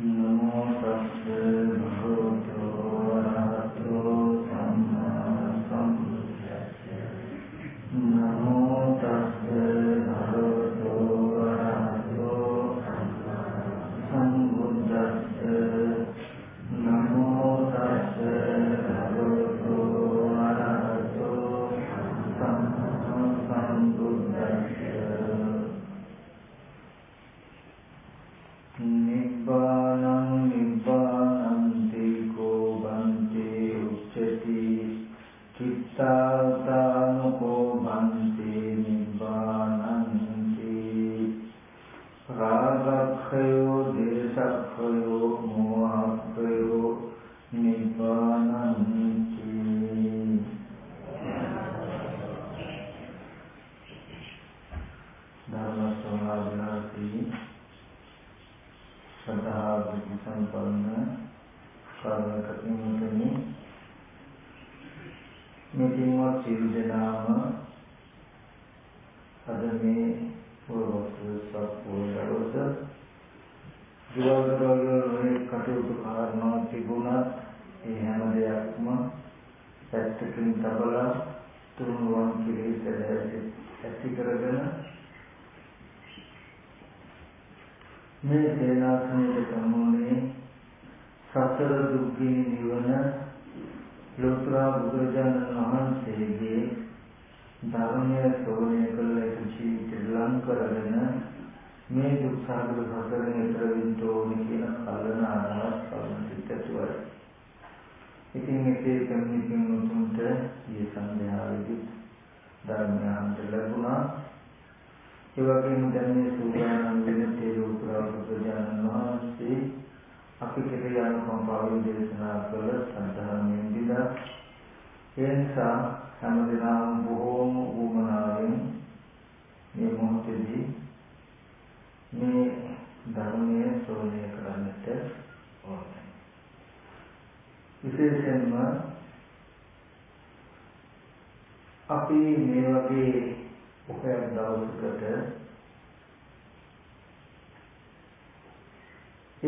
Il y a.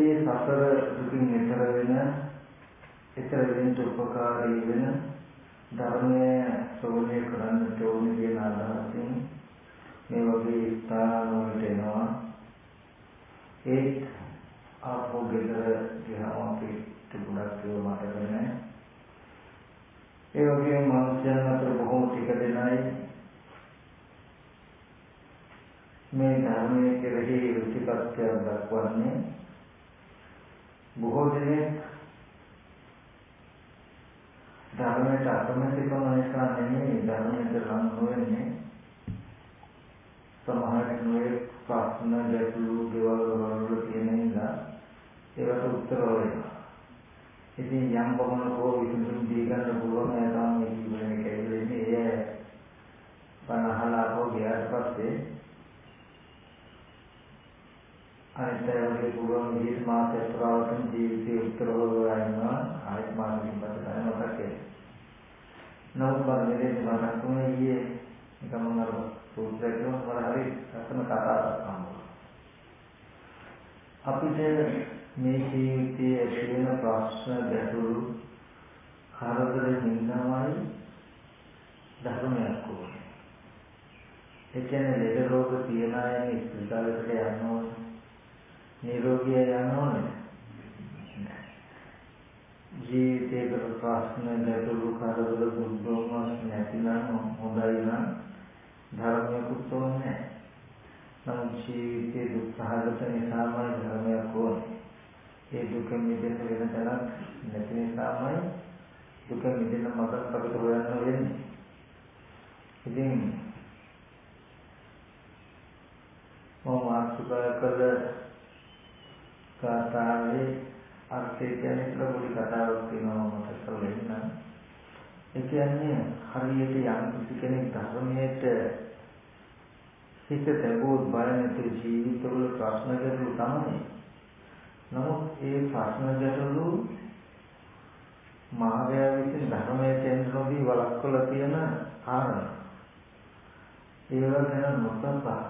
ඒ සසර දුකින් එතර වෙන එතර වෙන්න උපකාරී වෙන ධර්මය ශ්‍රවණය කරන්නට ඕන කියන අදහසින් මේ වගේ ස්ථාන වලට එනවා. ඒත් ආපෝ ගෙදර ගියාම අපි තිබුණත් ඒව මතක නැහැ. ඒ වගේම මනුෂ්‍යයන් අතර බොහෝ ටික දෙනයි මේ ධර්මයේ කෙරෙහි ෘචිකත්වයක් දක්වන්නේ. හිත තැබුවොත් බය නැති ජීවිතවල ප්‍රශ්න ගැටලු තමයි. නමුත් ඒ ප්‍රශ්න ගැටලු මායාව විසින් ධර්මයේ තේරුම්දී වළක්වලා තියෙන කාරණා. ඒවා ගැන නොසලකා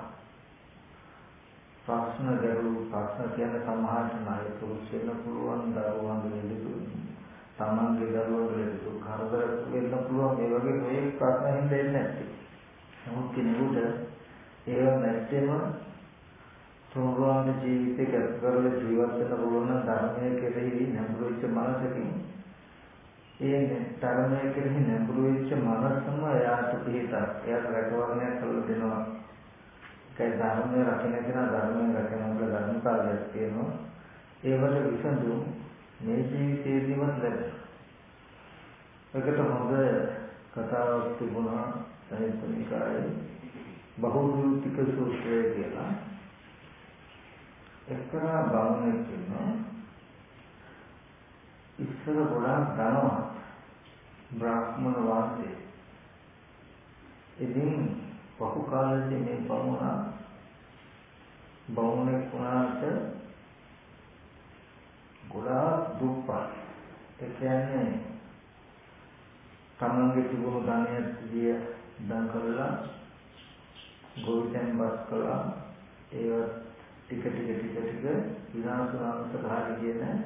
ප්‍රශ්න ගැටලු ප්‍රශ්න කියන සමාජ නායක පුරුෂයන පුළුවන් දරුවන් දෙන්නු තමන්ගේ දරුවන් දෙන්නු කරදර වෙන්න පුළුවන් ඒ වගේ මේ ප්‍රශ්න හින්දා එන්නේ නැති. නමුත් කෙනෙකුට ඒව නැත්තේම තුන්වන ජීවිතේ ගත කරලා ජීවත් වෙන්න පුළුවන් නම් ධර්මයේ කෙරෙහි නැඹුරු වෙච්ච මනසකින් ඒ ධර්මයේ කෙරෙහි නැඹුරු වෙච්ච මනසම එයාට පිටක් එයාට රැකවරණයක් කරලා දෙනවා. ඒකයි ධර්මයේ රකින්න කෙනා ධර්මයෙන් රැකෙනවා කියලා ධර්මතාවයක් තියෙනවා. ඒවට විසඳුම් මේ ජීවිතේදීම ලැබෙනවා. ඒකට හොඳ කතාවක් තිබුණා. සහිතනිකායේ බහුදූතික සූත්‍රය කියලා. එක්තරා බමුණෙක් ඉන්නවා. ඉස්සර ගොඩාක් ධනවත් බ්‍රාහ්මණ වාසයේ. ඉතින් පහු කාලෙදී මේ බමුණා බමුණෙක් වුණාට ගොඩාක් දුප්පත් ඒ කියන්නේ තමන්ගේ තිබුණු ධනය දිය දන් කරලා ගොවිතැන් බස් කළා ඒවත් ටික ටික ටික ටික විනාශ වංශකාරී කියන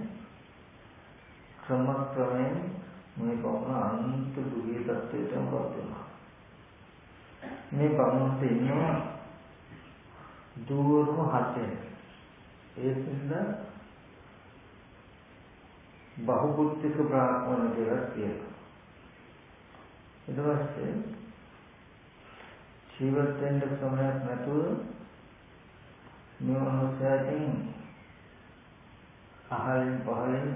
ක්‍රම ක්‍රමයෙන් මේ බවන අන්ත දුගේ තත්ත්වයටම පත් වෙනවා. මේ බමුණට ඉන්නවා දූරම හතෙන්. ඒකින්ද බහුබුද්ධික බ්‍රාහ්මණ කියලා කියනවා. ඊට පස්සේ ජීවත් වෙන්න සමයක් නැතුව මේ මනුස්සයාගෙන් අහලින් පහලින්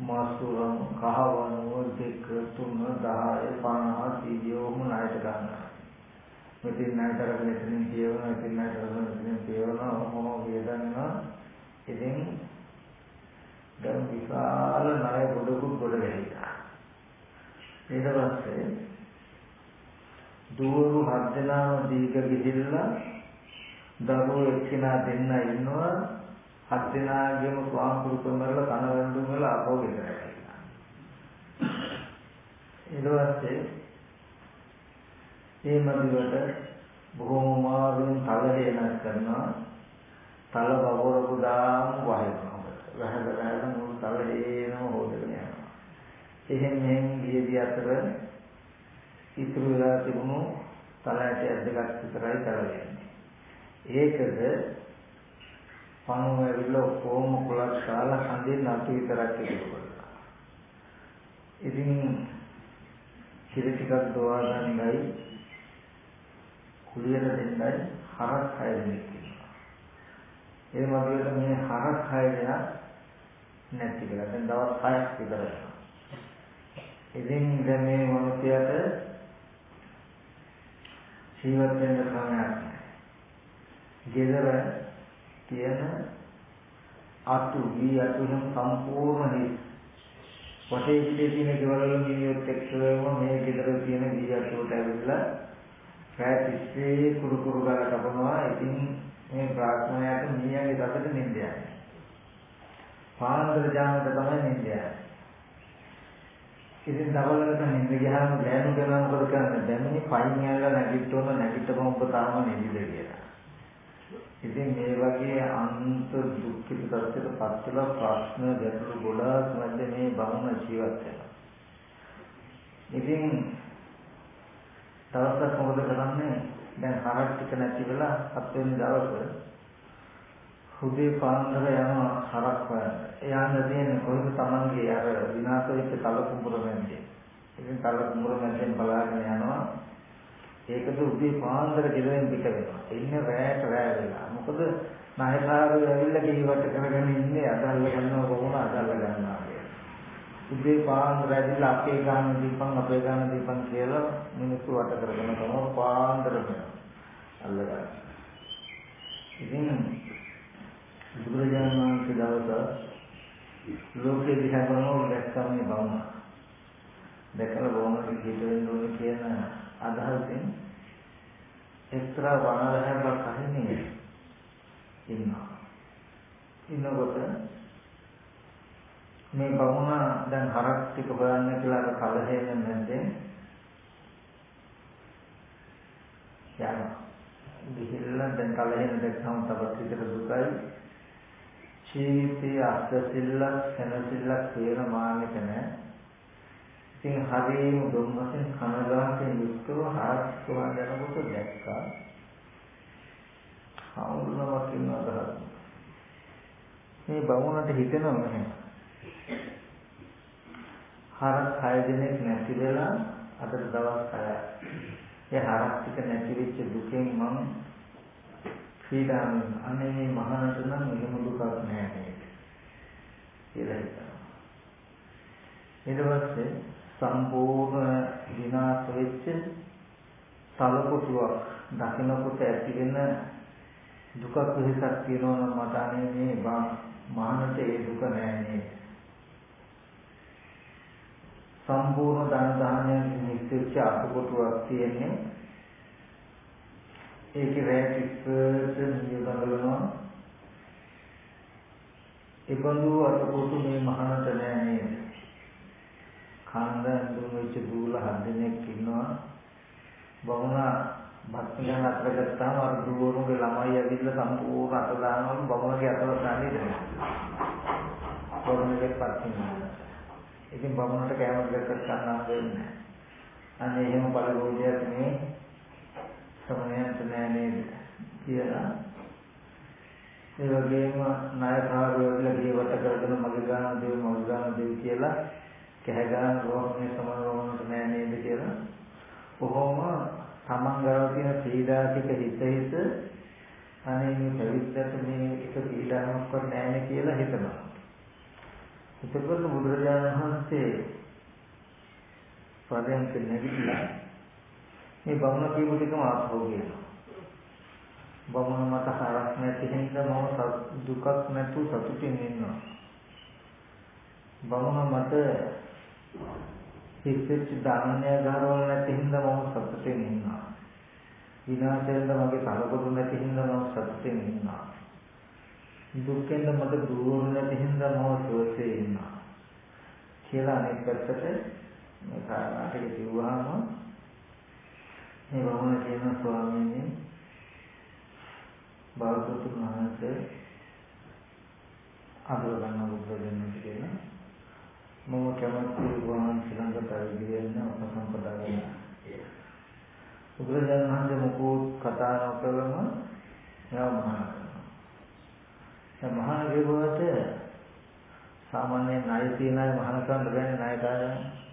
මාසුරම් කහවණුව දෙක තුන 10 50 සීදියෝම ණයට ගන්නවා. මෙතන ණයට අරගෙන එතනින් කියවනවා එතනින් ණයට අරගෙන එතනින් කියවනවා මොනවා කියදන්නවා. ඉතින් දැන් විශාල ණය ගොඩකුත් ගොඩ ගැහිලා. ඊට පස්සේ දూరు හත් දෙනාම දීක ගිහිල්ලා දරුවෝ එක්කෙනා දෙන්න ඉන්නවා. හත් දෙනාගේම ස්වාම පුරුෂ මරලා කන වැන්දුම් වල අපෝ ගෙදරට ඊට පස්සේ ඒ මදිවට බොහොම මාරුන් තලහේනක් කරනවා. තල බවර පුදාම වහිනවා. වැහද වැහද මුළු තලහේනම හොදගෙන යනවා. එහෙන් මෙහෙන් ගියදී අතර ඉතුරු වෙලා තිබුණු තල ඇටයක් දෙකක් විතරයි තලගෙන ඒකද පණුව ඇවිල්ලා කොහොම කොලක් කාලා හඳින් අතු විතරක් ඉතුරුලා. ඉතින් කිරි ටිකක් දොවා ගන්නයි කුලියට දෙන්නයි හරක් හය දෙනෙක් ඉන්නවා. ඒ වගේට මේ හරක් හය දෙනා නැති කියලා. දැන් දවස් 6ක් විතර යනවා. ඉතින් දැන් මේ මොනතියට ජීවත් වෙන්න ක්‍රමයක් ගෙදර තියෙන අතු වී අතු නම් සම්පූර්ණ හිස් වටේ පිටේ තියෙන ගෙවල් වල මිනිස්සුත් එක්කම මේ ගෙදර තියෙන වී අතුට ඇවිල්ලා රැ තිස්සේ කුරු කුරු ගාලා කපනවා. ඉතින් මේ ප්‍රාර්ථනාවට මීයන්ගේ දතට නිඳ යන්නේ. පාන්දර ජාමක තමයි නිඳ යන්නේ. ඉතින් දවල්වලට නිඳ ගියාම ගෑනු ගණන් කර කරන්නේ දැන් මේ පයින් ඇවිල්ලා නැගිට්ටොම නැගිට්ටම ඔබ තාම නිදිද කියලා ඉතින් මේ වගේ අන්ත දුක්ඛිත තත්ත්වයට පත් වෙලා ප්‍රශ්න ගැටලු ගොඩාක් මැද මේ බමුණ ජීවත් වෙනවා. ඉතින් දවසක් මොකද කරන්නේ? දැන් හරක් ටික නැති වෙලා හත් වෙනි දවසේ හුදේ පාන්දර යනවා හරක් හොයන්න. එයාට තියෙන්නේ කොහෙද Tamange අර විනාශ වෙච්ච කල කුඹුර මැද්දේ. ඉතින් කල කුඹුර මැද්දෙන් බලාගෙන යනවා ඒකද උදේ පාන්දර ගෙදරින් පිට වෙනවා. ඉන්නේ රැයට රැය වෙලා. මොකද නායකාරයෝ ඇවිල්ලා කිහිවට කරගෙන ඉන්නේ අදල්ල ගන්නව කොහොම අදල්ල ගන්නවා කියලා. උදේ පාන්දර ඇවිල්ලා අපේ ගාන දීපන් අපේ ගාන දීපන් කියලා මිනිස්සු වට කරගෙන තමයි පාන්දරම අල්ලගන්න. ඉතින් බුදුරජාණන් වහන්සේ දවස ලෝකේ දිහා බලනකොට දැක්කම මේ බවුන. දැකලා බවුනට කීට වෙන්න ඕනේ කියන අදහසින් එක්තරා වනරහැබක් අහිමිය ඉන්නවා. ඉන්නකොට මේ බමුණ දැන් හරක් ටික බලන්න කියලා අර කලහයෙන් නැද්දේ යනවා. ගිහිල්ලා දැන් කලහෙන දැක්කම තවත් හිතට දුකයි. ජීවිතයේ අත්සිල්ලක් සැනසෙල්ලක් තේර මානෙක නැහැ. ඉතින් හරියම දුම්වසින් කනගාටුවෙන් යුක්තව හාස්කෝහන් යනකොට දැක්කා. හවුලවක් ඉන්නවා මේ බමුණට හිතෙනව නැහැ. හරක් 6 දිනක් නැති වෙලා අද දවස් 6යි. ඒ හරක් ටික නැති වෙච්ච දුකෙන් මම ක්‍රීඩාවෙන් අනේ මේ මහානට නම් එහෙම දුකක් නෑ නේද කියලා හිතනවා. ඊට පස්සේ සම්පූර්ණ විනාශ වෙච්ච තලකොටුවක් දකිනකොට ඇති වෙන දුකක් වෙහසක් තියෙනවා නම් මට අනේ මේ මහානට ඒ දුක නෑ නේද සම්පූර්ණ ධන දානයෙන් නිස්සෙච්ච අකුකොටුවක් තියෙන්නේ ඒකේ රැය ටිකකට නිය බඳලනවා ඒ බඳු අකුකොටු මේ මහානට නෑ නේද කන්ද දුම් වෙච්ච දූල හත් දෙනෙක් ඉන්නවා. බමුණා භක්තියන් අතර ගත්තාම අර දුවරුගේ ළමයි ඇවිල්ලා සම්පූර්ණ අත දානවලු බමුණගේ අතවල දාන්නේ නැහැ. කොරණෙක් පත්තිනවා. ඉතින් බමුණට කැම දෙකක් ගන්න වෙන්නේ අනේ එහෙම බලගෝලියක් මේ සමනයන්ට නෑ නේද කියලා. ඒ වගේම නායකාරයෝලා ජීවිත කරගෙන මගේ ගාන දෙවි මගේ ගාන දෙවි කියලා කැහ ගන්න රෝහණේ සමනවන්නට නෑ නේද කියලා. කොහොම තමන් ගාව තියෙන පීඩා ටික හිත හිත අනේ මේ පැවිද්දට මේ එක පීඩාවක් නෑනේ කියලා හිතනවා. එතකොට බුදුරජාණන් වහන්සේ පදයන්ක නැගිටලා මේ බමුණ කියපු ටිකම ආපහු කියනවා. බමුණ මට හරක් නැති හින්දා මම දුකක් නැතු සතුටින් ඉන්නවා. බමුණ මට හිතෙච්ච දානය ගාරවල නැති හින්දා මම සතුටින් ඉන්නවා. විනාශයෙන්ද මගේ තරකොටු නැති හින්දා මම සතුටින් ඉන්නවා. දුක්ෙන්ද මට දුර නැති හින්දා මම සෝසේ ඉන්නවා කියලා අනෙක් පැත්තට මේ කාරණා ටික කිව්වහම මේ වහන කියන ස්වාමීනි බෞද්ධතුන් වහන්සේ අදල ගන්න බුද්ධ දෙන්න කියලා. මම කැමති වහන්සේ ළඟට ඇවිල්ලා උපසම්පදා කරනවා. බුදුරජාණන් වහන්සේ මොකෝ කතා නොකරම එයා මහාන දැන් මහාන ගෙවුවට සාමාන්‍ය ණය තියන අය මහාන කරන්න බෑනේ ණය දාගෙන.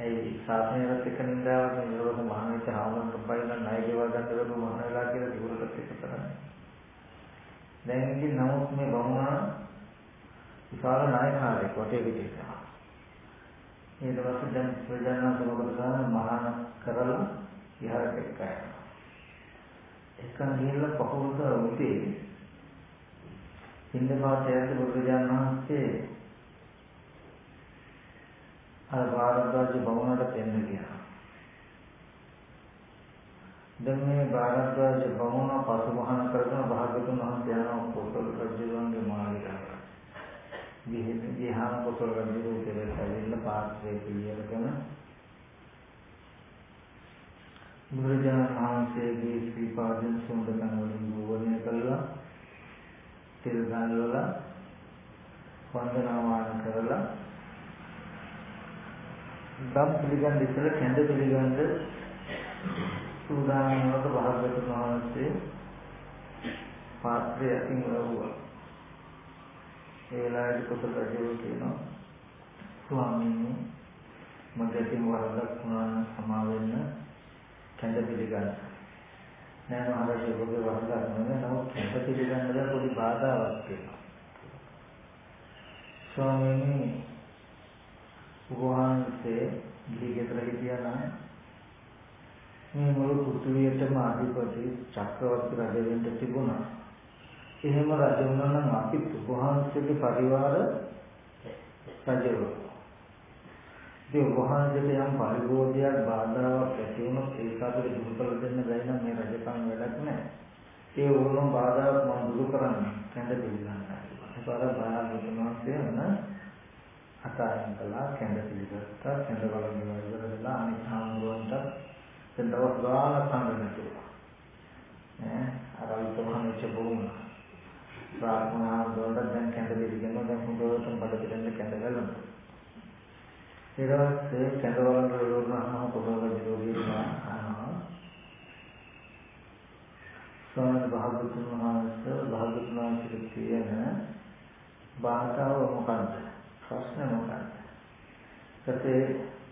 ඒ සාසනයත් එක්ක නින්දාවක් නිරෝධ මහාන වෙච්ච හාමුදුරුවෝ බයින ණය ගෙවා ගන්න බැරුව මහාන වෙලා කියලා දිවුරට එක්ක කරන්නේ. දැන් ඉතින් නමුත් මේ බමුණා විශාල ණයකාරයෙක් වටේ පිටිට. ඊට පස්සේ දැන් ප්‍රජානා සමග ගන්න මහාන කරලා ඉහළට එක්ක යනවා. එකන් ගිහිල්ලා පහුවක උදේ පින්දපාතයට බුදුරජාණන් වහන්සේ අර භාරද්වාජ බමුණට දෙන්න ගියා. දැන් මේ භාරද්වාජ බමුණ පසුබහන කරගෙන භාගතුන් වහන්සේ යන කොසල් රජුගේ මාළිගාවට. ගිහින් ගියාම කොසල් රජු දෙවියන් ඇවිල්ලා පාත්‍රයේ පිළියෙලකම බුදුරජාණන් වහන්සේගේ ශ්‍රී පාදයෙන් සුන්දරකම් වලින් ගෝවණය කළා. තෙල් ගල්වලා වන්දනාමාන කරලා දම් පිළිගන්න ඉස්සර කැඳ පිළිගන්න සූදානම් වලට භාගතුන් වහන්සේ පාත්‍රය අතින් ලැබුවා. ඒ වෙලාවේ කුසල රජු කියනවා ස්වාමීනි මට ඉතින් වරදක් වුණා නම් සමා වෙන්න කැඳ පිළිගන්න. නෑ මහරජා ඔබගේ වරදක් නෙවෙයි නමුත් කැප පිළිගන්නද පොඩි බාධාවක් තියෙනවා. ස්වාමීනි වහන්සේ ගිහිගෙදර හිටියා නම් මේ මුළු පෘථිවියටම අධිපති චක්‍රවර්ති රජ වෙන්න තිබුණා. එහෙම රජ වුණා නම් අපි වහන්සේගේ පරිවාර රජවරු ඉතින් වහන්සේට යම් පරිභෝජයක් බාධාවක් ඇති වුණොත් ඒක අපිට දුරු කළ දෙන්න බැරි නම් මේ රජකම් වැඩක් නැහැ. ඒ වුණොත් බාධාවක් මම දුරු කරන්නේ කැඳ පිළිගන්නවා. ඒපාර බාධා වහන්සේ වන අතාරින් කළා කැඳ පිළිගත්තා කැඳ වලින් ඉවර වෙලා අනිත් ආන්දරන්ට දැන් දවස් ගානක් හම්බ නැතුව. ඊට පස්සේ බුදුරජාණන් වහන්සේ මේ කැඳ පිළිගන්න. නෑ මහරජා ඔබගේ වරදක් නෙවෙයි නමුත් කැඳ පිළිගන්න. ඈ අර උතුමහමෙච්ච බොහොම ප්‍රාර්ථනා වලට දැන් කැඳ දෙවිගෙන දැන් හොඳටම බඩ පිටෙන්ද කැඳ ගලනවා. ඊට පස්සේ කැඳ වලට ලෝකනහම පොළොවේ දිරෝගීලා අහනවා. ස්වාමීන් වහන්සේ වහන්සේ භාගතුන් වහන්සේ කියන බාධාව මොකක්ද? ප්‍රශ්න මොකක්ද? සතේ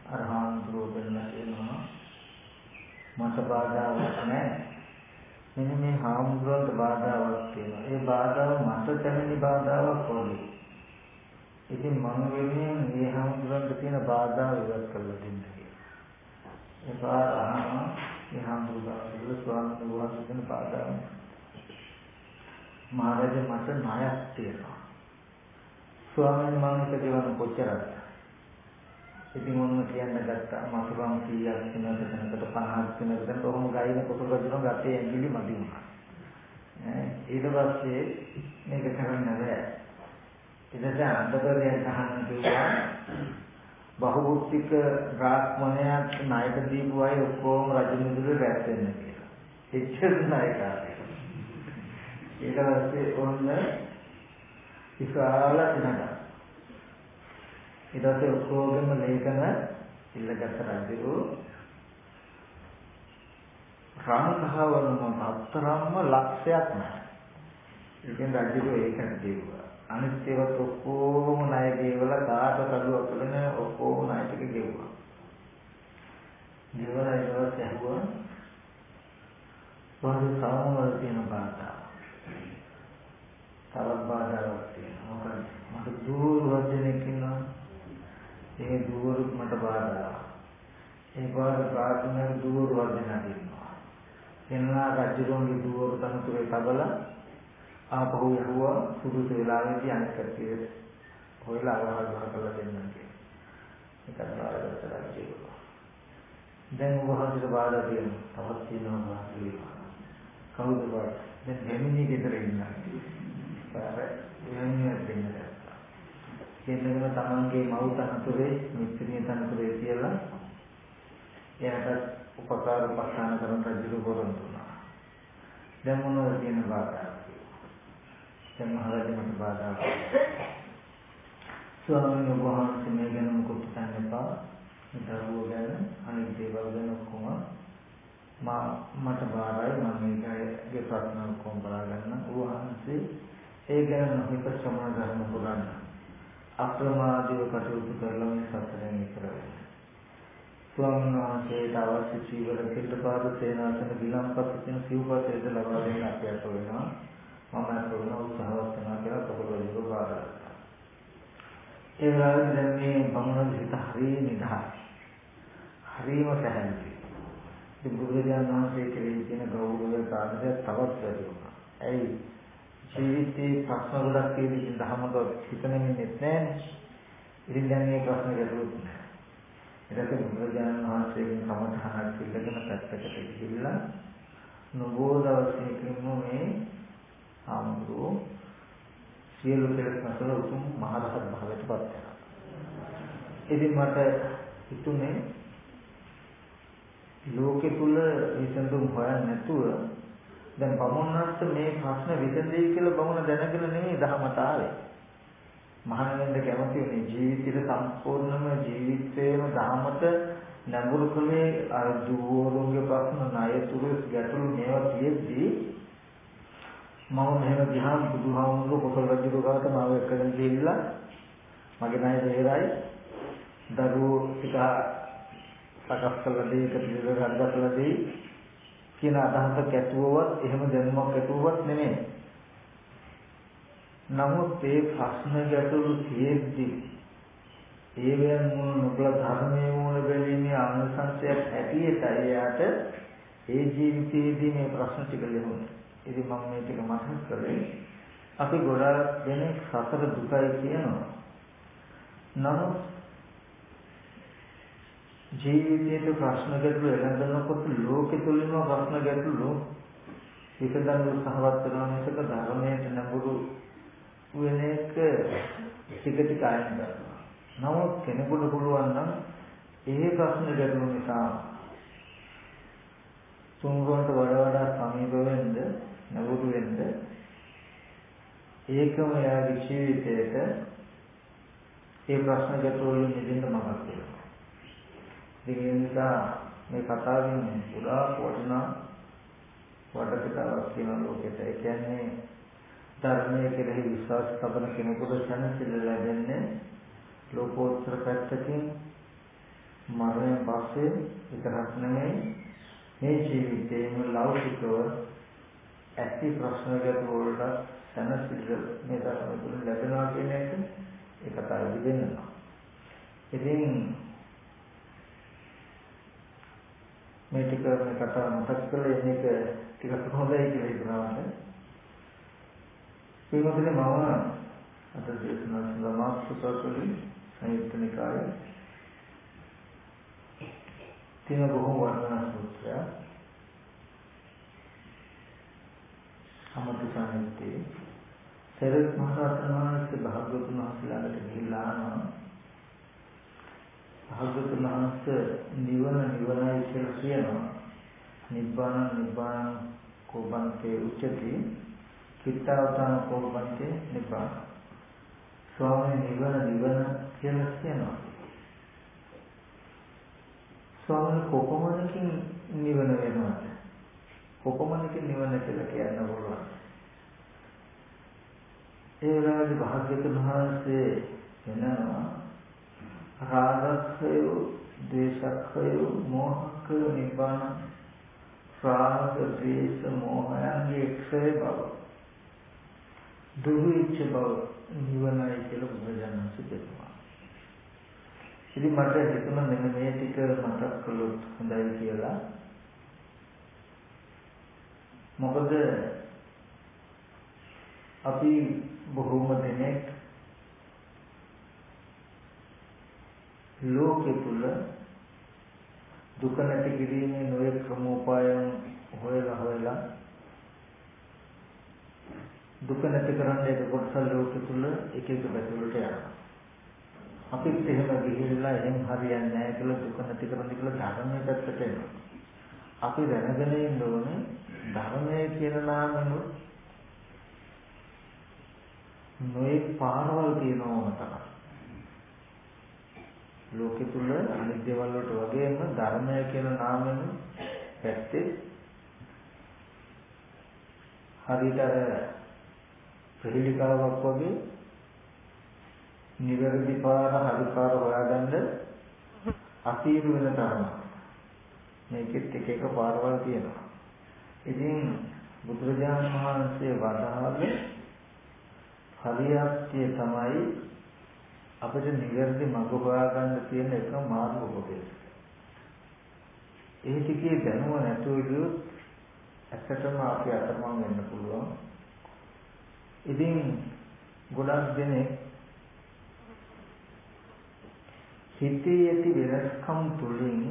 අරහන් දුරෙන්න කියනවා මට බාධාවක් නැහැ. මෙන්න මේ හාමුදුරුවන්ට බාධාවක් තියෙනවා. ඒ බාධාව මට දැනෙන බාධාවක් වගේ. ඉතින් මම වෙනුවෙන් මේ හාමුදුරුවන්ට තියෙන බාධා ඉවත් කරලා දෙන්න කියලා. ඒ පාර අහනවා මේ හාමුදුරුවෝ ස්වාමීන් වහන්සේ දෙන බාධාව. මහරජ මට ණයක් තියෙනවා. ස්වාමීන් වහන්සේ ගෙවන කොච්චරද? ඉතින් ඔන්න කියන්න ගත්තා මතුරුම් 100ක් වෙනද තැනකට 50ක් වෙනද කොහොම ගයින කුසල රජුන ගත්තේ ඇඟිලි මදි වුණා. ඊට පස්සේ මේක කරන්න බෑ. ඊට අන්තපරයෙන් තහනම් කිව්වා බහුබුද්ධික බ්‍රාහ්මණයාට ණයට දීපු අය ඔක්කොම රජ මිදුලේ රැස් වෙන්න කියලා. එච්චර ණයකාරය. ඊට පස්සේ ඔන්න විශාල දිනකට ඊට පස්සේ ඔක්කොගෙම ලේඛන ඉල්ලගත්ත රජු රාමකහවණම අත්තරම්ම ලක්ෂයක් නැහැ. ඉතින් රජු ඒකට දෙවුවා. අනිත් ඒවත් ඔක්කොම ණය ගෙවලා කාට කඩුවක් කරන ඔක්කොම ණය ටික ගෙවුවා. ගෙවලා ඊට පස්සේ ඇහුවා වහන්සේ සාමවල තියෙන බාධා. තවත් බාධාවක් තියෙනවා. මොකද මට දූර වදිනෙක් ඉන්නවා. ඒ දුවරු මට බාධා. ඒ බාධ ප්‍රාර්ථනාවේ දුවරු වර්ධනය කරනවා. එන්නා රජුගේ දුවරු තනතුරේ තබලා ආපහු යහුවා සුදුසු වෙලාවෙදී අනිත් කට්ටිය හොයලා අවහල් බහ කරලා දෙන්නම් කියලා. ඒකත් බාරගත්ත රජු. දැන් වහන්සේට බාධා තියෙනවා. තවත් තියෙනවා බාධා. කවුද බාධා? දැන් දෙමිනි ගෙදර ඉන්නවා. පාර එන්නේ දෙන්නේ. කියනකම තමන්ගේ මව් තනතුරේ මිත්‍රිය තනතුරේ කියලා එයාට උපකාර උපස්ථාන කරන රජු ගොරන් දුන්නා. දැන් මොනවද කියන බාධා? දැන් මහරජාණන් බාධා. ස්වාමීන් වහන්සේ මේ ගැන මොකද හිතන්න එපා. දරුවෝ ගැන අනිත් දේවල් ගැන ඔක්කොම මා මට බාරයි මම මේකගේ ප්‍රශ්න ඔක්කොම බලා ගන්න. වහන්සේ ඒ ගැන නොහිත ශ්‍රමණ ධර්ම පුරන්න. අප්‍රමාදීව කටයුතු කරලා මේ සතරෙන් ඉතර වෙනවා. ස්වාමීන් වහන්සේට අවශ්‍ය චීවර පිටපාද සේනාසන ගිලම්පත් කියන සිව්පතේද ලබා දෙන්න අපිට වෙනවා. මම කරන උත්සාහවත් වෙනවා කියලා පොළොවේ බාරා. ඒ වෙලාවේ දැන් මේ බමුණ හිත හරිය නිදහස්. හරියම පැහැදිලි. ඉතින් බුදුරජාණන් වහන්සේ කෙරෙහි තියෙන ගෞරවය සාධකය තවත් වැඩි වුණා. ඇයි? ජීවිතේ ප්‍රශ්න ගොඩක් තියෙන දහමක හිතනෙන්නේ නැහැනේ. ඉතින් දැන් මේ ප්‍රශ්න ගැටලුත් නැහැ. ඊට පස්සේ බුදුරජාණන් වහන්සේගෙන් සමතහනක් ඉල්ලගෙන පැත්තකට ගිහිල්ලා නොබෝ දවසකින්ම මේ ආමුදෝ සියලු කෙලෙස් නැසල උතුම් මහරහත් භාවයට පත් වෙනවා. ඉතින් මට හිතුනේ ලෝකෙ තුල විසඳුම් හොයන්න නැතුව දැන් බමුණන්ට මේ ප්‍රශ්න විසඳෙයි කියලා බමුණ දැනගෙන නෙමෙයි දහමට ආවේ. මහාන වෙන්න කැමති වෙන්නේ ජීවිතේ සම්පූර්ණම ජීවිතේම දහමට නැඹුරු කලේ අර දුවරුන්ගේ ප්‍රශ්න ණයතුරු ගැටලු මේවා තියෙද්දි මම මෙහෙම ගියාම බුදුහාමුදුරුවෝ කොසල් රජුගාට මාව එක්කගෙන ගිහිල්ලා මගේ ණය දෙහෙරයි දරුවෝ ටික සකස් කළ දෙයක පිළිවෙල හදලා දෙයි කියන අදහසක් ඇතුවවත් එහෙම දැනුමක් ඇතුවවත් නෙමෙයි. නමුත් ඒ ප්‍රශ්න ගැටළු තියෙද්දි ඒවෙන් මුල නොබල ධර්මයේ මූල බැලීමේ අනුසංශයක් ඇටියට එයාට ඒ ජීවිතයේදී මේ ප්‍රශ්න ටික ලැබුණා. ඉතින් මම මේ ටික මතක් කරේ අපි ගොඩාක් දෙනෙක් සතර දුකයි කියනවා. නමුත් ජීවිතයේ ප්‍රශ්න ගැටළු එළඹෙනකොට ලෝකෙ තුලින්ම ප්‍රශ්න ගැටළු විසඳන්න උත්සාහවත් කරන එක ධර්මයට නඹුරු වෙන එක ටික ටික අයින් කරනවා. නමුත් කෙනෙකුට පුළුවන් නම් ඒ ප්‍රශ්න ගැටළු නිසා තුන්වන්ට වඩා වඩා සමීප වෙන්න නවුරු වෙන්න ඒකම එයාගේ ජීවිතයට ඒ ප්‍රශ්න ගැටළු වලින් නිදෙන්න මඟක් වෙනවා. ඒ නිසා මේ කතාවෙන් පුරා වටිනා වටපිටාවක් තියෙන ලෝකෙට. ඒ කියන්නේ ධර්මයේ කෙරෙහි විශ්වාස තබන කෙනෙකුට සැනසෙල්ල ලැබෙන්නේ ලෝකෝත්තර පැත්තකින් මරණයෙන් පස්සේ විතරක් නෙමෙයි මේ ජීවිතේම ලෞකිකව ඇති ප්‍රශ්න ගැටළු වලට සැනසෙල්ල මේ ධර්ම තුළ ලැබෙනවා කියන එක ඒ කතාවේදී වෙනවා. ඉතින් මේ ටික මේ කතාව මතක් කරලා ඉන්න එක ටිකක් හොඳයි කියලා හිතනවා මට. ඒ මොකද මම අද දේශනා සඳහා මාක්ෂුසතුලි සංයුක්ත නිකායේ තියෙන බොහෝ වර්ණනා සූත්‍රය අමතු සංයුත්තේ සරත් මහ රහතන් වහන්සේ භාග්‍යවතුන් වහන්සේලාට ගිහිල්ලා ආනවා භාග්‍යවතුන් වහන්සේ නිවන නිවනයි කියලා කියනවා. නිබ්බාන නිබ්බාන කෝපන්තේ උච්චති. චිත්තාවතාන කෝපන්තේ නිබ්බාන. ස්වාමී නිවන නිවන කියලා කියනවා. ස්වාමී කොපමණකින් නිවන වෙනවද? කොපමණකින් නිවන කියලා කියන්න පුළුවන්. ඒ වෙලාවේ භාග්‍යතුන් වහන්සේ වෙනවා රාගක්ඛය, ද්වේෂක්ඛය, මෝහක්ඛය නිබ්බාන රාග, ද්වේෂ, මෝහයන්ගේ ක්ෂය බව. දුරුච්ච බව නිවනයි කියලා බුදුරජාණන් සිතනවා. ඉතින් මට හිතුණා මෙන්න මේ ටික මතක් කළොත් හොඳයි කියලා. මොකද අපි බොහෝම දෙනෙක් ලෝකෙ තුල දුක නැති කිරීමේ නොයෙක් ක්‍රමෝපායන් හොයලා හොයලා දුක නැති කරන්න එක කොටස ලෝකෙ තුල එක එක පැතිවලට යනවා. අපිත් එහෙම ගිහිල්ලා එහෙම හරියන්නේ නැහැ කියලා දුක නැති කරන්න කියලා ධර්මයේ පැත්තට එනවා. අපි දැනගෙන ඉන්න ඕනේ ධර්මයේ කියන නාමෙනුත් නොඑක් පාරවල් තියෙනවා තමයි. ලෝකෙ තුල අනිත් දේවල් වලට වගේම ධර්මය කියන නාමයෙන් පැත්තේ හරියට අර ප්‍රතිලිකාවක් වගේ නිවැරදි පාර හරි පාර හොයාගන්න අසීරු වෙන තරමක් මේකෙත් එක එක පාරවල් තියෙනවා. ඉතින් බුදුරජාණන් වහන්සේ වදාළේ හරියත්ය තමයි අපිට නිවැරදි මඟ හොයාගන්න තියෙන එක මාර්ග උපදේශය. ඒ ටිකේ දැනුම නැතුව ගියොත් ඇත්තටම අපි අතරමං වෙන්න පුළුවන්. ඉතින් ගොඩක් දෙනෙක් හිතේ ඇති වෙනස්කම් තුළින්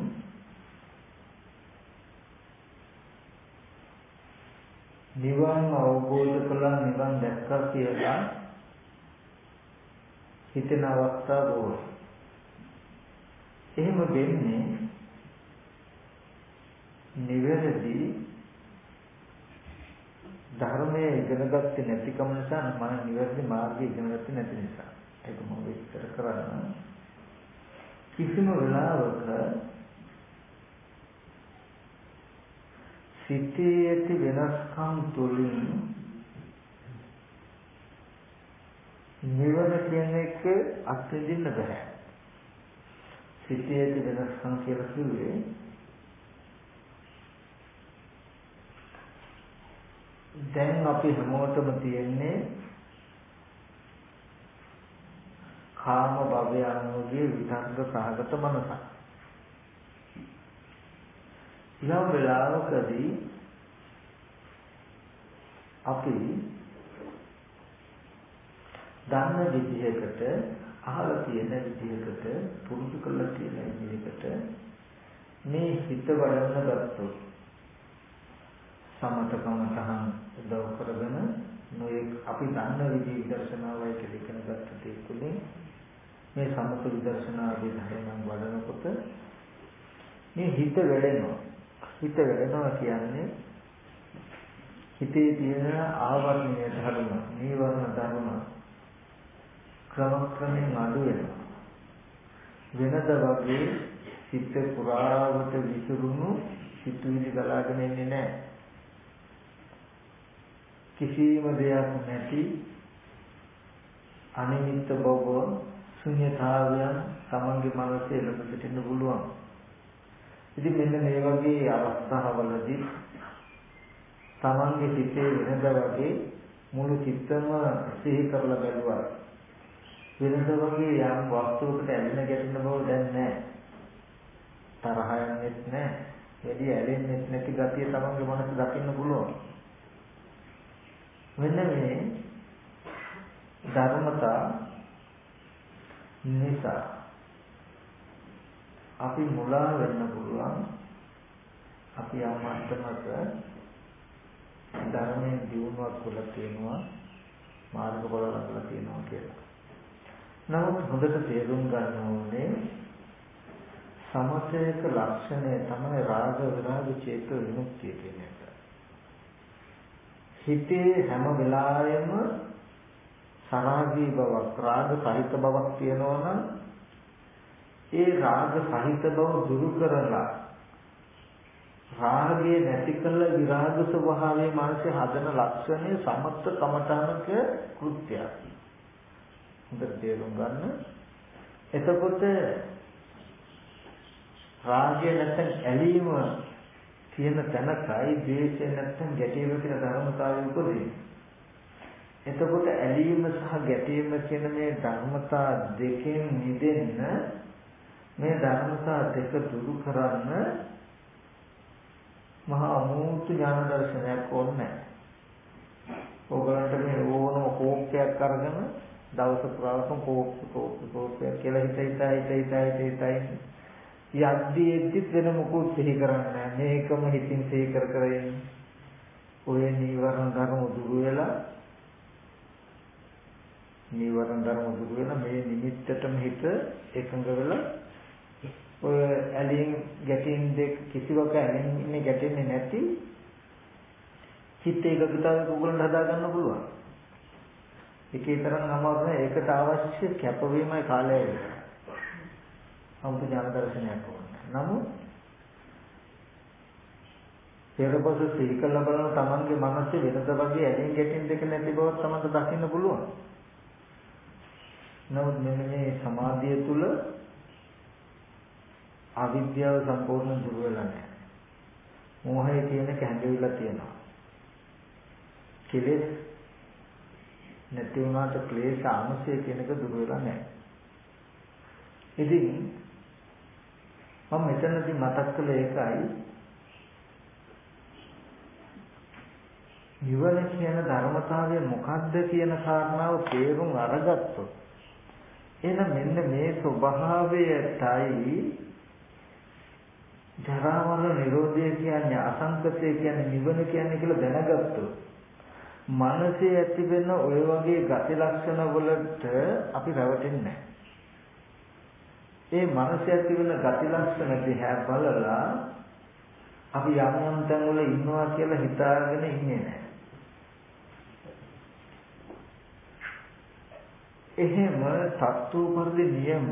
නිවන් අවබෝධ කළා නිවන් දැක්කා කියලා හිතන අවස්ථා බොහෝ. එහෙම වෙන්නේ නිවැරදි ධර්මයේ ඉගෙන ගත්තේ නැතිකම නිසා මම නිවැරදි මාර්ගය ඉගෙන ගත්තේ නැති නිසා. ඒක මම විස්තර කරන්න. කිසිම වෙලාවක සිතේ ඇති වෙනස්කම් තුළින් නිවන කියන එක අත්විඳින්න බෑ. සිතේ ඇති වෙනස්කම් කියලා කිව්වේ දැන් අපි හැමෝටම තියෙන්නේ කාම භවයන්ගේ විතර්ක සහගත මනසක්. යම් වෙලාවකදී අපි දන්න විදිහකට අහලා තියෙන විදිහකට පුරුදු කරලා තියෙන විදිහකට මේ හිත වඩන්න ගත්තොත් සමතකම තහන් උදව් කරගෙන නොයෙක් අපි දන්න විදිහ විදර්ශනාවයි කියලා ඉගෙන ගත්ත දේ තුළින් මේ සමත විදර්ශනාවේ ධර්මයන් වඩනකොට මේ හිත වැඩෙනවා. හිත වැඩෙනවා කියන්නේ හිතේ තියෙන ආවරණීය ධර්ම, නීවරණ ධර්ම ක්‍රමක්‍රමයෙන් අඩු වෙනවා. වෙනද වගේ සිත පුරාවට විසිරුණු සිතුවිලි ගලාගෙන එන්නේ නැහැ. කිසිම දෙයක් නැති අනිමිත්ත බව ශුන්‍යතාවයන් තමන්ගේ මනසේ ලබ සිටින්න පුළුවන්. ඉතින් මෙන්න මේ වගේ අවස්ථාවලදී තමන්ගේ සිතේ වෙනද වගේ මුළු චිත්තම සිහි කරලා බැලුවා. වෙනද වගේ යම් වස්තුවකට ඇලෙන ගැටෙන බව දැන් නැහැ. තරහ යන්නේත් නැහැ. වැඩි ඇලෙන්නෙත් නැති ගතිය තමන්ගේ මනස දකින්න පුළුවන්. මෙන්න මේ ධර්මතා නිසා අපි මුලා වෙන්න පුළුවන් අපි අමත්තමක ධර්මයෙන් දියුණුවක් කරලා තියෙනවා මාර්ගඵල ලබලා තියෙනවා කියලා. නමුත් හොඳට තේරුම් ගන්න ඕනේ සමතේක ලක්ෂණය තමයි රාග විරාග චේත විමුක්තිය කියන එක. හිතේ හැම වෙලාවෙම සරාගී බවක් රාග සහිත බවක් තියෙනවා නම් ඒ රාග සහිත බව දුරු කරලා රාගය නැති කළ විරාග ස්වභාවයේ මානසික හදන ලක්ෂණය සමත්ත කමඨානක කෘත්‍යයක්. හොඳට තේරුම් ගන්න. එතකොට රාගය නැත්නම් ඇලීම තියෙන තැනකයි ද්වේෂය නැත්නම් ගැටීම කියන ධර්මතාවය උපදින්නේ. එතකොට ඇලීම සහ ගැටීම කියන මේ ධර්මතා දෙකෙන් මිදෙන්න මේ ධර්මතා දෙක දුරු කරන්න මහා අමූර්ත ඥාන දර්ශනයක් ඕනේ. ඕගලන්ට මේ ඕනම කෝපයක් අරගෙන දවස පුරාවටම කෝප කෝප කෝපයක් කියලා හිත හිත හිත හිත හිත හිත යද්දී එද්දිත් වෙන මොකුත් සිහි කරන්නේ මේකම හිතින් සිහි කර කර ඔය නීවරණ ධර්ම දුරු වෙලා නීවරණ ධර්ම දුරු වෙලා මේ නිමිත්තටම හිත එකඟ වෙලා ඔය ඇලින් ගැටින් දෙක කිසිවක ඇලින් ඉන්නේ ගැටෙන්නේ නැති හිත එකකතාවක උගලන් හදා ගන්න පුළුවන්. ඒකේ තරම් අමාරු නෑ ඒකට අවශ්‍ය කැපවීමයි කාලය වෙනවා. අමුතු ඥාන දර්ශනයක් ඕනේ. නමුත් පෙරපස සීකල බලන තමන්ගේ මනසේ වෙනද වගේ ඇලෙන් ගැටෙන් දෙක නැති බව තමන්ට දකින්න පුළුවන්. නමුත් මෙන්න මේ සමාධිය තුල අවිද්‍යාව සම්පූර්ණ දුර වෙලා නැහැ. මෝහය කියන කැඳවිලා තියෙනවා. කෙලෙස් නැති වුණාට ක්ලේශ අනුසය කියන එක දුර වෙලා නැහැ. ඉතින් මම මෙතනදී මතක් කළ එකයි නිවන කියන ධර්මතාවය මොකක්ද කියන කාරණාව තේරුම් අරගත්තොත් එහෙනම් මෙන්න මේ ස්වභාවයටයි ජරා මරණ නිරෝධය කියන්නේ අසංකතය කියන්නේ නිවන කියන්නේ කියලා දැනගත්තොත් මනසේ ඇති වෙන ওই වගේ ගති ලක්ෂණ වලට අපි රැවටෙන්නේ නැහැ ඒ මනස ඇති වෙන ගති ලක්ෂණ දිහා බලලා අපි යම් යම් තැන්වල ඉන්නවා කියලා හිතාගෙන ඉන්නේ නැහැ. එහෙම සත්තු පරිදි නියම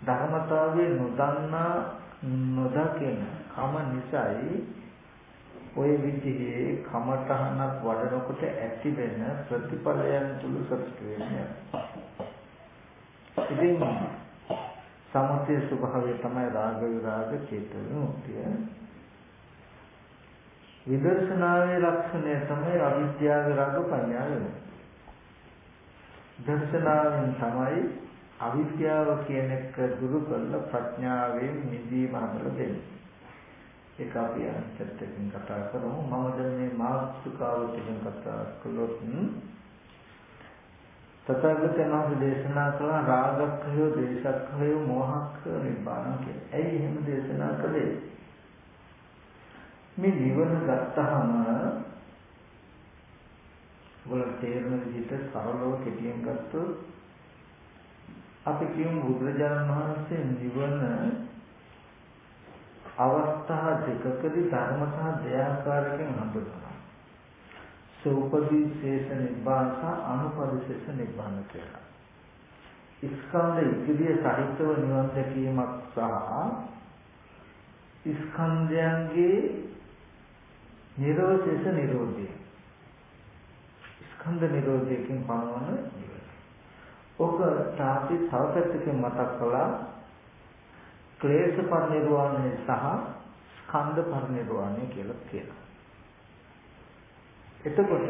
ධර්මතාවයේ නොදන්නා නොදකින කම නිසායි ඔය විදිහේ කමතහනක් වඩනකොට ඇති වෙන ප්‍රතිඵලයන් තුල සතුට වෙන්නේ. ඉතින් සමතේ ස්වභාවය තමයි රාග විරාග චේතන විමුක්තිය. විදර්ශනාවේ ලක්ෂණය තමයි අවිද්‍යාව රාග පඤ්ඤාව. දර්ශනාවෙන් තමයි අවිද්‍යාව කියන එක දුරු කරලා ප්‍රඥාවෙන් නිදීම හදලා දෙන්නේ. ඒක අපි අන්තයෙන් කතා කරමු. මම දැන් මේ මාතෘකාව ටිකෙන් කතා කළොත් තථාගතයන් වහන්සේ දේශනා කළ රාගක්ඛය, දේශක්ඛය, මෝහක්ඛය නිබ්බාන කියලා. ඇයි එහෙම දේශනා කළේ? මේ නිවන ගත්තහම වල තේරෙන විදිහට සරලව කෙටියෙන් ගත්තොත් අපි කියමු බුදුරජාණන් වහන්සේ නිවන අවස්ථා දෙකකදී ධර්මතා දෙආකාරයෙන් හඳුන්වනවා. සෝපදිශේෂ නිබ්බාන සහ අනුපදිශේෂ නිබ්බාන කියලා. ස්කන්ධ ඉදිරිය සහිතව නිවන් දැකීමක් සහ ස්කන්ධයන්ගේ නිරෝධේශ නිරෝධය. ස්කන්ධ නිරෝධයෙන් පනවන ඔක තාපි සවපැත්තකින් මතක් කළා ක්ලේශ පරිනිර්වාණය සහ ස්කන්ධ පරිනිර්වාණය කියලා කියනවා. එතකොට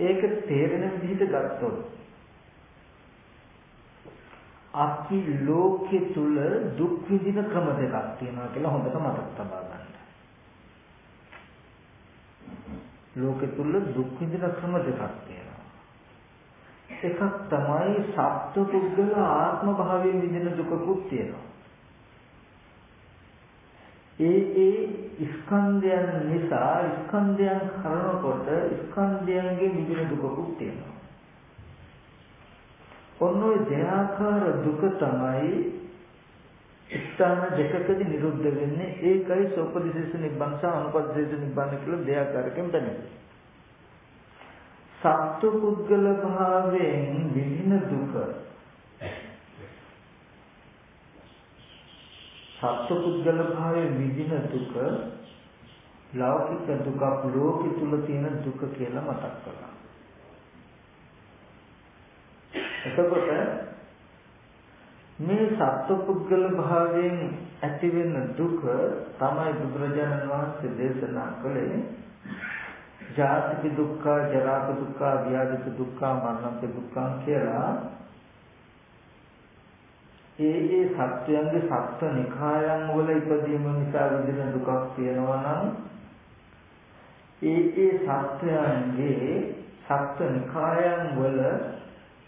ඒක තේරෙන විදිහට ගත්තොත් අපි ලෝකෙ තුල දුක් විඳින ක්‍රම දෙකක් තියෙනවා කියලා හොඳට මතක තබා ගන්න. ලෝකෙ තුල දුක් විඳින ක්‍රම දෙකක් තියෙනවා. එකක් තමයි සත්ව පුද්ගල ආත්ම භාවයෙන් විඳින දුකකුත් තියෙනවා. ඒ ඒ ස්කන්ධයන් නිසා ස්කන්ධයන් කරනකොට ස්කන්ධයන්ගේ විඳින දුකකුත් තියෙනවා. ඔන්න ඔය දෙආකාර දුක තමයි ස්ථාන දෙකකදී නිරුද්ධ වෙන්නේ ඒකයි සෝපදිශේෂ නිබ්බංස අනුපදිශේෂ නිබ්බංස කියලා දෙආකාරකෙන් බැලෙන්නේ. සත්ව පුද්ගල භාවයෙන් විඳින දුක සත්ව පුද්ගල භාවයේ විඳින දුක ලෞකික දුකක් ලෝකෙ තුල තියෙන දුක කියලා මතක් කළා. එතකොට මේ සත්පුද්ගල භාවයෙන් ඇතිවෙන දුක තමයි බුදුරජාණන් වහන්සේ දේශනා කළේ ජාතික දුක්ඛ, ජරාක දුක්ඛ, ව්‍යාධික දුක්ඛ, මරණක දුක්ඛ කියලා ඒ ඒ සත්‍යයන්ගේ සත්ව නිකායන් වල ඉපදීම නිසා විඳින දුකක් තියෙනවා නම් ඒ ඒ සත්‍යයන්ගේ සත්ව නිකායන් වල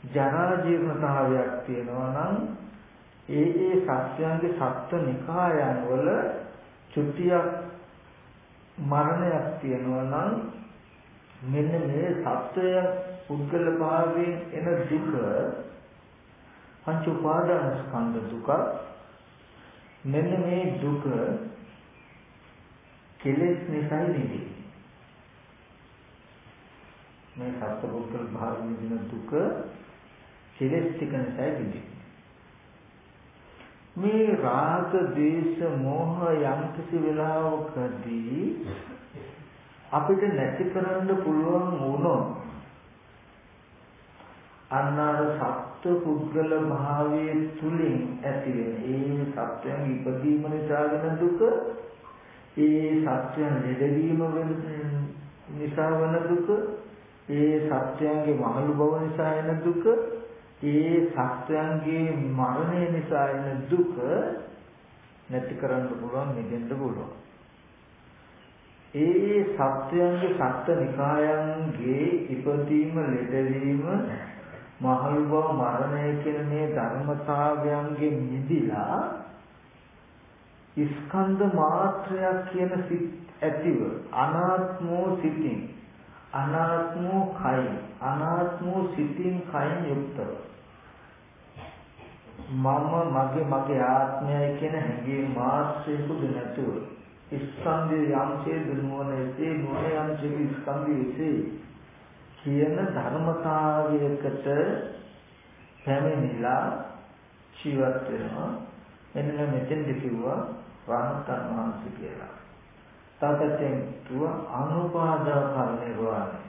ජරා ජීර්ණතාවයක් තියෙනවා නම් ඒ ඒ සත්‍යයන්ගේ සත්ව නිකායන් වල චුතියක් මරණයක් තියෙනවා නම් මෙන්න මේ සත්වය පුද්ගල භාවයෙන් එන දුක පංච උපාදාන ස්කන්ධ දුක මෙන්න මේ දුක කෙලෙස් නිසායි නෙවේ මේ සත්ව පුද්ගල භාවයෙන් එන දුක කෙලෙස් ටික නිසා විඳින්නේ. මේ රාග, දේශ, මෝහ යම් කිසි වෙලාවකදී අපිට නැති කරන්න පුළුවන් වුණොත් අන්නාර සත්ව පුද්ගල භාවයේ තුලින් ඇති වෙන ඒ සත්වයන් ඉපදීම නිසා වෙන දුක ඒ සත්වයන් ලෙඩවීම නිසා වෙන දුක ඒ සත්වයන්ගේ මහලු බව නිසා එන දුක ඒ සත්‍යයන්ගේ මරණය නිසා එන දුක නැති කරන්න පුළුවන් මිදෙන්න පුළුවන්. ඒ සත්‍යයන්ගේ සත්‍ය නිකායන්ගේ ඉපදීම ලෙඩවීම මහලු බව මරණය කියන මේ ධර්මතාවයන්ගේ මිදිලා ස්කන්ධ මාත්‍රයක් කියන සිත් ඇතිව අනාත්මෝ සිතින් අනාත්මෝ කයි අනාත්මෝ සිතින් කයින් යුක්තව. මම මගේ මගේ ආත්මයයි කියන හැඟීම් මාත්‍රයකුද නැතුව ස්කන්ධය යම්සේ දුනුවනසේ නුවණ යම්සේ ස්කන්ධයසේ කියන ධර්මතාවයකට පැමිණිලා ජීවත් වෙනවා. එන්න මෙතෙන්ද කිව්වා රහතන් වහන්සේ කියලා. තාපතෙන් තුව අනුපාදා පරිනිර්වාණය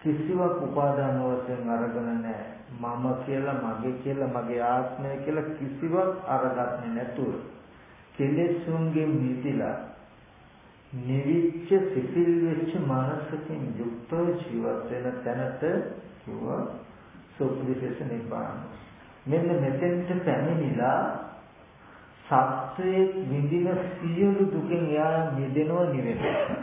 කිසිවක් උපාදාන වශයෙන් අරගෙන නැහැ. මම කියලා මගේ කියලා මගේ ආත්මය කියලා කිසිවක් අරගන්නේ නැතුව කෙලෙසුන්ගේ මිදිලා නිවිච්ච සිසිල් වෙච්ච මානසිකින් යුක්තව ජීවත් වෙන තැනට කිව්වා සෝපදිශේෂ නිබ්බාන මෙන්න මෙතෙන්ට පැමිණිලා සත්‍යයේ විඳින සියලු දුකෙන් එයා මිදෙනව නිවෙනවා.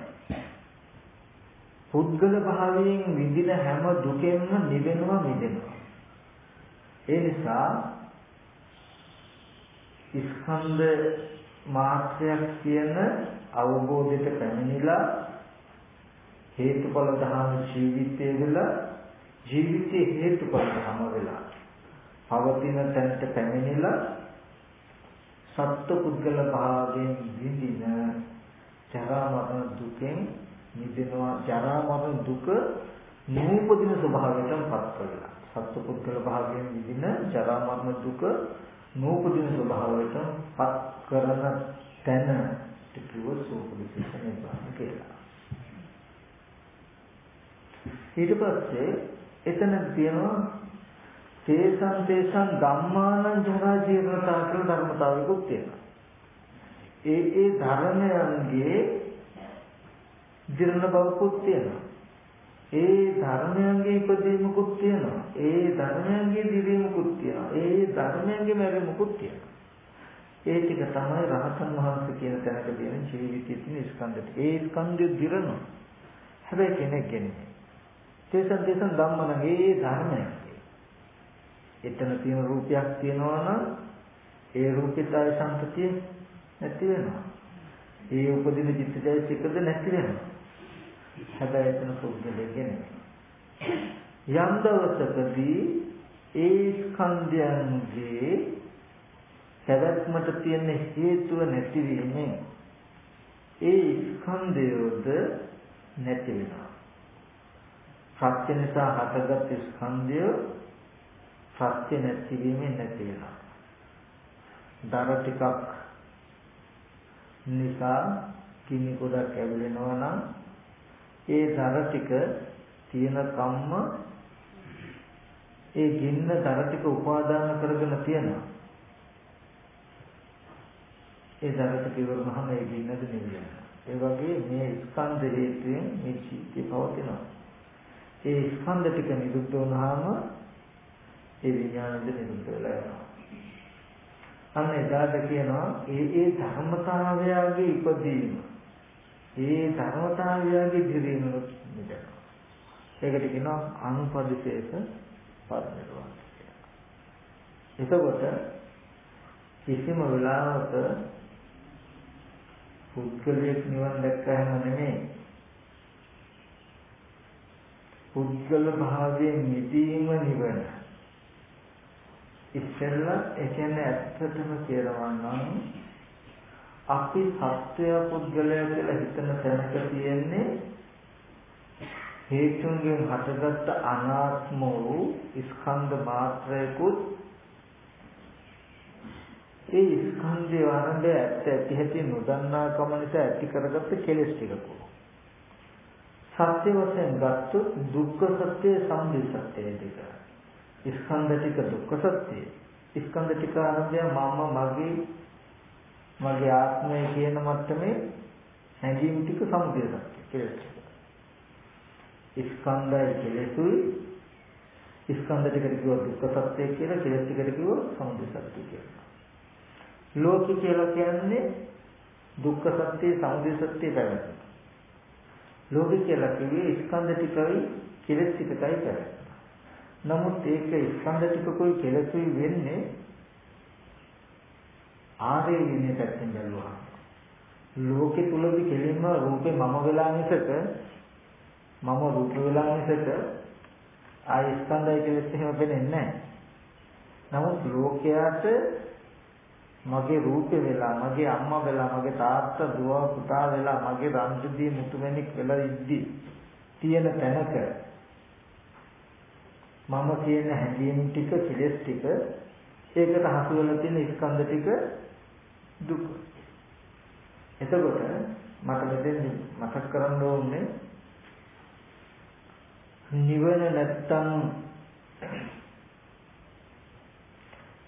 පුද්ගල භාවයෙන් විඳින හැම දුකෙන්ම නිවෙනවා මිදෙනවා. ඒ නිසා ස්කන්ධ මාත්‍රයක් කියන අවබෝධයට පැමිණිලා හේතුඵල ධර්ම ජීවිතයේ වෙලා ජීවිතයේ හේතුඵල ධර්ම වෙලා පවතින තැනට පැමිණිලා සත්ව පුද්ගල භාවයෙන් විඳින ජරා මරණ දුකෙන් මිදෙනවා. ජරා මරණ දුක නූපදින ස්වභාවයටම පත් කරලා සත්පුද්ගල භාවයෙන් විදින ජරා මරණ දුක නූපදින ස්වභාවයට පත් කරන තැන ටිකව සෝපදිශේෂ නිබ්බාන කියලා. ඊට පස්සේ එතන තියෙනවා තේසං තේසං ධම්මානං ජරා ජීවනතා කියලා ධර්මතාවයකුත් තියෙනවා. ඒ ඒ ධර්මයන්ගේ ජීර්ණ බවකුත් තියෙනවා. ඒ ධර්මයන්ගේ ඉපදීමකුත් තියෙනවා. ඒ ධර්මයන්ගේ දිවීමකුත් තියෙනවා. ඒ ධර්මයන්ගේ මැරීමකුත් තියෙනවා. ඒ ටික තමයි රහතන් වහන්සේ කියන තැනක තියෙන ජීවිතයේ තියෙන ස්කන්ධ. ඒ ස්කන්ධය දිරනවා. හැබැයි කෙනෙක් ගෙන්නේ. තේසන් තේසන් ධම්මන ඒ ධර්මයන්. එතන තියෙන රූපයක් තියෙනවා නම් ඒ රූපිතය සම්පතිය නැති වෙනවා. ඒ උපදින චිත්තජයසිකද නැති වෙනවා. හැබැයි එතන පුද්ගලයෙක් යම් දවසකදී ඒ ස්කන්ධයන්ගේ පැවැත්මට තියෙන හේතුව නැතිවීමෙන් ඒ ස්කන්ධයෝද නැති වෙනවා. සත්‍ය නිසා හටගත් ස්කන්ධය සත්‍ය නැතිවීමෙන් නැති වෙනවා. දර ටිකක් නිසා කිනි ගොඩක් ඇවිලෙනවා නම් ඒ දර ටික තියෙන කම්ම ඒ ගින්න දර ටික උපාදාන කරගෙන තියෙනවා. ඒ දර ටික ඉවරනහම ඒ ගින්නද නිවිලා. ඒ වගේ මේ ස්කන්ධ හේතුයෙන් මේ ජීවිතය පවතිනවා. ඒ ස්කන්ධ ටික නිරුද්ධ වුණාම ඒ විඥානද නිරුද්ධ වෙලා යනවා. අන්න එදාට කියනවා ඒ ඒ ධර්මතාවයගේ ඉපදීම ඒ ධර්මතාවයගේ දිරීමනොත් මිදෙනවා. ඒකට කියනවා අනුපදිශේෂ පරිනිර්වාණය කියලා. එතකොට කිසිම වෙලාවක පුද්ගලයෙක් නිවන් දැක්කහම නෙමෙයි පුද්ගල භාවයෙන් මිදීම නිවන. ඉස්සෙල්ලා ඒ කියන්නේ ඇත්තටම කියනවා නම් අපි සත්වය පුද්ගලයා කියලා හිතන තැනක තියෙන්නේ හේතුන්ගෙන් හටගත්ත අනාත්ම වූ ස්කන්ධ මාත්‍රයකුත් ඒ ස්කන්ධය වරඹ ඇත්ත ඇති හැටි නොදන්නා කම නිසා ඇති කරගත්ත කෙලෙස් ටිකක. සත්‍ය වශයෙන් ගත්තොත් දුක්ඛ සත්‍ය සම්දි සත්‍ය දෙක. ස්කන්ධ ටික දුක්ඛ සත්‍ය. ස්කන්ධ ටික ආරම්භය මම මගේ මගේ ආත්මය කියන මට්ටමේ හැඟීම් ටික සමුදය සත්‍ය කෙලෙස් ටික. ස්කන්ධය කෙලෙසුයි ස්කන්ධ ටිකට කිව්ව දුක්ඛ සත්‍ය කියලා කෙලෙස් ටිකට කිව්ව සමුදය සත්‍ය කියලා. ලෝක කියලා කියන්නේ දුක්ඛ සත්‍ය සමුදය සත්‍ය පැවැත්ම. ලෝක කියලා කිව්වේ ස්කන්ධ ටිකයි කෙලෙස් ටිකයි පැවැත්ම. නමුත් ඒක ස්කන්ධ ටිකකුයි කෙලෙසුයි වෙන්නේ ආර්ය විනය පැත්තෙන් බැලුවා. ලෝකෙ තුලදී කෙලින්ම රූපේ මම වෙලා මිසක මම රූප වෙලා මිසක ආය ස්කන්ධය කෙලෙස් එහෙම වෙන්නේ නැහැ. නමුත් ලෝකයට මගේ රූපේ වෙලා මගේ අම්මා වෙලා මගේ තාත්තා දුව පුතා වෙලා මගේ රන්ජුදී මුතුමැණික් වෙලා ඉද්දි තියෙන තැනක මම කියන හැඟීම් ටික කෙලෙස් ටික ඒකට හසු වෙලා තියෙන ස්කන්ධ ටික දුක. එතකොට මට මෙතෙන් මතක් කරන්න ඕනේ නිවන නැත්තම්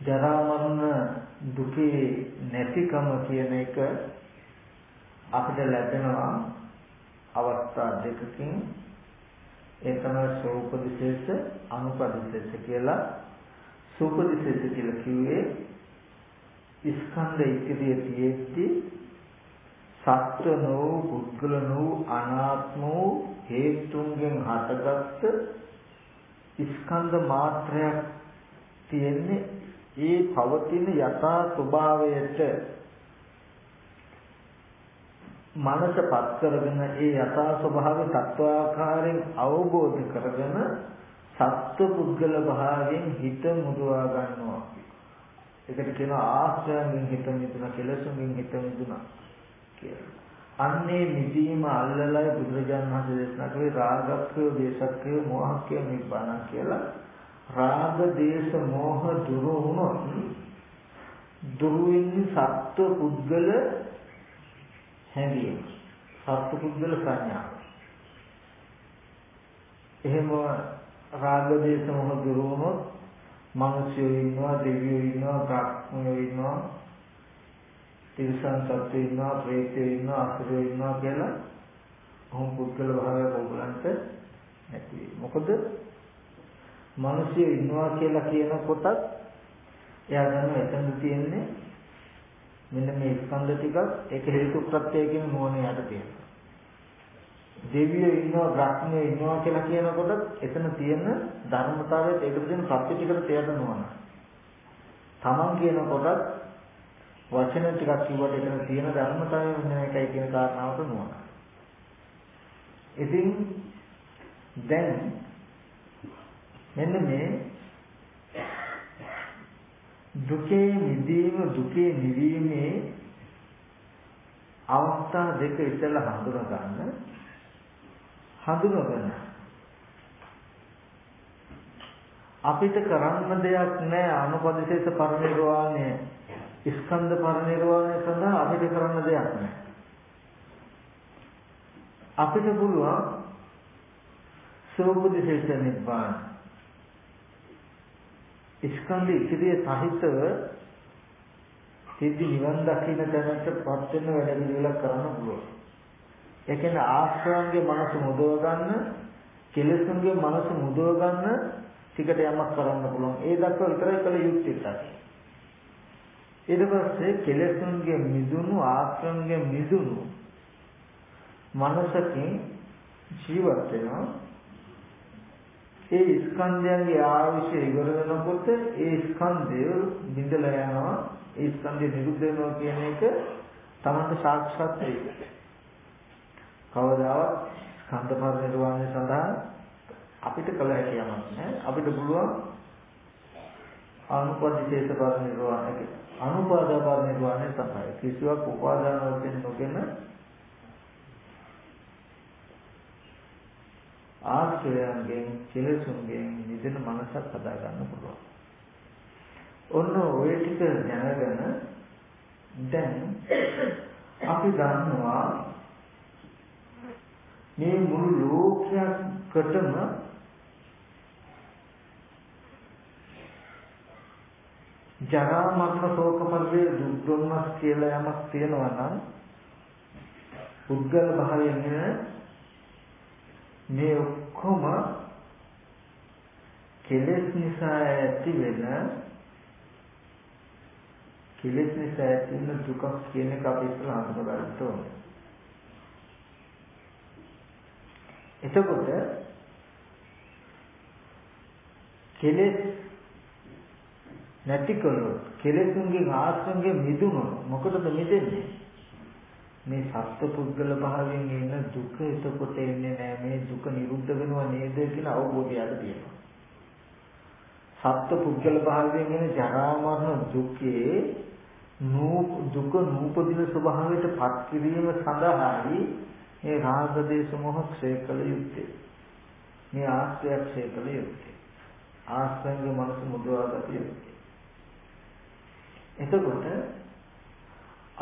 ජරා මරණ දුකේ නැතිකම කියන එක අපිට ලැබෙනවා අවස්ථා දෙකකින්. ඒ තමයි සෝපදිශේෂ අනුපදිශේෂ කියලා. සෝපදිශේෂ කියලා කිව්වේ ස්කන්ධ ඉතිරිය තියෙද්දි සත්ව නෝ පුද්ගල නෝ අනාත්ම හේතුන්ගෙන් හටගත්ත ස්කන්ධ මාත්‍රයක් තියෙන්නේ ඒ පවතින යථා ස්වභාවයට මනසපත් කරගෙන ඒ යථා ස්වභාවය තත්වාකාරයෙන් අවබෝධ කරගෙන සත්ව පුද්ගල භාවයෙන් හිත මුදවා ගන්නවා ඒකට කියනවා ආශ්‍රයයෙන් හිත මිදුණා කෙලසුන්ගෙන් හිත මිදුණා කියලා. අන්නේ නිදීම අල්ලලයි බුදුරජාණන් වහන්සේ දේශනා කළේ රාගක්ඛය, දේශක්ඛය, මෝහක්ඛය නිබ්බාන කියලා. රාග, දේශ, මෝහ දුරු වුණොත් දුරු වෙන්නේ සත්ව පුද්ගල හැඟීම. සත්ව පුද්ගල සංඥා. එහෙම රාග, දේශ, මොහ දුරු වුණොත් මිනිස්සු ඉන්නවා, දෙවියෝ ඉන්නවා, බ්‍රහ්මයෝ ඉන්නවා, තිරිසන් සත්ත්වෝ ඉන්නවා, ප්‍රේතයෝ ඉන්නවා, අසුරයෝ ඉන්නවා කියලා ඔහොම පුද්ගල භාවයක් ඕගලන්ට නැති වෙයි. මොකද මිනිස්සු ඉන්නවා කියලා කියනකොටත් එයා දන්නවා එතන තියෙන්නේ මෙන්න මේ ස්කන්ධ ටිකක් ඒක හේතු ප්‍රත්‍යයකින් මොනේ යට තියෙනවා. දෙවියෝ ඉන්නවා, බ්‍රහ්මයෝ ඉන්නවා කියලා කියනකොට එතන තියෙන ධර්මතාවයත් ඒකට තියෙන ප්‍රත්‍ය ටිකට තේරෙනවා. තමන් කියනකොටත් වචන ටිකක් කිව්වට එතන තියෙන ධර්මතාවය මෙන්න මේකයි කියන කාරණාවට නුවණ. ඉතින් දැන් මෙන්න මේ දුකේ නිදීම දුකේ නිවීමේ අවස්ථා දෙක ඉතලා හඳුනා ගන්න හඳුනගන්න අපිට කරන්න දෙයක් නැහැ අනුපදිශේෂ පරිනිර්වාණය ස්කන්ධ පරිනිර්වාණය සඳහා අපිට කරන්න දෙයක් නැහැ. අපිට පුළුවන් සෝබුද්ධිශේෂ නිබ්බාන. ස්කන්ධ ඉතිරිය සහිතව සිද්ධි නිවන් දකින්න දැනට පත් වෙන වැඩ පිළිවෙලක් කරන්න පුළුවන්. ඒ කියන්නේ ආශ්‍රවන්ගේ මනස මුදව ගන්න, කෙලෙසුන්ගේ මනස මුදව ගන්න ටිකට යමක් කරන්න පුළුවන්. ඒ දක්වා විතරයි කළ යුත්තේ. ඊට පස්සේ කෙලෙසුන්ගේ මිදුණු ආශ්‍රමගේ මිදුණු මනසකින් ජීවත් වෙනවා ඒ ස්කන්ධයන්ගේ ආවිෂය ඉවර වෙනකොට ඒ ස්කන්ධය බිඳලා යනවා ඒ ස්කන්ධය නිරුද්ධ වෙනවා කියන එක තමන්ට සාක්ෂාත් වෙයි. කවදාවත් ස්කන්ධ පරිනිර්වාණය සඳහා අපිට කළ හැකි යමක් නැහැ. අපිට පුළුවන් අනුපදිශේෂ පරිනිර්වාණය අනුපාදා පරිනිර්වාණය තමයි. කිසිවක් උපාදාන වශයෙන් නොගෙන ආශ්‍රයයන්ගෙන් කෙලෙසුන්ගෙන් නිදෙන මනසක් හදා ගන්න පුළුවන්. ඔන්න ඔය ටික දැනගෙන දැන් අපි දන්නවා මේ මුළු ලෝකයකටම ජරා මරණ ශෝක පරිදේ දුක් දුන්නස් කියලා යමක් තියෙනවා නම් පුද්ගල භාවයෙන් මේ ඔක්කොම කෙලෙස් නිසා ඇති වෙන කෙලෙස් නිසා ඇති වෙන දුක කියන එක අපි ඉස්සරහ හඳුනා ගන්න ඕනේ. එතකොට කෙලෙස් නැති කළොත් කෙලෙසුන්ගේ ආශ්‍රයෙන් මිදුණොත් මොකටද මිදෙන්නේ මේ සත්පුද්ගල භාවයෙන් එන දුක එතකොට එන්නේ නැහැ මේ දුක නිරුද්ධ වෙනවා නේද කියන අවබෝධය අද තියෙනවා. සත්පුද්ගල භාවයෙන් එන ජරා මරණ දුකේ නූ දුක නූපදින ස්වභාවයට පත් කිරීම සඳහායි මේ රාග දේශ මොහ ක්ෂය කළ යුත්තේ. මේ ආශ්‍රය ක්ෂය කළ යුත්තේ. ආශ්‍රයගේ මනස මුදවා ගත යුත්තේ. එතකොට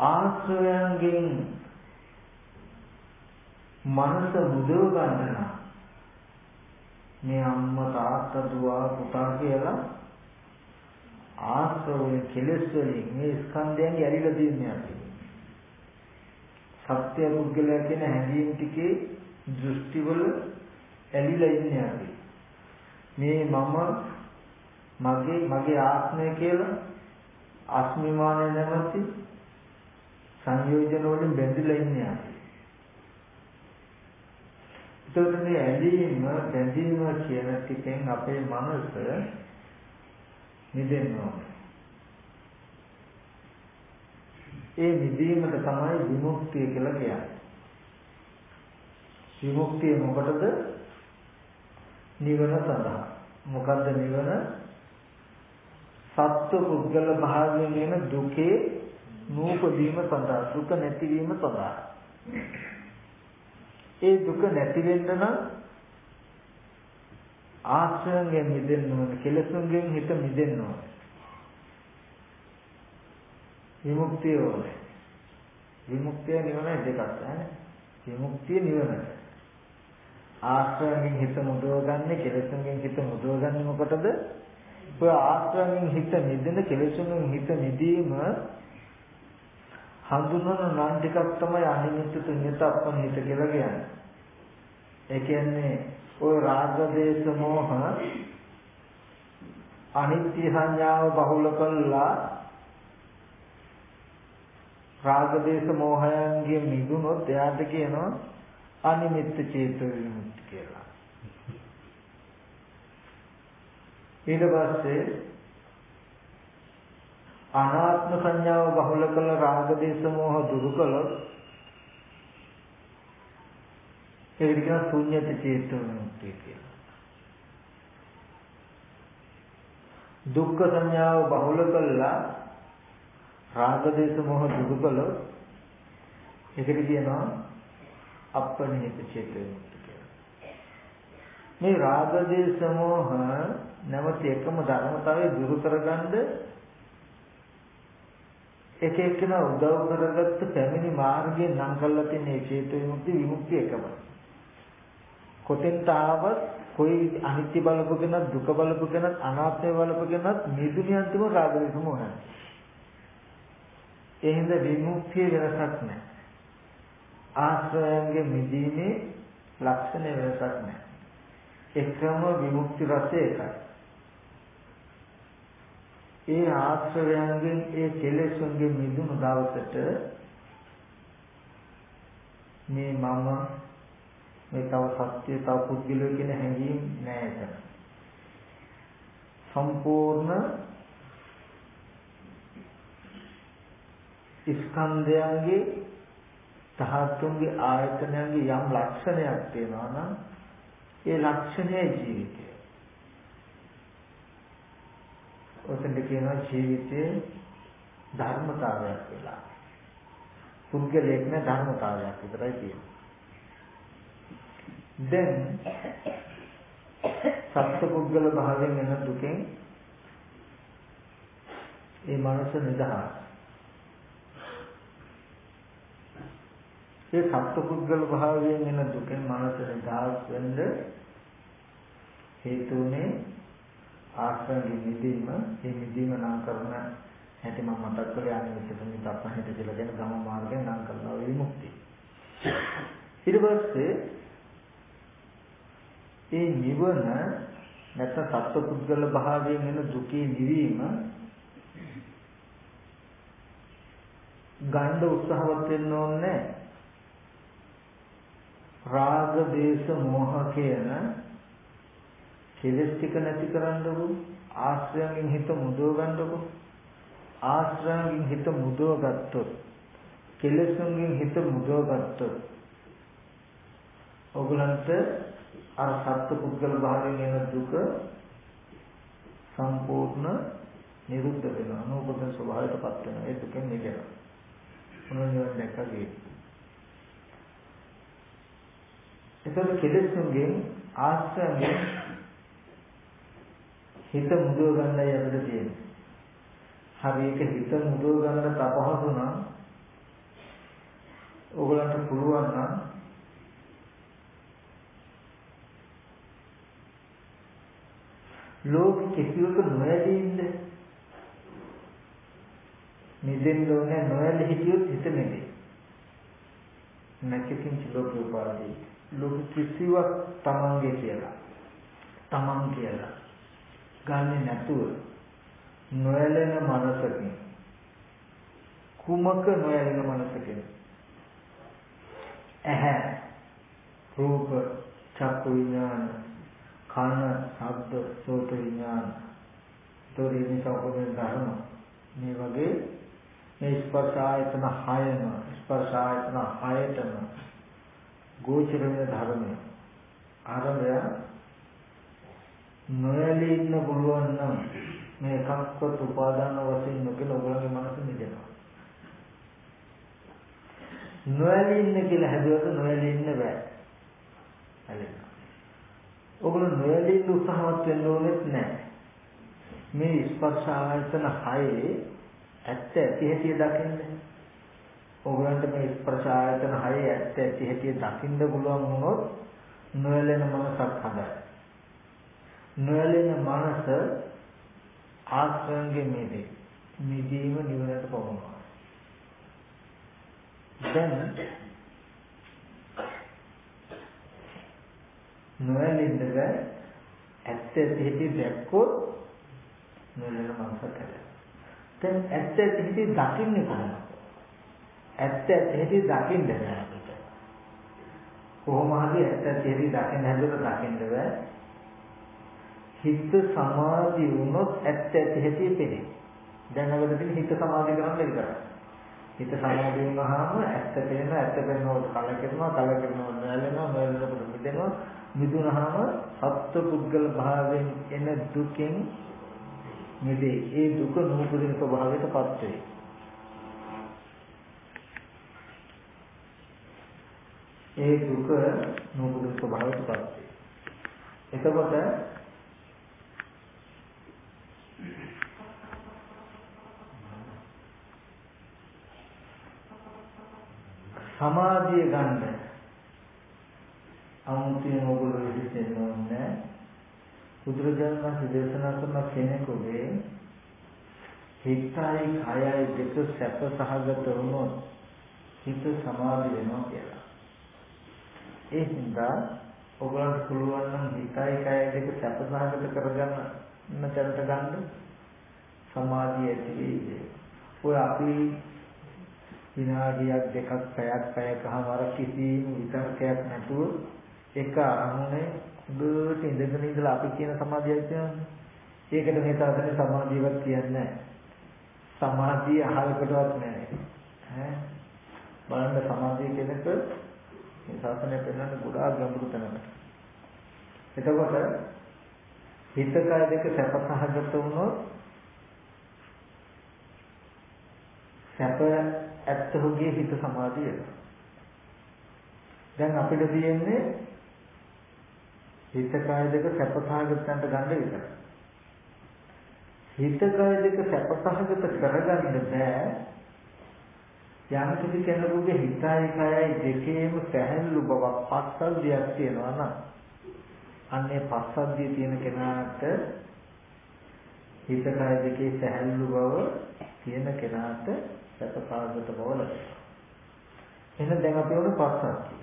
ආශ්‍රයයන්ගෙන් මනස මුදව ගන්න මේ අම්මා තාත්තා දුව පුතා කියලා ආශ්‍රවයෙන් කෙලෙස් වලින් මේ ස්කන්ධයන් ඇරිලා තියන්නේ අපි. සත්‍ය පුද්ගලයා කියන හැඟීම් ටිකේ දෘෂ්ටිවල ඇලිලා ඉන්නේ අපි. මේ මම මගේ මගේ ආත්මය කියලා අස්මිමානය නැමැති සංයෝජන වලින් බැඳිලා ඉන්නේ අපි. ඒතකොට මේ ඇලීම බැඳීම කියන ටිකෙන් අපේ මනස නිදෙන්න ඕනේ. ඒ නිදීමට තමයි විමුක්තිය කියලා කියන්නේ. විමුක්තිය මොකටද? නිවන සඳහා. මොකද්ද නිවන? සත්ව පුද්ගල භාවයෙන් එන දුකේ නූපදීම සඳහා දුක නැතිවීම සඳහා ඒ දුක නැති වෙන්න නම් ආශ්‍රයෙන් මිදෙන්න ඕනේ කෙලසුන්ගෙන් හිත මිදෙන්න ඕනේ. විමුක්තිය ඕනේ. විමුක්තිය නිවන දෙකක් ඈ. විමුක්තිය නිවන ආශ්‍රයෙන් හිත මුදවගන්නේ කෙලසුන්ගෙන් හිත මුදවගන්නේ මොකටද? ඔය ආශ්‍රයෙන් හිත මිදෙන කෙලසුන්ගෙන් හිත මිදීම හඳුනන නම් ටිකක් තමයි අනිමිත්ත තුන්්‍යත අපනිත කියලා කියන්නේ. ඒ කියන්නේ ওই රාග දේශ මොහ අනිත්‍ය සංඥාව බහුල කළා රාග දේශ මොහයන්ගේ මිදුනොත් එයාට කියනවා අනිමිත්ත චේතෝ විමුක්ති කියලා. ඊට පස්සේ අනාත්ම සංඥාව බහුල කළ රාග දේශ මොහ දුරු කළොත් ඒකට කියන ශුන්්‍යත චේතෝ විමුක්තිය කියලා. දුක්ඛ සංඥාව බහුල කළා රාග දේශ මොහ දුරු කළොත් ඒකට කියනවා අප්පනිහිත චේතෝ විමුක්තිය කියලා. මේ රාග දේශ මොහ නැවත එකම ධර්මතාවය දුරු කරගන්න එක එක්කෙනා උදව් කරගත්ත පැමිණි මාර්ගයෙන් නම් කරලා තියෙන මේ චේතෝ විමුක්ති විමුක්ති එකම. කොතෙන්ට ආවත් કોઈ අනිත්‍ය බලපගෙනත් දුක බලපගෙනත් අනාත්මය බලපගෙනත් නිදුණිය අන්තිම රාග විසම මොහොන. ඒ හින්දා විමුක්තිය වෙනසක් නැහැ. ආශ්‍රයන්ගේ මිදීමේ ලක්ෂණ වෙනසක් නැහැ. එකම විමුක්ති රසය එකයි. ඒ ආශ්‍රයයන්ගෙන් ඒ කෙලෙසුන්ගෙන් මිදුණු දවසට මේ මම මේ තව සත්‍ය තව පුද්ගලය කියන හැඟීම් නෑ එතන. සම්පූර්ණ ස්කන්ධයන්ගේ ධාතුන්ගේ ආයතනයන්ගේ යම් ලක්ෂණයක් තියෙනවා නම් ඒ ලක්ෂණය ජීවිතය. ඔතෙන්ද කියනවා ජීවිතයේ ධර්මතාවයක් කියලා. පුද්ගලයෙක් නේ ධර්මතාවයක් විතරයි තියෙන්නේ. දැන් සත්පුද්ගල භාවයෙන් එන දුකෙන් ඒ මනස නිදහස්. ඒ සත්පුද්ගල භාවයෙන් එන දුකෙන් මනස නිදහස් වෙන්න හේතුනේ ආශ්‍රයෙන් මිදීම මේ මිදීම නම් කරන හැටි මම මතක් කරේ අනිත් සුමිත අපහිට කියලා දෙන ගම මාර්ගයෙන් නම් කරනවා විමුක්තිය. ඊට පස්සේ ඒ නිවන නැත්නම් සත්පුද්ගල භාවයෙන් එන දුකේ නිවීම ගණ්ඩ උත්සාහවත් වෙන්න ඕනේ රාග දේශ මොහ කියන කෙලස් ටික නැති කරන්නකො ආශ්‍රයෙන් හිත මුදව ගන්නකො. ආශ්‍රයෙන් හිත මුදව ගත්තොත් කෙලසුන්ගෙන් හිත මුදව ගත්තොත් ඔගලන්ට අර සත්ත්ව පුද්ගල භාවයෙන් එන දුක සම්පූර්ණ නිරුද්ධ වෙනවා. නූපද ස්වභාවයටපත් වෙනවා. ඒ දුකෙන් මිදෙනවා මොනවා නිවන් දැක්කගේ එතකොට කෙලෙසුන්ගෙන් ආශ්‍රයෙන් හිත මුදව ගන්නයි අපිට තියෙන්නේ. හරියට හිත මුදව ගන්න තපහසු නම් ඕගලන්ට පුළුවන් නම් ලෝක කිසිවක නොයදී ඉන්න නිදෙන්න ඕනේ නොයලි හිටියොත් හිත නෙමෙයි නැකිතින් ලෝක උපාදී ලෝක කිසිවක් තමන්ගේ කියලා තමන් කියලා. ගන්නෙ නැතුව නොයැලෙන මනසකින්. කුමක නොයැලෙන මනසකින්? ඇහැ රූප චක්කු විඥාන කන ශබ්ද සෝත විඥාන. තොරිනි සෝපදෙන් ධර්ම මේ වගේ මේ ස්පර්ශ ආයතන හයම ස්පර්ශ ආයතන හයතම ගෝචර වෙන ධර්මය. ආරම්භය නොයලී ඉන්න පුළුවන් නම් මේ එකක්වත් උපාදාන වශයෙන් නොකල ඔයගොල්ලෝගේ මනස මිදෙනවා. නොඇලී ඉන්න කියලා හැදුවට නොඇලී ඉන්න බෑ. ඇලෙනවා. ඔගොල්ලෝ නොඇලී ඉන්න උත්සාහවත් වෙන්න ඕනෙත් නැහැ. මේ ස්පර්ශ ආයතන හයේ ඇත්ත ඇති හැටි දකින්නේ. ඔයගලන්ට මේ ස්පර්ශ ආයතන හයේ ඇත්ත ඇති හැටි දකින්න පුළුවන් වුණොත් නොයලෙන මනසක් හදයි. නොයලෙන මනස ආශ්‍රයන්ගේ මේදී මිදීම නිවනට පමුණුවා. දැන් නොයලින්ද ඇත්ත ඇති දැක්කොත් නොයලන මනසක් හැදෙනවා. දැන් ඇත්ත ඇති දකින්නේ කොහොමද? ඇත්ත ඇති දකින්න බෑ අපිට. කොහොම හරි ඇත්ත ඇති දකින්න හැදුවොත් දකින්න බෑ. හිත සමාධි වුණොත් ඇත්ත ඇති හැටි පෙනේ. දැන් අවදින් හිත සමාධි කරන්න විතරයි. හිත සමාධි වුණාම ඇත්ත පේන ඇත්ත පේනකොට කලකිරෙනවා කලකිරෙනවා නැලෙනවා නැලෙනකොට මිදෙනවා මිදුනහම සත්ව පුද්ගල භාවයෙන් එන දුකෙන් මිදේ ඒ දුක නූපදින ස්වභාවයටපත් වේ ඒ දුක නූපදින ස්වභාවයටපත් වේ එතකොට සමාධිය ගන්න. අමුතුවෙන් ඔයගොල්ලෝ විශ්ෙන්න ඕනේ බුදුරජාණන් වහන්සේ දේශනා කරන කෙනෙකුගේ හිතයි කයයි දෙක සැප සහගත වුණොත් හිත සමාධි වෙනවා කියලා. ඒ හින්දා ඔයගොල්ලන්ට පුළුවන් නම් හිතයි කයයි දෙක සැප සහගත කරගන්න. තැනට ගන්න සමාධිය ඇති වෙයි. ඔය අපි විනාඩියක් දෙකක් පැයක් පැයකමාර කිසිම විතර්කයක් නැතුව එක අරමුණේ දුරට ඉඳගෙන ඉඳලා අපි කියන සමාධියක් කියන්නේ. ඒකට මේ තාතනේ සමාධියවත් කියන්නේ නැහැ. සමාධිය අහලකටවත් නැහැ. ඈ බලන්න සමාධිය කියනක මේ ශාසනය පෙන්වන්නේ ගොඩාක් ගැඹුරු තැනකට. එතකොට හිත කය දෙක සැපසහගත වුණොත් සැප ඇත්තහුගේ හිත සමාධිය දැන් අපිට තියෙන්නේ හිත කය දෙක සැපසහගතන්ට ගන්න විතරයි. හිත කය දෙක සැපසහගත කරගන්න බෑ. යම් කිසි කෙනෙකුගේ හිතයි කයයි දෙකේම සැහැල්ලු බවක් පස්සද්ධියක් තියෙනවා නම් අන්නේ පස්සද්ධිය තියෙන කෙනාට හිත කය දෙකේ සැහැල්ලු බව තියෙන කෙනාට සැපසහගත බව ලැබෙනවා. එහෙනම් දැන් අපි උඩ පස්සද්ධිය.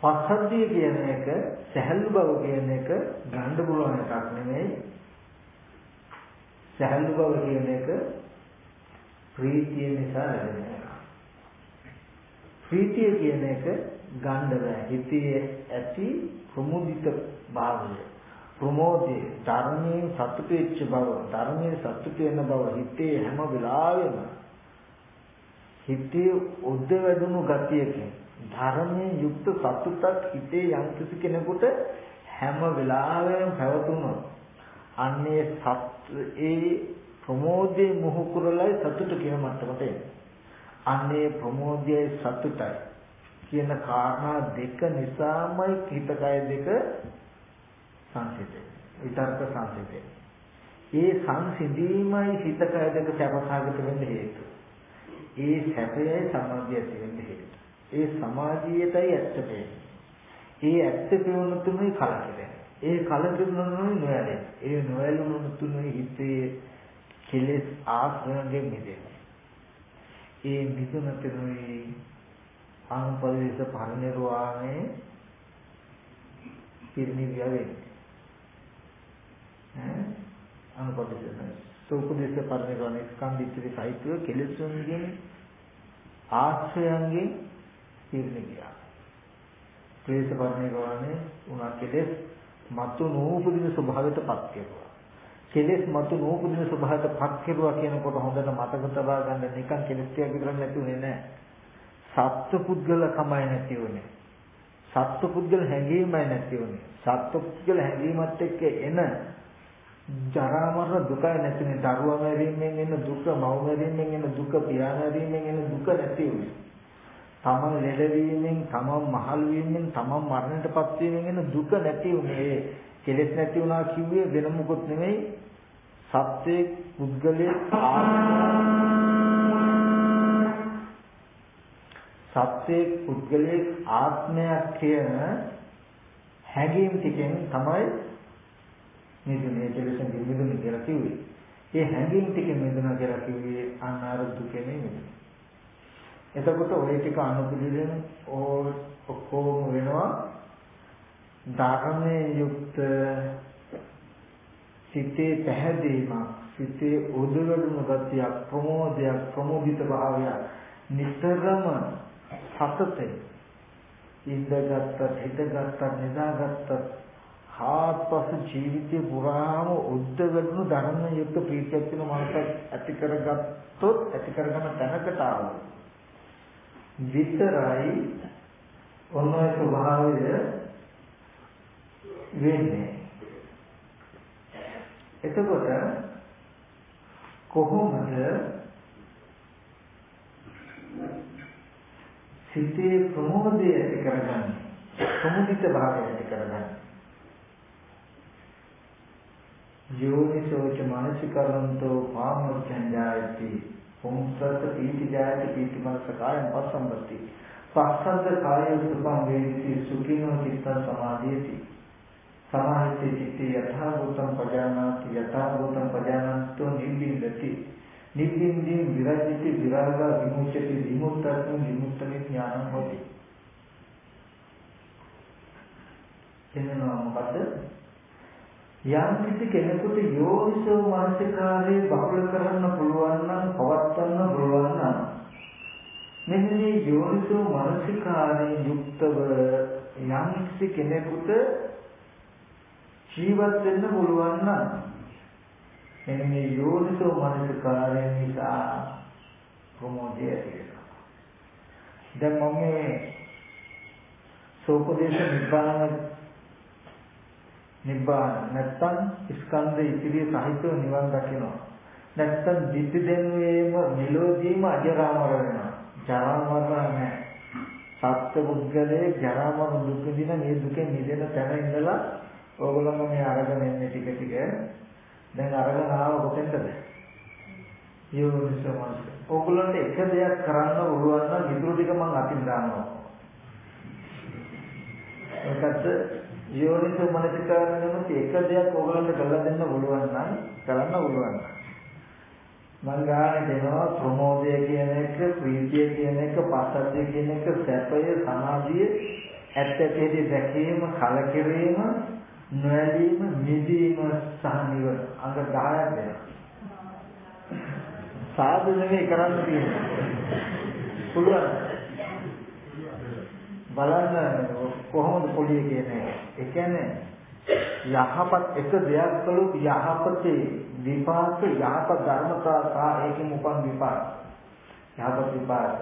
පස්සද්ධිය කියන එක සැහැල්ලු බව කියන එක ගන්න පුළුවන් එකක් නෙමෙයි. සැහැල්ලු බව කියන එක ප්‍රීතිය නිසා ලැබෙන එකක්. ප්‍රීතිය කියන එක ගන්න බෑ. හිතේ ඇති ප්‍රමුදිත භාවය. ප්‍රමෝදේ ධර්මයේ සතුටු වෙච්ච බව ධර්මයේ සතුටු වෙන බව හිතේ හැම වෙලාවෙම හිතේ උද්ද වැඩුණු ගතියකින් ධර්මයේ යුක්ත සතුටක් හිතේ යම් කිසි කෙනෙකුට හැම වෙලාවෙම පැවතුනොත් අන්නේ සත් ඒ ප්‍රමෝදේ මොහු කුරලයි සතුට කියන මට්ටමට එන්නේ. අන්නේ ප්‍රමෝදයේ සතුටයි කියන කාරණා දෙක නිසාමයි හිත කය දෙක සංසිඳෙන්නේ. විතර්ක සංසිඳෙන්නේ. ඒ සංසිඳීමයි හිත කය දෙක සැපසහගත වෙන්න හේතුව. ඒ සැපයයි සමාධිය ඇති වෙන්න හේතුව. ඒ සමාධියටයි ඇත්ත පේන්නේ. ඒ ඇත්ත පේන තුනේ කලකිරෙන. ඒ කලකිරුණොත් නොයලෙන. ඒ නොයලුණු තුනේ හිතේ කෙලෙස් ආශ්‍රයෙන් මිදෙන්නේ. ඒ මිදුන තුනේ ආනුපරිස පරිනිර්වාණය පිරිනිවිය වෙන්නේ. අනුපටිසන සෝපදේශ පරිණිරවණ ස්කන්ධිත්‍රි සහිතව කෙලෙසුන්ගෙන් ආශ්‍රයන්ගෙන් පිරිනි ගියා. ක්ලේශ පරිණිරවණේ උනා කෙලෙස් මතු නූපදින ස්වභාවයටපත් කෙරුවා. කෙලෙස් මතු නූපදින ස්වභාවයටපත් කෙරුවා කියනකොට හොඳට මතක තබා ගන්න නිකන් කෙලෙස් ටික විතරක් නැතුනේ නෑ. සත්පුද්ගල කමයි නැති උනේ. සත්පුද්ගල හැඟීමයි නැති උනේ. සත්පුද්ගල හැඟීමත් එක්ක එන ජරා මරණ දුකයි නැතිනේ දරුවා මැරීමෙන් එන දුක මව මැරීමෙන් එන දුක පියා මැරීමෙන් එන දුක නැති වෙයි. තමන් ලෙඩවීමෙන් තමන් මහල් වීමෙන් තමන් මරණයටපත් වීමෙන් එන දුක නැති උනේ කෙලෙස් නැති වුණා කිව්වේ වෙන මොකොත් නෙමෙයි සත්‍යයේ පුද්ගලයේ සත්‍යයේ පුද්ගලයේ ආත්මයක් කියන හැඟීම් ටිකෙන් තමයි මිදුනේ කෙලෙසෙන් මිදුනේ කියලා කිව්වේ. ඒ හැඟීම් ටිකෙන් මිදුණා කියලා කිව්වේ අනාර දුකේ නෙමෙයි. එතකොට ওই ටික අනුපිළිවෙලින් ඔක්කොම වෙනවා ධර්මයේ යුක්ත සිතේ පැහැදීමක් සිතේ උදවලුණු ගතියක් ප්‍රමෝදයක් ප්‍රමෝදිත භාවයක් නිතරම සතතේ ඉඳගත්ත හිටගත්ත නිදාගත්ත හාත්පස ජීවිතේ පුරාම උද්දවලුණු ධර්මයේ යුක්ත ප්‍රීතියක් වෙන මනසක් ඇති කරගත්තොත් ඇති කරගන්න තැනකට ආවොත් විතරයි ඔන්නෝ ස්වභාවය වෙන්නේ. එතකොට කොහොමද සිතේ ප්‍රමෝදය ඇති කරගන්නේ ප්‍රමුදිත භාවය ඇති කරගන්නේ. යෝනිසෝච මානසිකරන්තෝ පාමොච්ඡං ජායති පුම්සත පීති ජායති පීති මනස කායං පස්සම්බති පස්සද්ද කාය සුඛං වේදිති සුඛිනෝ චිත්තං සමාධියති. සමාහිතේ චිත්තේ යථා භූතං පජානාති යථා භූතං පජානන්තෝ නිබ්බින්දති නිබ්බින්දී විරජ්‍යති විරාගා විමුච්ඡති විමුක්තත්වං විමුක්තමේ ඥානං හොති. එන්නනවා මොකද? යම් කිසි කෙනෙකුට යෝනිසෝ මානසිකාරයේ බහුල කරන්න පුළුවන් නම් පවත්වන්න පුළුවන් නම් මෙන්න මේ යෝනිසෝ මානසිකාරයෙන් යුක්තව යම් කිසි කෙනෙකුට ජීවත් වෙන්න පුළුවන් නම් මෙන්න මේ යෝනිසෝ මනසිකාරය නිසා ප්‍රමෝදය ඇති වෙනවා. දැන් මම මේ සෝපදේශ නිබ්බාන නිබ්බාන නැත්තම් ස්කන්ධ ඉතිරිය සහිතව නිවන් දකිනවා. නැත්තම් දිට්ඨි දෙන්නේම මෙලෝදීම අජරාමර වෙනවා. ජරා මරණ නැහැ. සත්‍ය පුද්ගලයේ ජරා මරණ දුක් විඳින මේ දුකෙන් මිදෙන තැන ඉඳලා ඕගොල්ලෝ මේ අරගෙන එන්නේ ටික ටික. දැන් අරගෙන ආව කොතෙන්ද? යෝනිසෝ මනස. ඕගොල්ලන්ට එක දෙයක් කරන්න පුළුවන් නම් විදුරු ටික මං අතින් දානවා. ඒකත් යෝනිසෝ මනස කරනකොට එක දෙයක් ඕගොල්ලන්ට කරලා දෙන්න පුළුවන් නම් කරන්න පුළුවන්. මං ගානේ දෙනවා ප්‍රමෝදය කියන එක, ප්‍රීතිය කියන එක, පස්සද්ධිය කියන එක, සැපය, සමාධිය, ඇත්ත ඇටි දැකීම, කලකිරීම නොඇලීම මිදීම සහ නිවන. අංග 10ක් දෙනවා. සාදු නෙමෙයි කරන්න තියෙන්නේ පුළුවන්. බලන්න කොහොමද පොඩි කියන්නේ. ඒ කියන්නේ යහපත් එක දෙයක් කළොත් යහපතේ විපාක යහපත් ධර්මතා සහ ඒකෙම උපන් විපාක. යහපත් විපාක.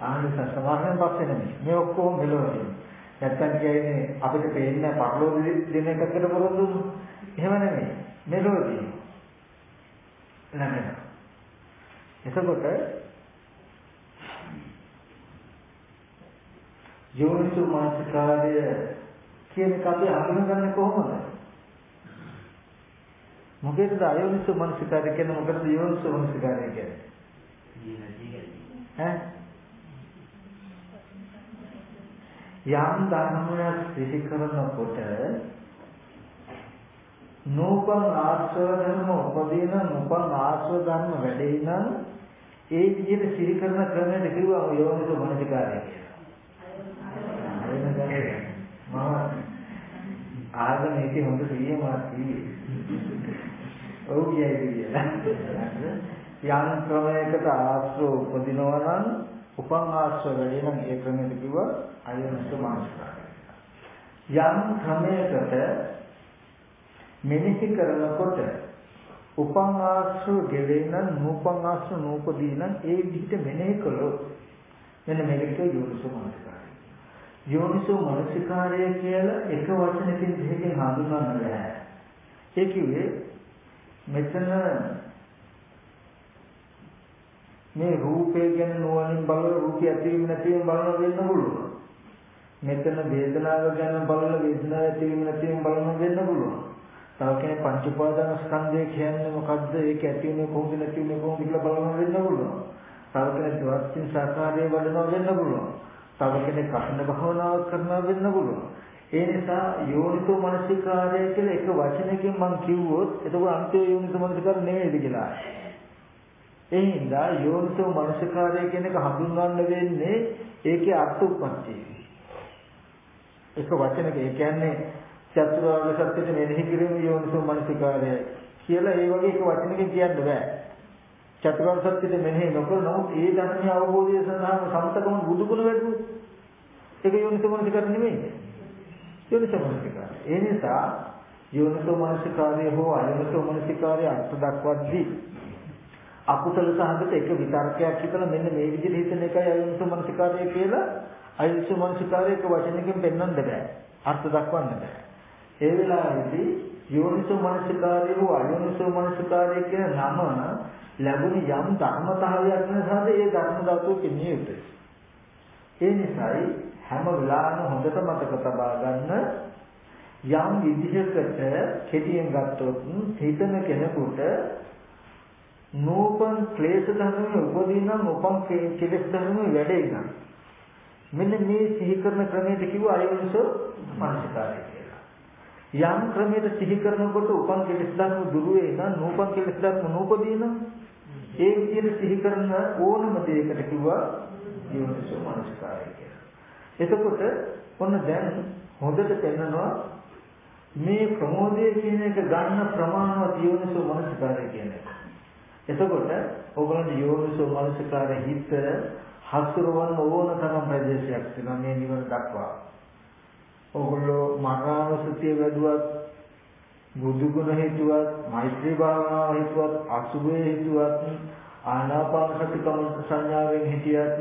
ආනිසංස සමාවෙන් පස්සේ නෙමෙයි. මේ ඔක්කොම මෙලොවදී නැත්තම් කියන්නේ අපිට පේන්නේ පරලෝක දෙන එකකට පොරොන්දු එහෙම නෙමෙයි. මෙලෝදී. නැමෙන එතකොට යෝනිසු මානසිකාරය කියන එක අපි හඳුනගන්නේ කොහොමද? මොකේද අයෝනිසු මානසිකාරය කියන්නේ? මොකද යෝනිසු මානසිකාරය කියන්නේ? ඈ යම් ධර්මයක් සිහි කරනකොට නූපන් ආශ්‍රව ධර්ම උපදින නූපන් ආශ්‍රව ධර්ම වැඩේ නම් ඒ විදිහට සිහි කරන ක්‍රමයට කිව්වා යෝනිසෝ මනසිකාරය කියලා. මම ආගම ඒකේ හොඳ සිහිය මාත් කිව්වේ. ඔව් කියයි කියලා. යම් ක්‍රමයකට ආශ්‍රව උපදිනවා නම් උපන් ආශ්‍රව වැඩි නම් ඒ ක්‍රමයට කිව්වා අයනස මානසිකාරය. යම් ක්‍රමයකට මෙනෙහි කරනකොට උපන් ආශ්‍රව ගෙවෙන නූපන් ආශ්‍රව නූපදී නම් ඒ විදිහට මෙනෙහි කළොත් මෙන්න මේකට යෝනිසෝ මානසිකාරය. යෝනිසෝ මානසිකාරය කියලා එක වචනකින් දෙකකින් හඳුන්වන්න බෑ. ඒ කිව්වේ මෙතන මේ රූපය ගැන නුවණින් බලන රූපය ඇතිවීම නැතිවීම බලන වෙන්න පුළුවන්. මෙතන වේදනාව ගැන බලන වේදනාව ඇතිවීම නැතිවීම බලන වෙන්න පුළුවන්. තව කෙනෙක් පංච උපාදාන ස්කන්ධය කියන්නේ මොකද්ද? ඒක ඇති වෙන්නේ කොහොමද නැති වෙන්නේ කොහොමද කියලා බලන වෙන්න පුළුවන්. තව කෙනෙක් දවස්කින් සාකාරයේ වඩනවා වෙන්න පුළුවන්. තව කෙනෙක් කර්ණ භාවනාවක් කරනවා වෙන්න පුළුවන්. ඒ නිසා යෝනිසෝ මනසිකාරය කියලා එක වචනකින් මම කිව්වොත් එතකොට අන්තිම යෝනිසෝ මනසිකාර නෙමෙයිද කියලා. ඒ හින්දා යෝනිසෝ මනසිකාරය කියන එක හඳුන්වන්න වෙන්නේ ඒකේ අර්ථ උප්පත්තිය. එක වචනක ඒ කියන්නේ චතුරාර්ය සත්‍යෙට මෙනෙහි කිරීම යෝනිසෝ මනසිකාරය කියලා ඒ වගේ එක වචනකින් කියන්න බෑ. චතුරාර්ය සත්‍යෙට මෙනෙහි නොකර නමුත් ඒ ධර්මයේ අවබෝධය සඳහා සම්තකම බුදුගුණ වැඩුවොත් ඒක යෝනිසෝ මනසිකාරය නෙමෙයි. යෝනිසෝ මනසිකාරය. ඒ නිසා යෝනිසෝ මනසිකාරය හෝ අයෝනිසෝ මනසිකාරය අර්ථ දක්වද්දී අකුසල සහගත එක විතර්කයක් හිතලා මෙන්න මේ විදිහට හිතන එකයි අයෝනිසෝ මනසිකාරය කියලා අයෝනිසෝ මනසිකාරය එක වචනකින් පෙන්වන්න බෑ. අර්ථ දක්වන්න බෑ. ඒ වෙලාවේදී යෝනිසෝ මනසිකාරය හෝ අයෝනිසෝ මනසිකාරය කියන නම ලැබුණ යම් ධර්මතාවයක් නිසාද ඒ ධර්ම ධාතුව කියන්නේ යුතුයි. ඒ නිසායි හැම වෙලාවෙම හොඳට මතක තබා ගන්න යම් විදිහකට කෙටියෙන් ගත්තොත් හිතන කෙනෙකුට නූපන් ක්ලේශ ධර්මයේ උපදීනම් උපන් කෙලෙස් ධර්මයේ වැඩේ නම් මෙන්න මේ සිහි කරන ක්‍රමයට කිව්ව අයෝනිසෝ මනසිකාරය කියලා. යම් ක්‍රමයකට සිහි කරනකොට උපන් කෙලෙස් ධර්ම දුරු වෙනා නූපන් කෙලෙස් ධර්ම නූපදීනම් ඒ විදිහට සිහි කරන ඕනම දෙයකට කිව්වා යෝනිසෝ මනසිකාරය කියලා. එතකොට ඔන්න දැන් හොඳට පෙන්නනවා මේ ප්‍රමෝදය කියන එක ගන්න ප්‍රමාණවත් යෝනිසෝ මනසිකාරය කියන එක. එතකොට ඕගොල්ලෝ යෝනිසෝ මනසිකාරය හිත හසුරවන්න ඕන තරම් ප්‍රදේශයක් තියෙනවා මේ නිවන දක්වා. ඕගොල්ලෝ මරණානුසතිය වැඩුවත් බුදු ගුණ හේතුවත් මෛත්‍රී භාවනාව හේතුවත් අසුභය හේතුවත් ආනාපාන සති කම සංඥාවෙන් හිටියත්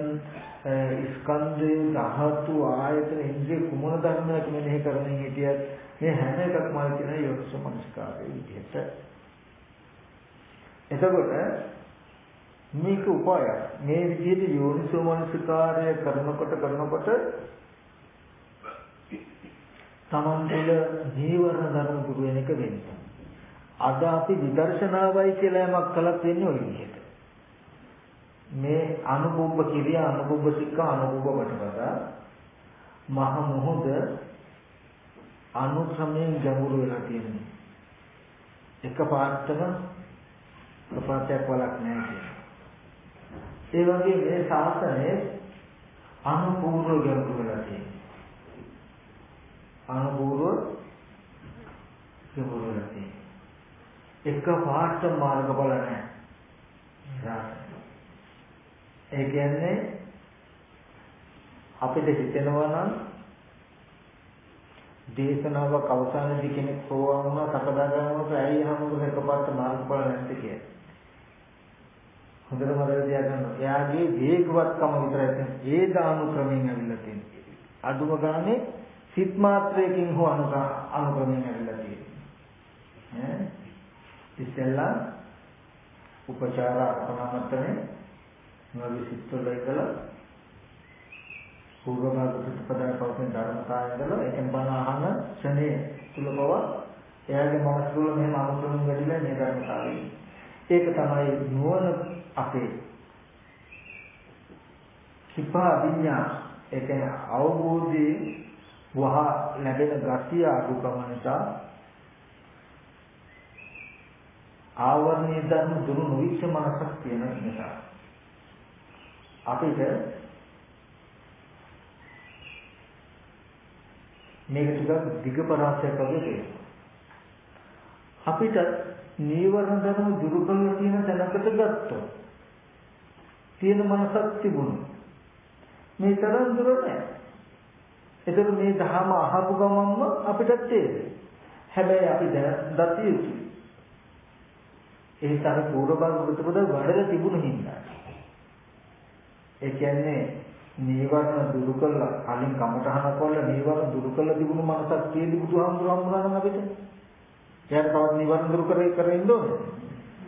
ස්කන්ධේ ධාතු ආයතන ඉන්ද්‍රිය කුමන ධර්මයක් මෙනෙහි කරමින් හිටියත් මේ හැම එකක්ම කියන යෝනිසෝ මනසිකාරයේ විදිහට එතකොට මේක උපායක්. මේ විදිහට යෝනිසෝ මනසිකාරය කරනකොට කරනකොට තමන් තුළ ජීවන ධර්ම දුර වෙන එක වෙන්නේ. අද අපි විදර්ශනාවයි කියලා යමක් කළත් වෙන්නේ ওই විදිහට. මේ අනුභව කිරියා අනුභව සික්කා අනුභව වටවදා මහ මොහොත අනුක්‍රමයෙන් ගැඹුරු වෙලා තියෙනවා. එක පාටම ප්‍රපාතයක් වලක් නැහැ කියනවා. ඒ වගේ මේ ශාසනයේ අනුපූර්ව ගැඹුරු වෙලා තියෙනවා. අනුපූර්ව ගැඹුරු වෙලා තියෙනවා. එක පාට මාර්ගඵල නැහැ. ඒ කියන්නේ අපිට හිතෙනවා නම් දේශනාවක් අවසානයේදී කෙනෙක් සෝවාන් වුණා සකදාගාමීව ඇයි හැමෝම එකපාරට මාර්ගඵල නැත්තේ කියලා. හොඳට මතක තියාගන්න. එයාගේ වේගවත්කම විතරයි තියෙන්නේ. ඒ දානු ක්‍රමයෙන් ඇවිල්ලා තියෙන්නේ. අදුම ගානේ සිත් මාත්‍රයකින් හෝ අනුක්‍රමයෙන් ඇවිල්ලා තියෙන්නේ. ඈ ඉස්සෙල්ලා උපචාර අර්පණමතනේ නොවි සිත්වල එකලා පූර්ව භාග ප්‍රතිපදාව පවතින ධර්මතාවයදල එකෙන් බණ අහන ක්ෂණේ තුල බව එයාගේ මනස තුළ මෙහෙම අනුක්‍රමයෙන් වැඩිලා මේ ධර්මතාවය. ඒක තමයි නුවණ අපේ. කිපා විඤ්ඤා ඒ කියන්නේ අවබෝධයේ වහ ලැබෙන ගතිය අඩුකම නිසා ආවර්ණීය ධර්ම දුරු නොවිච්ච මනසක් තියෙන නිසා. අපිට මේක ටිකක් දිග පරාසයක් වගේ තියෙනවා අපිට නීවරණ ධර්ම දුරු කරලා තියෙන තැනකට ගත්තොත් තියෙන මනසක් තිබුණා. මේ තරම් දුර නැහැ. ඒතර මේ ධර්ම අහපු ගමන්ම අපිට තේරෙයි. හැබැයි අපි දැන් දතිය යුතුයි. ඒ තර පූර්ව භාග ප්‍රතිපද වඩලා තිබුණ හින්දා. ඒ කියන්නේ නීවරණ දුරු කළා කලින් කමටහන කොල්ල නීවරණ දුරු කළා තිබුණු මනසක් තියෙදි බුදුහාමුදුරුවෝ හම්බුනා නම් අපිට එයාට තවත් නිවර්ණ දුරු කරේ කරෙන්න ඕනේ.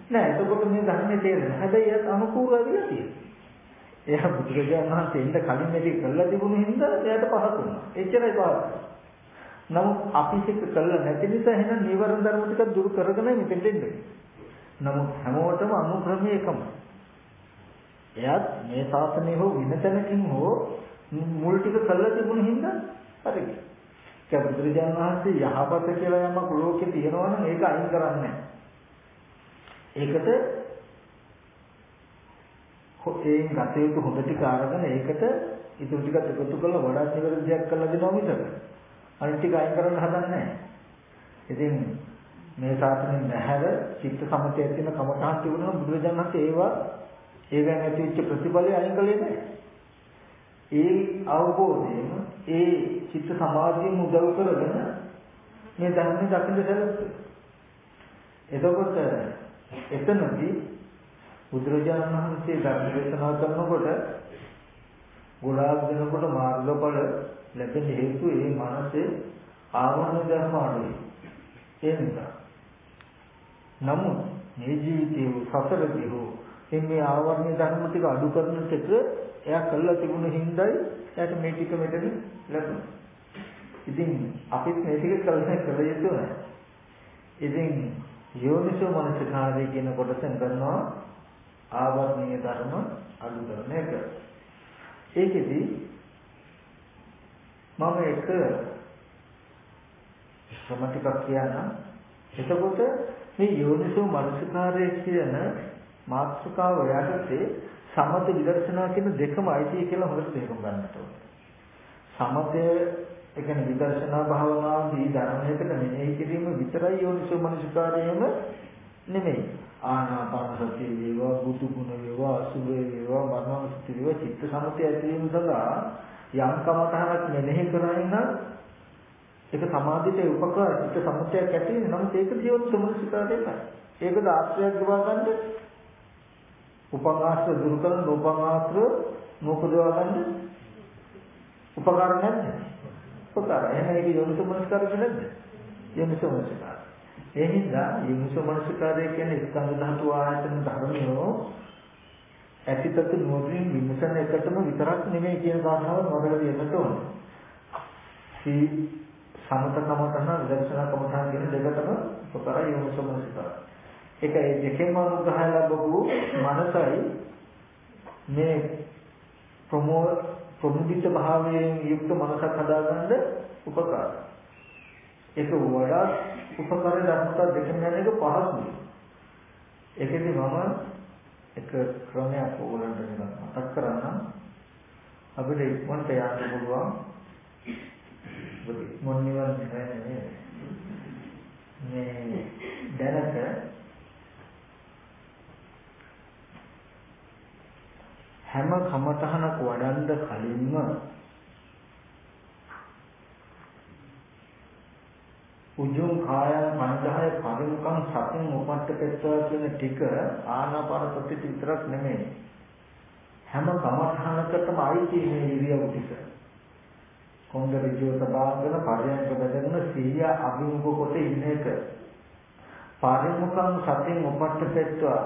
නෑ එතකොට මේ ධර්මයේ තේරෙනවා. හැබැයි එයාට අනුකූලව වෙලා තියෙනවා. එයා බුදුරජාණන් වහන්සේ ඉන්න කලින් මේක කළා තිබුණු හින්දා එයාට පහසුණා. එච්චරයි පහසු. නමුත් අපි ඒක කළා නැති නිසා එහෙනම් නිවර්ණ ධර්ම ටික දුරු කරගෙන මෙතෙන්ට එන්නේ. නමුත් හැමෝටම අනුක්‍රමයේ එකම. එයාත් මේ ශාසනය හෝ වෙන තැනකින් හෝ මුල් ටික කළා තිබුණු හින්දා හරි. ඒක බුදුරජාණන් වහන්සේ යහපත කියලා යමක් ලෝකේ තියෙනවා නම් ඒක අයින් කරන්නේ ඒකට ඒන් ගත යුතු හොඳ ටික අරගෙන ඒකට ඉතුරු ටික එකතු කරලා වඩා නිවැරදි දෙයක් කරලා දෙනවා මිසක අනිත් ටික අයින් කරන්න හදන්නේ නැහැ. ඉතින් මේ ශාසනයෙන් නැහැර චිත්ත සමතය තියෙන කමඨාන් තිබුණා බුදුරජාණන් වහන්සේ ඒවා ඒවෙන් ඇතිවෙච්ච ප්‍රතිඵලය අයින් කළේ නැහැ. ඒ අවබෝධයෙන් ඒ චිත්ත සමාධියෙන් උදව් කරගෙන මේ ධර්මයේ දකින්න සැලසුවා. එතකොට එතනදී බුදුරජාණන් වහන්සේ ධර්ම දේශනා කරනකොට ගොඩාක් දෙනකොට මාර්ගඵල ලැබෙන හේතුව ඒ මනසේ ආවරණ ධර්ම අඩුයි. ඒ නිසා. නමුත් මේ ජීවිතයේ සසරදී හෝ මේ ආවරණ ධර්ම ටික අඩු කරන ටික එයා කළා තිබුණ හිඳයි එයාට මේ ටික මෙතන ලැබුණා. ඉතින් අපිත් මේ ටික කල්පනා කළ යුතු නැහැ. ඉතින් යෝනිසෝ මනසකාරය කියන කොටසෙන් කරනවා ආවර්ණීය ධර්ම අඩු කරන එක. ඒකෙදි මම එක ශ්‍රම ටිකක් කියනවා. එතකොට මේ යෝනිසෝ මනසකාරය කියන මාත්‍රකාව යටතේ සමත විදර්ශනා කියන දෙකම අයිති කියලා හොඳට තේරුම් ගන්නට ඕනේ. සමතය ඒ කියන්නේ විදර්ශනා භාවනාවේදී ධර්මයකට මෙනෙහි කිරීම විතරයි යෝනිසෝ මනසිකාරයේම නෙමෙයි. ආනාපාන සතිය වේවා, බුදු ගුණ වේවා, අසුභ වේවා, මරණ සති වේවා, චිත්ත සමතය ඇතිවීම සඳහා යම් කමතහනක් මෙනෙහි කරගෙන ඒක සමාධියට උපකාර චිත්ත සමතයක් ඇති වෙන නමුත් ඒක ජීවන සමනසිකාරය නෑ. ඒකද ආශ්‍රයයක් ගවා ගන්න උපංගාස්ත්‍ර දුරු කරන රූපංගාස්ත්‍ර මොකදවා ගන්න උපකාර නැද්ද? උපකාර. එහෙනම් ඒක යොමුසමනස්කාරද නැද්ද? යොමුසමනස්කාර. ඒ හින්දා යොමුසමනස්කාරය කියන්නේ ස්කන්ධ ධාතු ආයතන ධර්මයෝ ඇතිතත් නොදින් විමසන එකටම විතරක් නෙමෙයි කියන කාරණාව මොකද කියන්නට ඕනේ. සී සමතකම කරන විදර්ශනා කමඨාන් කියන දෙකටම උපකාර යොමුසමනස්කාරය. ඒක ඒ දෙකෙන්ම අනුග්‍රහය ලැබපු මනසයි මේ ප්‍රමෝ ප්‍රමුදිත භාවයෙන් යුක්ත මනසක් හදාගන්න උපකාර. ඒක වඩා උපකාර ධර්මතා දෙකෙන් යන එක පහසුයි. ඒකෙදි මම එක ක්‍රමයක් ඕගොල්ලන්ට මතක් කරන්නම්. අපිට ඉක්මනට යන්න පුළුවන්. මොන් නිවන් නෙමෙයි. මේ දැනට හැම කමතහනක් වඩන්ඩ කලින්ම උජුම් කායං පංචහය පරිමුඛං සතින් උපට්ඨපෙත්වා කියන ටික ආනාපාන සති විතරක් නෙමෙයි. හැම කමතහනකටම අයිති මේ ඉරියව් ටික. කොන්ද ඍජුව සබාගෙන පරයන්ක බදගෙන සීය අභිමුඛ කොට ඉන්න එක. පරිමුඛං සතින් උපට්ඨපෙත්වා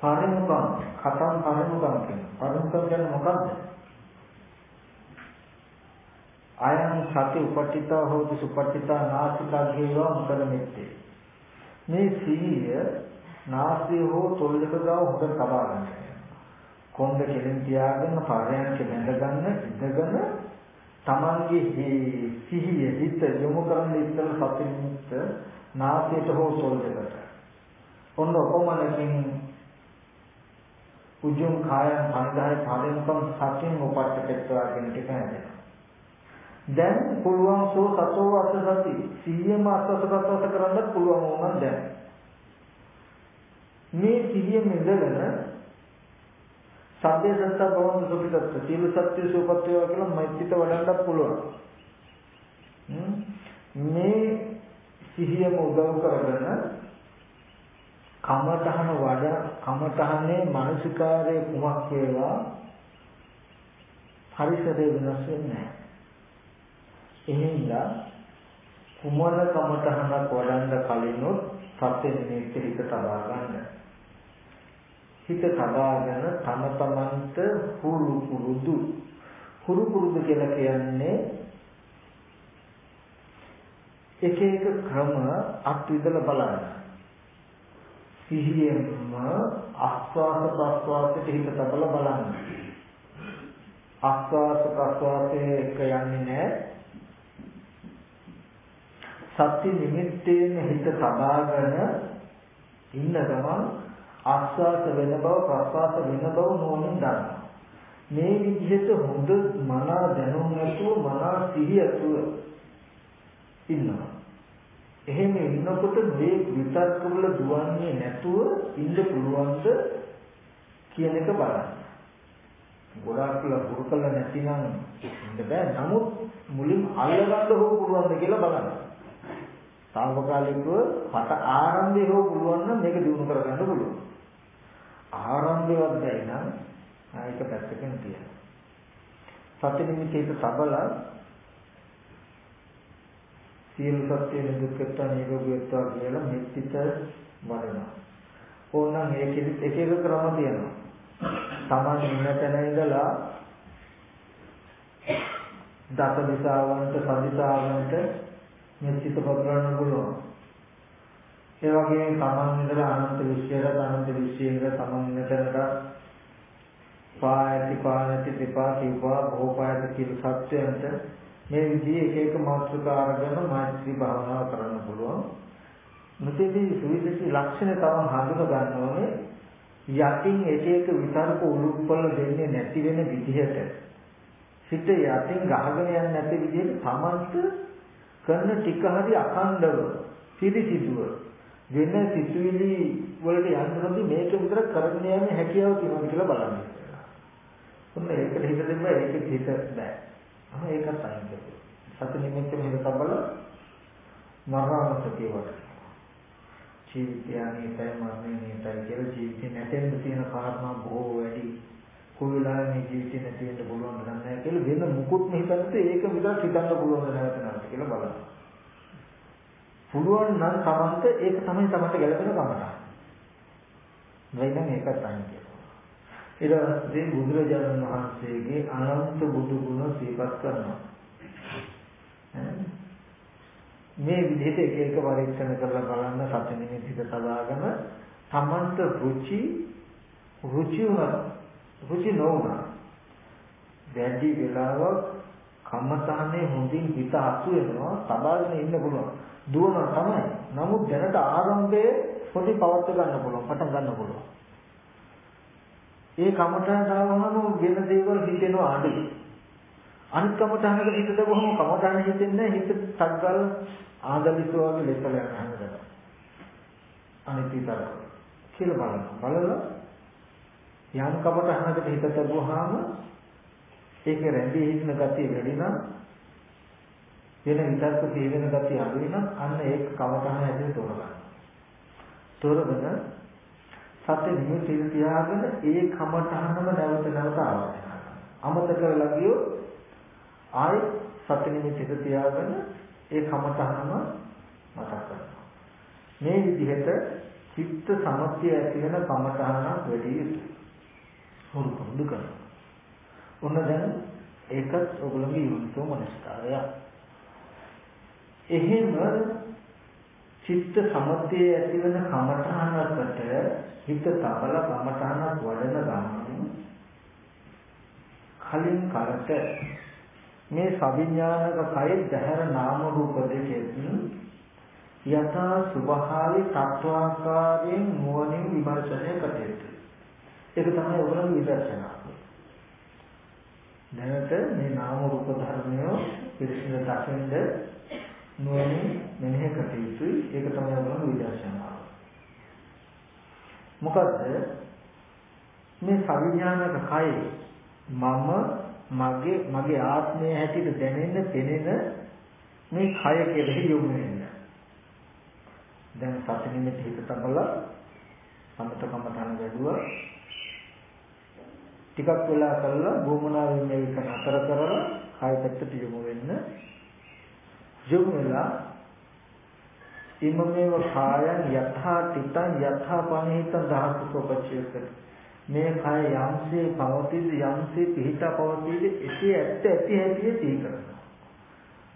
පරිමුඛං කතං පරිමුඛං කියන පරිමුඛං කියන්නේ මොකද්ද? අයං සති උපට්ඨිතා හෝති සුපට්ඨිතා නාසිකා ගේවා මුදල මෙත්තේ. මේ සීය නාසය හෝ තොල් දෙක ගාව හොඳට තබා ගන්න. කොන්ද කෙලින් තියාගෙන පරයන්ක බැඳගන්න ඉඳගෙන තමන්ගේ සිහිය හිත යොමු කරන්න ඉස්සෙල් සතිමුත් නාසයට හෝ තොල් දෙකට. ඔන්න ඔපමණකින් උජුං කායං පංගහය පරිමුඛං සතින් උපට්ඨපෙත්වා කියන ටික හැදෙනවා. දැන් පුළුවන් සෝ සතෝ අස සති සිහියම අසසකත්වස කරන්න පුළුවන් වුණා දැන්. මේ සිහිය මෙදගෙන සබ්බේ සත්ත බවන සුපිතත් සීල සත්‍ය සූපත්‍ය කියලා මෛත්‍රිත වඩන්නත් පුළුවන්. මේ සිහියම උදව් කරගෙන කමඨහන වඩ කමඨහනේ මානසිකාරයේ කුමක් වේවා පරිසරය වෙනස් වෙන්නේ නැහැ. එහෙනම් කුමන කමතහනක් වඩන්න කලිනුත් සත්‍ය නිමිත්ත හිත තබා ගන්න. හිත තබාගෙන තම තමන්ට හුරු පුරුදු හුරු පුරුදු කියලා කියන්නේ එක එක ක්‍රම අත්විදලා බලන්න. සිහියෙන්ම ආස්වාද ප්‍රස්වාසයට හිත තබලා බලන්න. ආස්වාද ප්‍රස්වාසයේ එක යන්නේ නැහැ. සත්‍ය නිමිත්තේන හිත තබාගෙන ඉන්න ගමන් ආස්වාද වෙන බව ප්‍රස්වාස වෙන බව නොවනින් ගන්නවා. මේ විදිහට හොඳ මනා දැනුම් නැතුව මනා සිහිය ඇතුව ඉන්නවා. එහෙම ඉන්නකොට මේ විතර්ක වල දුවන්නේ නැතුව ඉන්න පුළුවන්ද කියන එක බලන්න. ගොඩාක් ලහුරු කළ නැතිනම් ඉන්න බෑ. නමුත් මුලින් අල්ලගන්න හෝ පුළුවන්ද කියලා බලන්න. తాවකාලිකව පට ආරම්භය හෝ පුළුවන් නම් මේක දිනු කරගන්න පුළුවන්. ආරම්භයවත් බැයි නම් ආයක පැත්තකින් තියන්න. සත්‍ය නිමිතිට සබලා සියලු සත්‍ය නිදුක්කත්ව නිරෝගීත්ව කියලා මෙත්තිත වඩනවා. ඕනනම් ඒකෙදිත් එක එක ක්‍රම තියෙනවා. Taman ඉන්න තැන ඉඳලා දස දිසාවන්ට සදිසාවන්ට මෙත්තිත පතරන්න පුළුවන්. ඒ වගේම Taman ඉඳලා අනන්ත විශ්වයට අනන්ත විශ්වයට Taman ඉන්න තැනට පායති පායති දෙපා කිව්වා බොහෝපායති කියලා සත්‍යයන්ට මේ විදිහේ එක එක මාතෘකා අරගෙන මෛත්‍රී භාවනාව කරන්න පුළුවන්. මෙතෙදී සුවිශේෂී ලක්ෂණ තම හඳුන ගන්න ඕනේ යටින් එක එක විතරක උලුප්පල දෙන්නේ නැති වෙන විදිහට හිත යටින් ගහගෙන යන්නේ නැති විදිහට තමන්ට කරන ටික හරි අඛණ්ඩව පිරිසිදුව වෙන සිතුවිලි වලට යන්න නොදී මේක විතර කරගෙන යන්නේ හැකියාව තියෙනවා කියලා බලන්න. ඔන්න ඒකට හිත දෙන්න ඒකෙත් හිත බෑ. අහ ඒකත් අයින් කරලා. සති නිමිත්තෙම හිත තබල මරණසතිය වට. ජීවිතය අනිතයි මරණය නිතයි කියලා ජීවිතේ නැතෙන්න තියෙන කාරණා බොහෝ වැඩි. කොවිලා මේ ජීවිතේ නැති වෙන්න පුළුවන් නැහැ කියලා වෙන මුකුත්ම හිතන්නත් ඒක විතරක් හිතන්න පුළුවන් නැවත නැවත කියලා බලන්න. පුළුවන් නම් තමන්ට ඒක තමයි තමන්ට ගැළපෙන කමට. වෙයිනම් ඒකත් අයින් කරලා. ඊට පස්සේ බුදුරජාණන් වහන්සේගේ අනන්ත බුදු ගුණ සිහිපත් කරනවා. මේ විදිහට එක එක පරීක්ෂණ කරලා බලන්න සත්‍ය නිමිතික සදාගෙන තමන්ට රුචි රුචි රුචි නොවුනා. වැඩි වෙලාවක් කම්මතානේ හොඳින් හිත අසු වෙනවා සබාගෙන ඉන්න පුළුවන්. දුවන තමයි. නමුත් දැනට ආරම්භයේ පොඩි පවත් ගන්න පුළුවන්, පටන් ගන්න පුළුවන්. ඒ කමඨාන දාවම වෙන දේවල් හිතෙනවා අඩුයි. අනිත් කමඨානකට හිත දවම කමඨාන හිතෙන්නේ හිත තග්ගල් ආදලිසෝ වගේ ලෙසල යනවා. අනිත් විතර කියලා බලන්න. බලලා යම් කමඨානකට හිත තබුවාම ඒක රැඳී හිටින ගතිය වැඩි නම් වෙන විතර්ක තේරෙන ගතිය අඩු වෙනම් අන්න ඒක කමඨාන ඇතුලේ තෝරගන්න. තෝරගෙන සත්‍ය නිමිති තියාගෙන ඒ කමඨහනම නැවත නැවත ආවර්තන අමතක වෙලා ගියොත් ආයි සත්‍ය නිමිති තියාගෙන ඒ කමඨහනම මතක් කරනවා. මේ විදිහට චිත්ත සමත්‍ය ඇති වෙන කමඨහනක් වැඩි යුතුයි. හුරු පුරුදු කරනවා. ඔන්න දැන් ඒකත් ඔයගොල්ලෝගේ යුක්තෝ මනස්කාරය එහෙම චිත්ත සමතේ ඇති වෙන කමඨහනකට හිත තබල කමඨහනක් වඩන ගමන් කලින් කරට මේ සවිඥානික කය දහර නාම රූප දෙකෙන් යථා සුභාවි තත්වාකාරයෙන් නුවණින් විමර්ශනය කටයුතු. ඒක තමයි ඔයගොල්ලෝ විදර්ශනා. දැනට මේ නාම රූප ධර්මය පිරිසිදු දකින්ද නුවණින් මෙනෙහි කර යුතුයි. ඒක තමයි අපේ විදර්ශනාව. මොකද මේ සවිඥානික කය මම මගේ මගේ ආත්මය හැටියට දැනෙන්න පෙනෙන මේ කය කෙරෙහි යොමු වෙන්න. දැන් සති නිමිති හිත තබලා සමතකම තන වැඩුවා. ටිකක් වෙලා කරලා භූමනාවෙන් මේක නතර කරලා කය පැත්තට යොමු වෙන්න යොමු වෙලා ඉමමේව කායං යථා තිතං යථා පනිහිතං දහසුකෝපච්චයක මේ කය යම්සේ පවතිද යම්සේ පිහිටා පවතිද එසේ ඇත්ත ඇති හැටි සිහි කරනවා.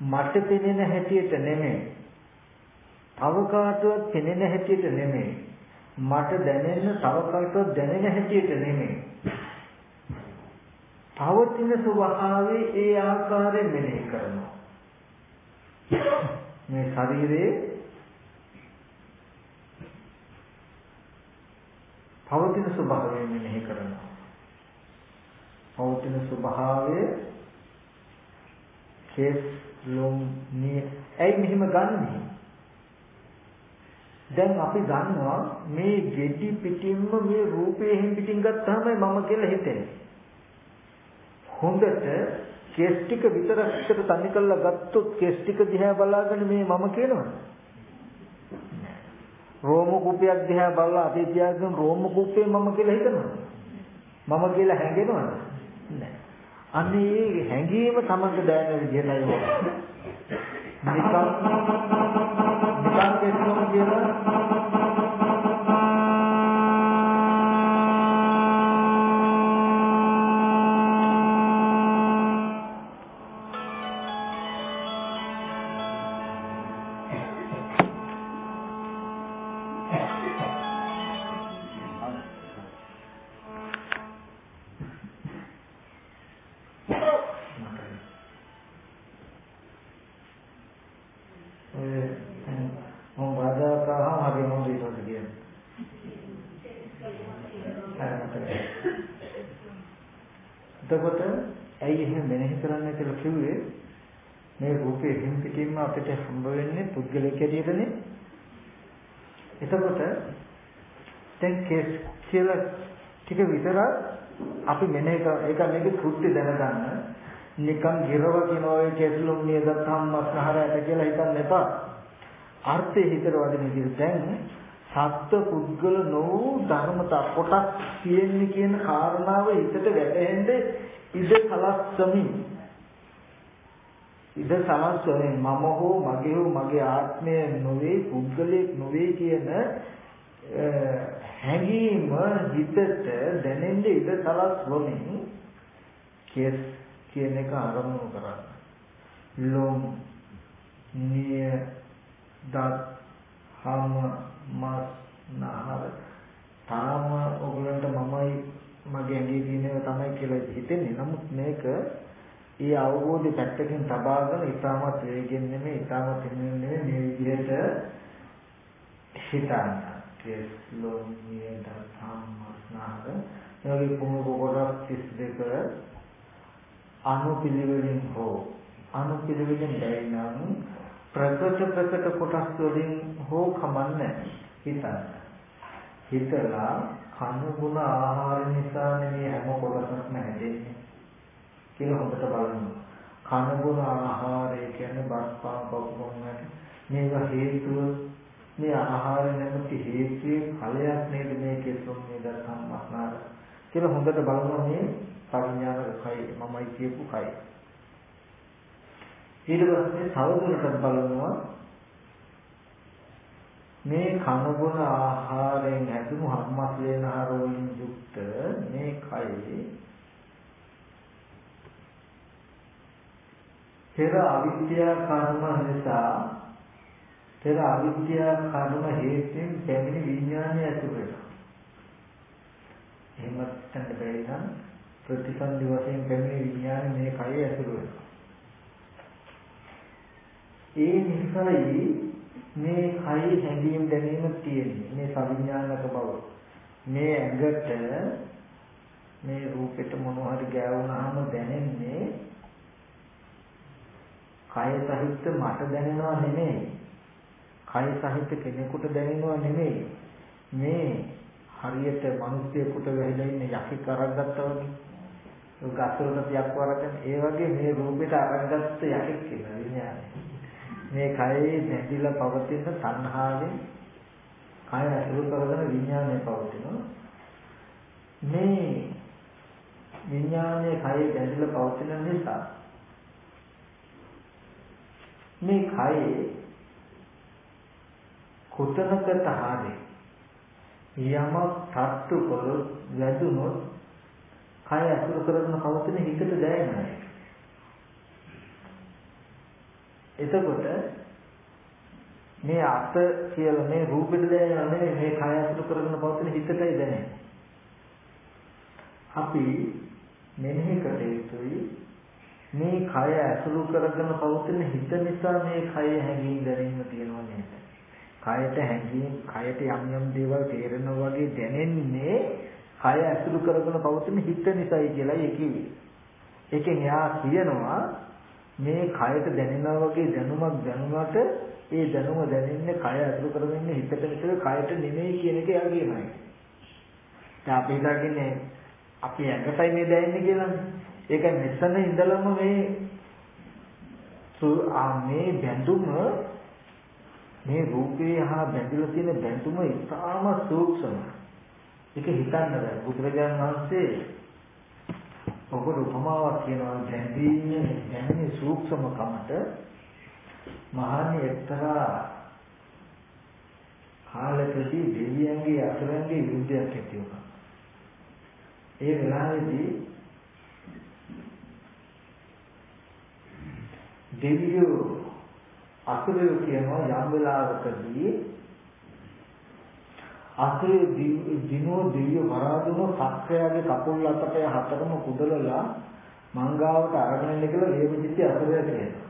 මට පෙනෙන හැටියට නෙමෙයි. තව කාටවත් පෙනෙන හැටියට නෙමෙයි. මට දැනෙන්න තව කාටවත් දැනෙන හැටියට නෙමෙයි. පවතින ස්වභාවයේ ඒ ආකාරයෙන් මෙනෙහි කරනවා. මේ ශරීරයේ පවතින ස්වභාවය මෙනෙහි කරනවා. පවතින ස්වභාවය කේස් ලොම් නිය ඇයි මෙහෙම ගන්නෙ? දැන් අපි දන්නවා මේ ගෙඩි පිටින්ම මේ රූපේ එහෙන් පිටින් ගත්තාම මම කියලා හිතෙන්නේ. හොඳට කේස් ටික විතරක් එකට තනි කරලා ගත්තොත් කේස් ටික දිහා බලාගෙන මේ මම කියනවද? රෝම කූපයක් දිහා බලලා අපේ තියාගෙන රෝම කූපේ මම කියලා හිතනවා. මම කියලා හැඟෙනවද? නැහැ. අනේ හැඟීම තමන්ට දැනෙන විදිහටයි ඕක. නිකන් නිකන් කෙස්ලොම් පුද්ගලයෙක් හැටියටනේ. එතකොට දැන් කේස් කියලා ටික විතර අපි මෙනේ ඒක මේක කෘත්‍ය දැනගන්න නිකන් ගිරව කියන ඔය කේස්ලුම් නියද සම්මස්නහරයට කියලා හිතන්න එපා. අර්ථය හිතට වදින විදිහට දැන් සත්ත්ව පුද්ගල නෝ ධර්මතා කොටස් තියෙන්නේ කියන කාරණාව හිතට වැටහෙන්න ඉඩ කලස්සමින් ඉද සමස්වයෙන් මම හෝ මගේ හෝ මගේ ආත්මය නොවේ පුද්ගලයෙක් නොවේ කියන හැඟීම හිතට දැනෙන්න ඉඩ සලස්වමින් කෙස් කියන එක ආරම්භ කරන්න. ලොම් නිය දත් හම මස් නහර තාම ඔයගලන්ට මමයි මගේ ඇඟේ තියෙනව තමයි කියලා හිතෙන්නේ. නමුත් මේක ඒ අවබෝධය පැත්තකින් තබාගෙන ඊටමත් වේගෙන් නෙමෙයි ඊටමත් හිමින් නෙමෙයි මේ විදිහට හිතන්න. කෙස්ලොමියට සම්මස්නාද යෝගී කුමක කොටස් 32 අනුපිළිවෙලින් හෝ අනුපිළිවෙලින් දැයිනම් ප්‍රකට ප්‍රකට කොටස් වලින් හෝ කමන්නේ හිතන්න. හිතලා කන ගුණ ආහාර නිසා මේ හැම කොටසක්ම හැදෙන්නේ. කියලා හොඳට බලන්න. කන බොන ආහාරය කියන්නේ බස්පාන් පොකුම්මට මේවා හේතුව මේ ආහාර නැමැති හේතුයේ ඵලයක් නේද මේ කෙසොම් නේද සම්මස්නාර කියලා හොඳට බලනවා මේ පරිඥානක කයි මමයි කියපු කයි. ඊට පස්සේ තවදුරටත් බලනවා මේ කනබුන ආහාරයෙන් ඇතුණු හම්මස් වේන ආහාරවලින් යුක්ත මේ කයේ පෙර අවිද්‍යා කර්ම නිසා පෙර අවිද්‍යා කර්ම හේතුවෙන් පැමිණි විඥානය ඇතුළු වෙනවා. එහෙමත් නැත්නම් බැරි නම් ප්‍රතිසන්දි වශයෙන් පැමිණි විඥානය මේ කය ඇතුළු වෙනවා. ඒ නිසායි මේ කය හැඟීම් දැනීම තියෙන්නේ. මේ සවිඥානික බව. මේ ඇඟට මේ රූපෙට මොනවා හරි ගෑවුනහම දැනෙන්නේ කය සහිත මට දැනෙනවා නෙමෙයි. කය සහිත කෙනෙකුට දැනෙනවා නෙමෙයි. මේ හරියට මිනිස්සෙකුට වැහිලා ඉන්න යකෙක් අරගත්තා වගේ. ඒ ගස්වලට තියක් වරගෙන ඒ වගේ මේ රූපෙට අරගත්ත යකෙක් කියලා විඥානය. මේ කයේ නැතිලා පවතින තණ්හාවෙන් කය අසුරු කරගෙන විඥානය පවතිනවා. මේ විඥානයේ කයේ දැඳිලා පවතින නිසා මේ කයේ කොතනකට හරි යමක් තට්ටු කළොත් වැදුනොත් කය අසුර කරන පවතින හිතට දැනෙනවා. එතකොට මේ අත කියලා මේ රූපෙට දැනෙනව නෙමෙයි මේ කය අසුර කරගෙන පවතින හිතටයි දැනෙන්නේ. අපි මෙනෙහි කළ යුතුයි මේ කය අසුර කරගෙන පවතින හිත නිසා මේ කය හැඟීම් දැනීම තියෙනවා නේද? කයට හැඟීම් කයට යම් යම් දේවල් තේරෙනවා වගේ දැනෙන්නේ කය අසුර කරගෙන පවතින හිත නිසායි කියලායි කිව්වේ. ඒකෙන් එයා කියනවා මේ කයට දැනෙනා වගේ දැනුමක් දැනුමට ඒ දැනුම දැනෙන්නේ කය අසුර කරගෙන හිතට විතර කයට නෙමෙයි කියන එක එයා කියනවා. දැන් අපි හිතන්නේ අපි ඇඟටයි මේ දැනෙන්නේ කියලානේ. ඒක මෙතන ඉඳලම මේ මේ බැඳුම මේ රූපේ හා බැඳිලා තියෙන බැඳුම ඉතාම සූක්ෂමයි. ඒක හිතන්න බෑ. බුදුරජාණන් වහන්සේ ඔකට උපමාවක් කියනවා දැඳීමේ දැනෙන සූක්ෂම කමට මහානි එක්තරා කාලකදී දෙවියන්ගේ අසුරන්ගේ යුද්ධයක් ඇති වුණා. ඒ වෙලාවේදී දෙවියෝ අසුරයෝ කියනවා යම් වෙලාවකදී අසුරේ දිනෝ දිව්‍ය වරාදුන සක්‍රයාගේ කකුල් අතපය හතරම කුදලලා මංගාවට අරගෙන ඉන්න කියලා ලේබිච්ච අසුරය කියනවා.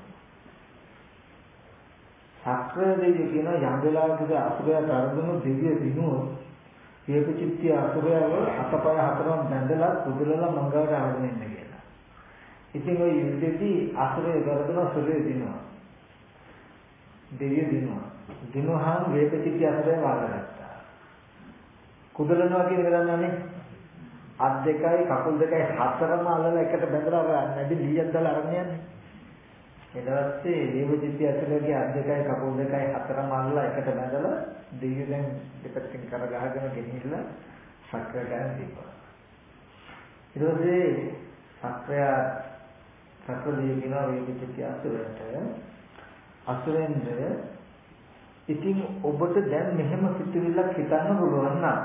සක්‍ර දෙවිය කියන යම් වෙලාවකදී අසුරයාට අරගෙන දිව්‍ය දිනෝ ලේබිච්ච අසුරයව අතපය හතරම බැඳලා කුදලලා මංගාවට අරගෙන ඉන්න කියලා. ඉතින් ওই යුද්ධෙදී අසුරය කරගෙන සුලේ දිනවා. දෙවිය දිනවා. දිනුවාම වේපචිත්‍ය අසුරය වාදගත්තා. කුදලනවා කියන එක දන්නවනේ. අත් දෙකයි කකුල් දෙකයි හතරම අල්ලලා එකට බැඳලා නැදි ලීයක් දාලා අරන් යන්නේ. ඊට පස්සේ දේවචිත්‍ය අතරගේ අත් දෙකයි කකුල් දෙකයි හතරම අල්ලලා එකට බැඳලා දෙවියෝ දැන් දෙපැත්තෙන් කර ගහගෙන ගෙනිහිල්ලා සක්‍ර ගන්න තිබ්බා. ඊට පස්සේ සක්‍රය සක්‍ර දෙවියෝ කියනවා වේදිචිත්‍ය අසුරට. අසුරෙන්ද ඉතින් ඔබට දැන් මෙහෙම සිතුවිල්ලක් හිතන්න පුළුවන් නම්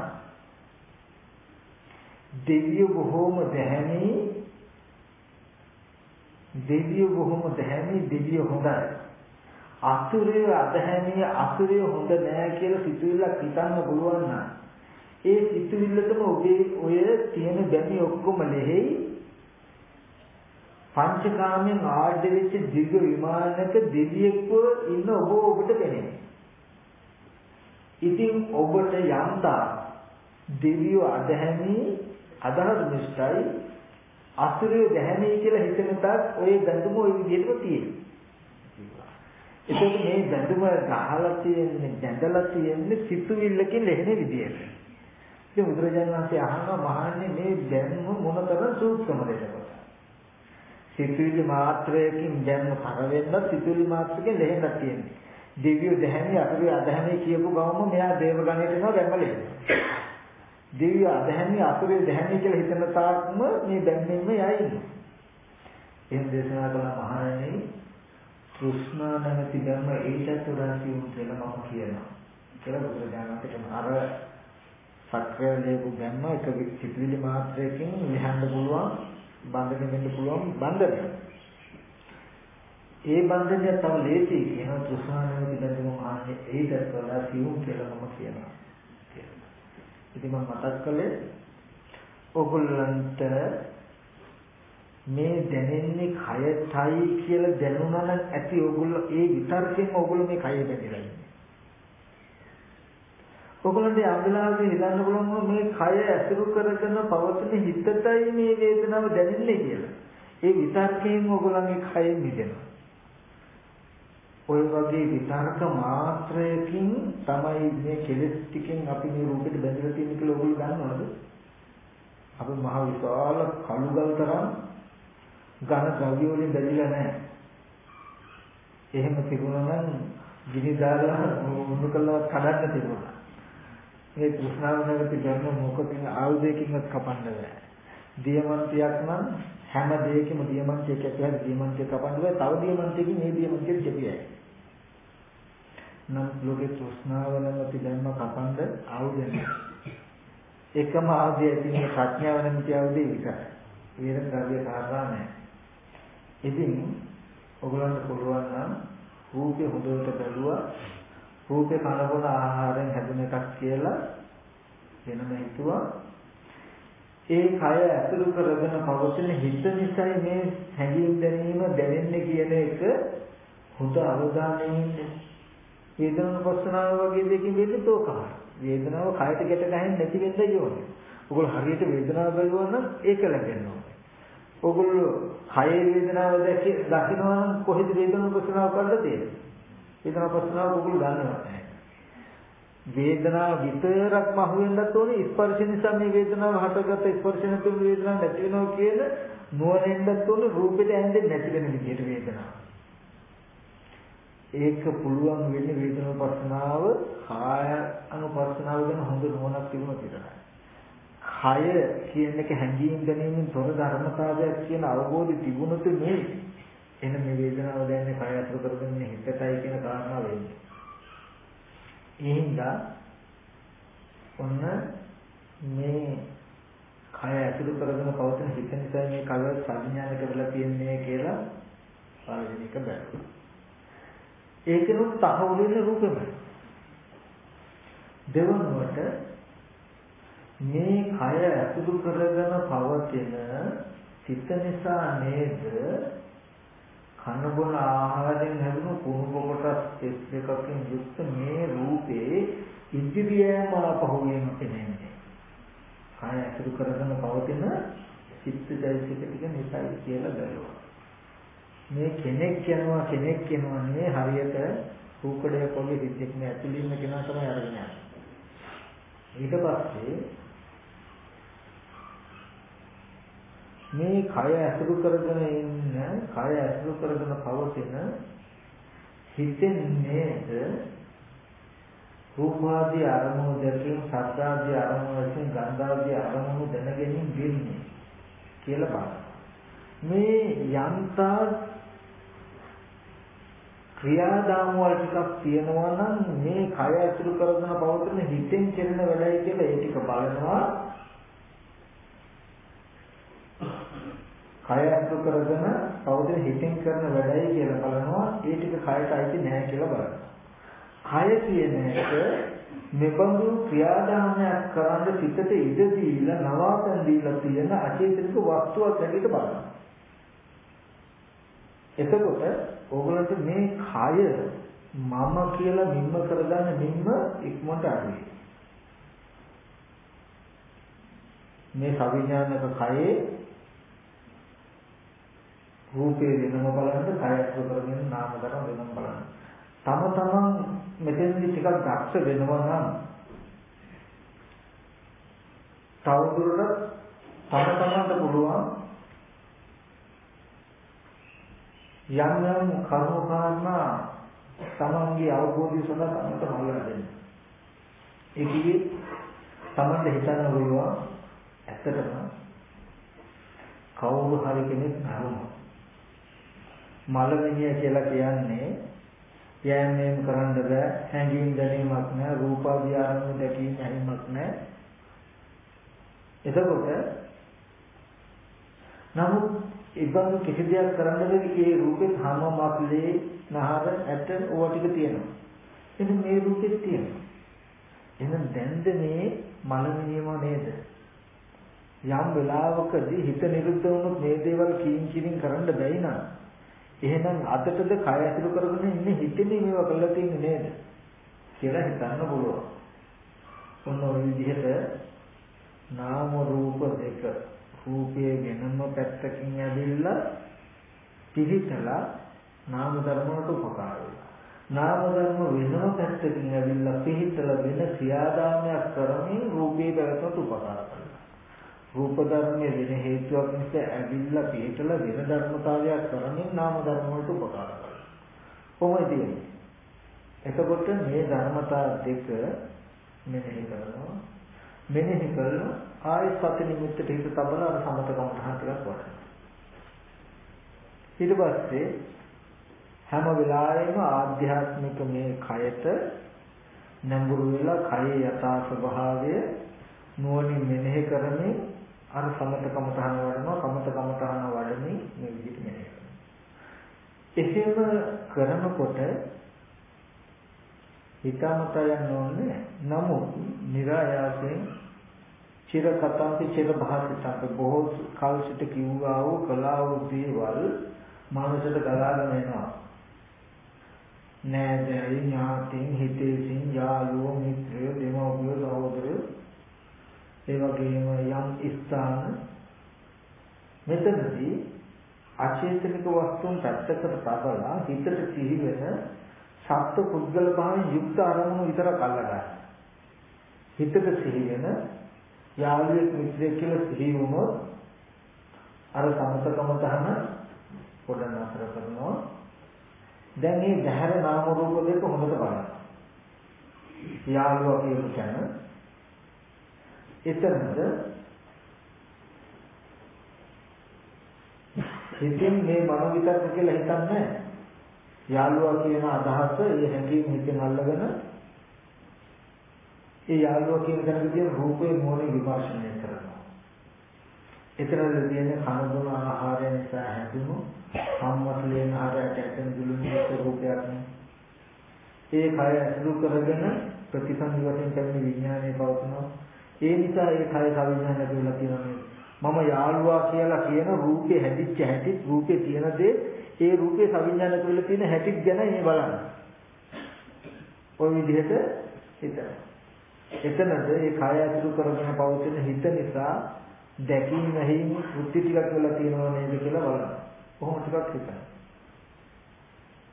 දෙවියෝ බොහෝම දැහැමි දෙවියෝ බොහෝම දැහැමි දෙවියෝ හොඳයි. අසුරය අධහැමිය අසුරය හොඳ නෑ කියලා සිතුවිල්ලක් හිතන්න පුළුවන් නම් ඒ සිතුවිල්ලටම ඔබේ ඔය තියෙන බැමි ඔක්කොම ලෙහෙයි පංචකාමෙන් ආඩ වෙච්ච දිව්‍ය විමානක දෙවියෙක්ව ඉන්න ඔබ ඔබට දැනෙනවා. ඉතින් ඔබට යම්තා දෙවියෝ අධහැමි අදහස් නිෂ්ඨයි අසුරය දැහැමි කියලා හිතන තාක් ඔය බඳුම ওই විදිහටම තියෙනවා. ඒකත් මේ බඳුම ගහලා තියෙන්නේ බැඳලා තියෙන්නේ සිතුවිල්ලකින් ලෙහෙන විදියට. ඉතින් බුදුරජාණන් වහන්සේ අහනවා මහන්නේ මේ දැනුම මොනතරම් සූක්ෂමද එතකොට. සිතුවිලි මාත්‍රයකින් දැනුම කර වෙන්න සිතුවිලි මාත්‍රකෙන් ලෙහෙන්නක් තියෙන්නේ. දෙවියෝ දැහැමි අසුරය අධහැමි කියපු ගමම මෙයා දේව ගණයට එනවා බැම්මලේ. දිව්‍ය අධහැමි අසුරේ දැහැමි කියලා හිතන තාක්ම මේ දැම්මෙන්ම යයි. එහෙන් දේශනා කළ මහණෙනි කෘෂ්ණා නැමැති ධර්ම ඒකත් උදාසියුම් කියලා මම කියනවා. කියලා බුදුරජාණන් වහන්සේ අර සක්‍රිය ලැබු ධර්ම එක සිතිවිලි මාත්‍රයකින් විහන්න පුළුවන් බන්ධන වෙන්න පුළුවන් බන්ධනය. ඒ බන්ධනය තව ලේසි කියන කෘෂ්ණා නැමැති ධර්ම ආන්නේ ඒකත් උදාසියුම් කියලා මම කියනවා. ඉතින් මම මතක් කළේ ඕගොල්ලන්ට මේ දැනෙන්නේ කයටයි කියලා දැනුණා නම් ඇති ඕගොල්ලෝ ඒ විතර්කයෙන් ඕගොල්ලෝ මේ කය බැඳලා ඉන්නේ. ඕගොල්ලන්ට අඳුනාගේ හිතන්න පුළුවන් මේ කය ඇසුරු කරගෙන පවතින හිතටයි මේ වේදනාව දැනෙන්නේ කියලා. ඒ විතර්කයෙන් ඕගොල්ලන්ගේ කය මිදෙනවා. ඔය වගේ විතර්ක මාත්‍රයකින් තමයි මේ කෙලෙස් ටිකෙන් අපි මේ රූපෙට බැඳලා තියෙන කියලා ඔයගොල්ලෝ දන්නවද? අපි මහ විශාල කළු ගල් තරම් ඝන ද්‍රව්‍ය වලින් බැඳිලා නැහැ. එහෙම තිබුණා නම් ගිනි දාලා උණු කළා කඩන්න තිබුණා. මේ කෘෂ්ණාවනගති ධර්ම මොකකින් ආයුධයකින්වත් කපන්න බෑ. දියමන්තියක් නම් හැම දෙයකම දියමන්තියක් ඇතුළේ දියමන්තිය කපන්න බෑ. තව දියමන්තියකින් මේ දියමන්තිය දෙපියයි. නම් ලෝකේ තෘෂ්ණාව නැමැති ධර්ම කපන්න ආයුධ නැහැ. එකම ආයුධය තියෙන ප්‍රඥාව නැමැති ආයුධය විතරයි. වෙන ද්‍රව්‍ය කාරණා නැහැ. ඉතින් ඔයගලන්ට පුළුවන් නම් රූපේ හොඳට බැලුවා රූපේ කනබුන ආහාරයෙන් හැදුන එකක් කියලා වෙනම හිතුවා ඒ කය ඇතුළු කරගෙන පවතින හිත නිසායි මේ හැඟීම් දැනීම දැනෙන්නේ කියන එක හොඳ අවධානයෙන් ඉන්නේ. වේදනාව පස්සනාව වගේ දෙකකින් වෙන්නේ තෝකහයි. වේදනාව කයට ගැට ගහන්නේ නැති වෙන්න ඕනේ. ඔගොල්ලෝ හරියට වේදනාව බලුවා නම් ඒක ලැබෙන්න ඕනේ. ඔගොල්ලෝ කයේ වේදනාව දැකි දකිනවා නම් කොහෙද වේදනාව පස්සනාව කරලා තියෙන්නේ? වේදනාව පස්සනාව ඔගොල්ලෝ දන්නවා නැහැ. වේදනාව විතරක්ම අහුවෙන්නත් ඕනේ ස්පර්ශ නිසා මේ වේදනාව හටගත්ත ස්පර්ශ නැතුව වේදනාවක් නැති වෙනවා කියන නුවණෙන්වත් ඕනේ රූපෙට ඇඳෙන්නේ නැති වෙන විදිහට වේදනාව. ඒක පුළුවන් වෙන්නේ වේදනාව පස්සනාව කාය අනුපස්සනාව ගැන හොඳ නුවණක් තිබුණොත් විතරයි. කය කියන එක හැඟීම් ගැනීමෙන් තොර ධර්මතාවයක් කියන අවබෝධය තිබුණොත් මේ එන මේ වේදනාව දැනන්නේ කය අසුර කරගෙන හිතටයි කියන කාරණාව වෙන්නේ. ඒ හින්දා ඔන්න මේ කය ඇතුළු කරගෙන පවතින හිත නිසා මේ කය සංඥානක වෙලා තියන්නේ කියලා පාරමිතික බැලුවා. ඒකනොත් තහවුරු වෙන රූපෙමයි. දෙවනුවට මේ කය ඇතුළු කරගෙන පවතින හිත නිසා නේද කන බොන ආහාරයෙන් හැදුණු කුණු කොටස් එක් දෙකකින් යුක්ත මේ රූපේ ඉදිරියම පහුවෙන් පෙනෙන්නේ. කය ඇසුරු කරගෙන පවතින චිත්තචෛතසික ටික නිසයි කියලා බැලුවා. මේ කෙනෙක් යනවා කෙනෙක් යනවා නේ හරියට රූකඩය පොළේ විද්‍යක් නේ ඇතුළින්ම කෙනා තමයි අරගෙන යන්නේ. ඊට පස්සේ මේ කය ඇසුරු කරගෙන ඉන්න කය ඇසුරු කරගෙන පවතින හිතෙන් නේද රූපාදී අරමුණු දැකීම සත්‍යාදී අරමුණු වශයෙන් ගන්ධාදී අරමුණු දැනගැනීම වෙන්නේ කියලා බලන්න. මේ යන්තා ක්‍රියාදාම වල ටිකක් තියෙනවා නම් මේ කය ඇසුරු කරගෙන පවතින හිතෙන් කෙරෙන වැඩයි කියලා ඒ ටික බලනවා කය අතු කරගෙන පෞද්ගල හිතෙන් කරන වැඩයි කියලා බලනවා. ඒ ටික කයට අයිති නෑ කියලා බලනවා. කය කියන එක මෙබඳු ක්‍රියාදාමයක් කරන්න පිටට ඉඩ දීලා නවාතන් දීලා තියෙන අචේතනික වස්තුවක් හැටියට බලනවා. එතකොට ඕගොල්ලන්ට මේ කය මම කියලා නිම්ම කරගන්න නිම්ම ඉක්මනට අඩුයි මේ සවිඥානික කයේ රූපේ වෙනම බලන්න, කය අසු කරගෙන නාම ධර්ම වෙනම බලන්න. තම තමන් මෙතෙන්දි ටිකක් දක්ෂ වෙනවා නම් තවදුරටත් තම තමන්ට පුළුවන් යම් යම් කර්ම කාරණා තමන්ගේ අවබෝධය සඳහා තමන්ට හොයලා දෙන්න. ඒ කිව්වේ තමන්ට හිතන්න පුළුවන් ඇත්තටම කවුරු හරි කෙනෙක් නරුණා මලමිනිය කියලා කියන්නේ යෑමෙන් කරන්න බෑ හැඟීම් දැනීමක් නෑ රූපාදී ආරම්භ දැකීම හැඟීමක් නෑ. එතකොට නමුත් ඉබඳු කිසි දෙයක් කරන්න බැරි ඒ රූපේ හැම මක්ලේ නහර ඇට ඕවා ටික තියෙනවා. එහෙනම් මේ රූපෙත් තියෙනවා. එහෙනම් දැන්ද මේ මලමිනියම නේද? යම් වෙලාවකදී හිත නිරුද්ධ වුණොත් මේ දේවල් කීම් කිරින් කරන්න බැයි නම් එහෙනම් අතටද කය ඇතුළු කරගෙන ඉන්නේ හිතෙන්නේ මේවා කරලා තියෙන්නේ නේද කියලා හිතන්න පුළුවන්. ඔන්න ඔය විදිහට නාම රූප දෙක රූපයේ වෙනම පැත්තකින් ඇවිල්ලා පිළිතලා නාම ධර්ම වලට උපකාර වෙනවා. නාම ධර්ම වෙනම පැත්තකින් ඇවිල්ලා පිළිතලා වෙන ක්‍රියාදාමයක් කරමින් රූපේ පැවැත්මට උපකාර කරනවා. රූප ධර්මයේ වෙන හේතුවක් නිසා ඇවිල්ලා පිටලා වෙන ධර්මතාවයක් කරමින් නාම ධර්ම වලට උපකාර කරනවා. කොහොමද කියන්නේ? එතකොට මේ ධර්මතා දෙක මෙනෙහි කරනවා. මෙනෙහි කරලා ආය සති නිමිත්තට හිත තබලා අර සමතකම තහන් ටිකක් වඩනවා. ඊට පස්සේ හැම වෙලාවෙම ආධ්‍යාත්මික මේ කයට නැඹුරු වෙලා කයේ යථා ස්වභාවය නුවණින් මෙනෙහි කරමින් අර සමතකම තහන වඩනවා සමතකම තහන වඩමින් මේ විදිහට මෙනෙහි කරනවා. එහෙම කරනකොට හිතාමතා යන්න ඕනේ නමුත් નિરાයාසයෙන් චිර කතාන්ති චිර භාසිතක බොහෝ කල් සිට කිව්වා වූ කලා වූ දේවල් මානසයට ගලාගෙන එනවා නෑදෑයි ඥාතීන් හිතේසින් යාළුවෝ මිත්‍රයෝ දෙමව්පියෝ සහෝදරයෝ ඒ වගේම යම් ස්ථාන මෙතනදී අචේතනික වස්තුන් පැත්තකට තබලා හිතට සිහි වෙන සත්ව පුද්ගල භාවයෙන් යුක්ත අරමුණු විතරක් අල්ලගන්න. හිතට සිහි වෙන යාළුවෙක් මිත්‍රයෙක් කියලා සිහි වුණොත් අර සමතකම තහන පොඩ නතර කරනවා. දැන් මේ ධහැර නාම රූප දෙක හොඳට බලන්න. යාළුවා කියපු තැන එතනද හිතින් මේ මනෝ විතරක කියලා හිතන්නේ යාළුවා කියන අදහස ඒ හැඟීම හිතෙන් අල්ලගෙන ඒ යාළුවා කියන දැනගදී රූපේ මොනේ විමර්ශනය කරනවා. එතරම් තියෙන කන බොන ආහාරය නිසා හැදුණු සම්මතලේන ආහාරයට ඇතෙන දුළුනිත රූපයක් නේ. ඒ කය අසුරු කරගෙන ප්‍රතිසංග වශයෙන් පැමිණි විඥානය පවතුනවා. ඒ නිසා ඒ කය සවිඥානය කියලා කියනවා. මම යාළුවා කියලා කියන රූපේ හැදිච්ච හැටි රූපේ තියෙන දේ ඒ රූපේ සවිඥානික වෙලා තියෙන හැටිත් ගැන මේ බලන්න. ওই විදිහට හිතන්න. එතනද ඒ කය අතුරු කරගෙන පවතින හිත නිසා දැකීම ඇහිීම වෘත්ති ටිකක් වෙලා තියෙනවා නේද කියලා බලන්න. කොහොම ටිකක් හිතන්න.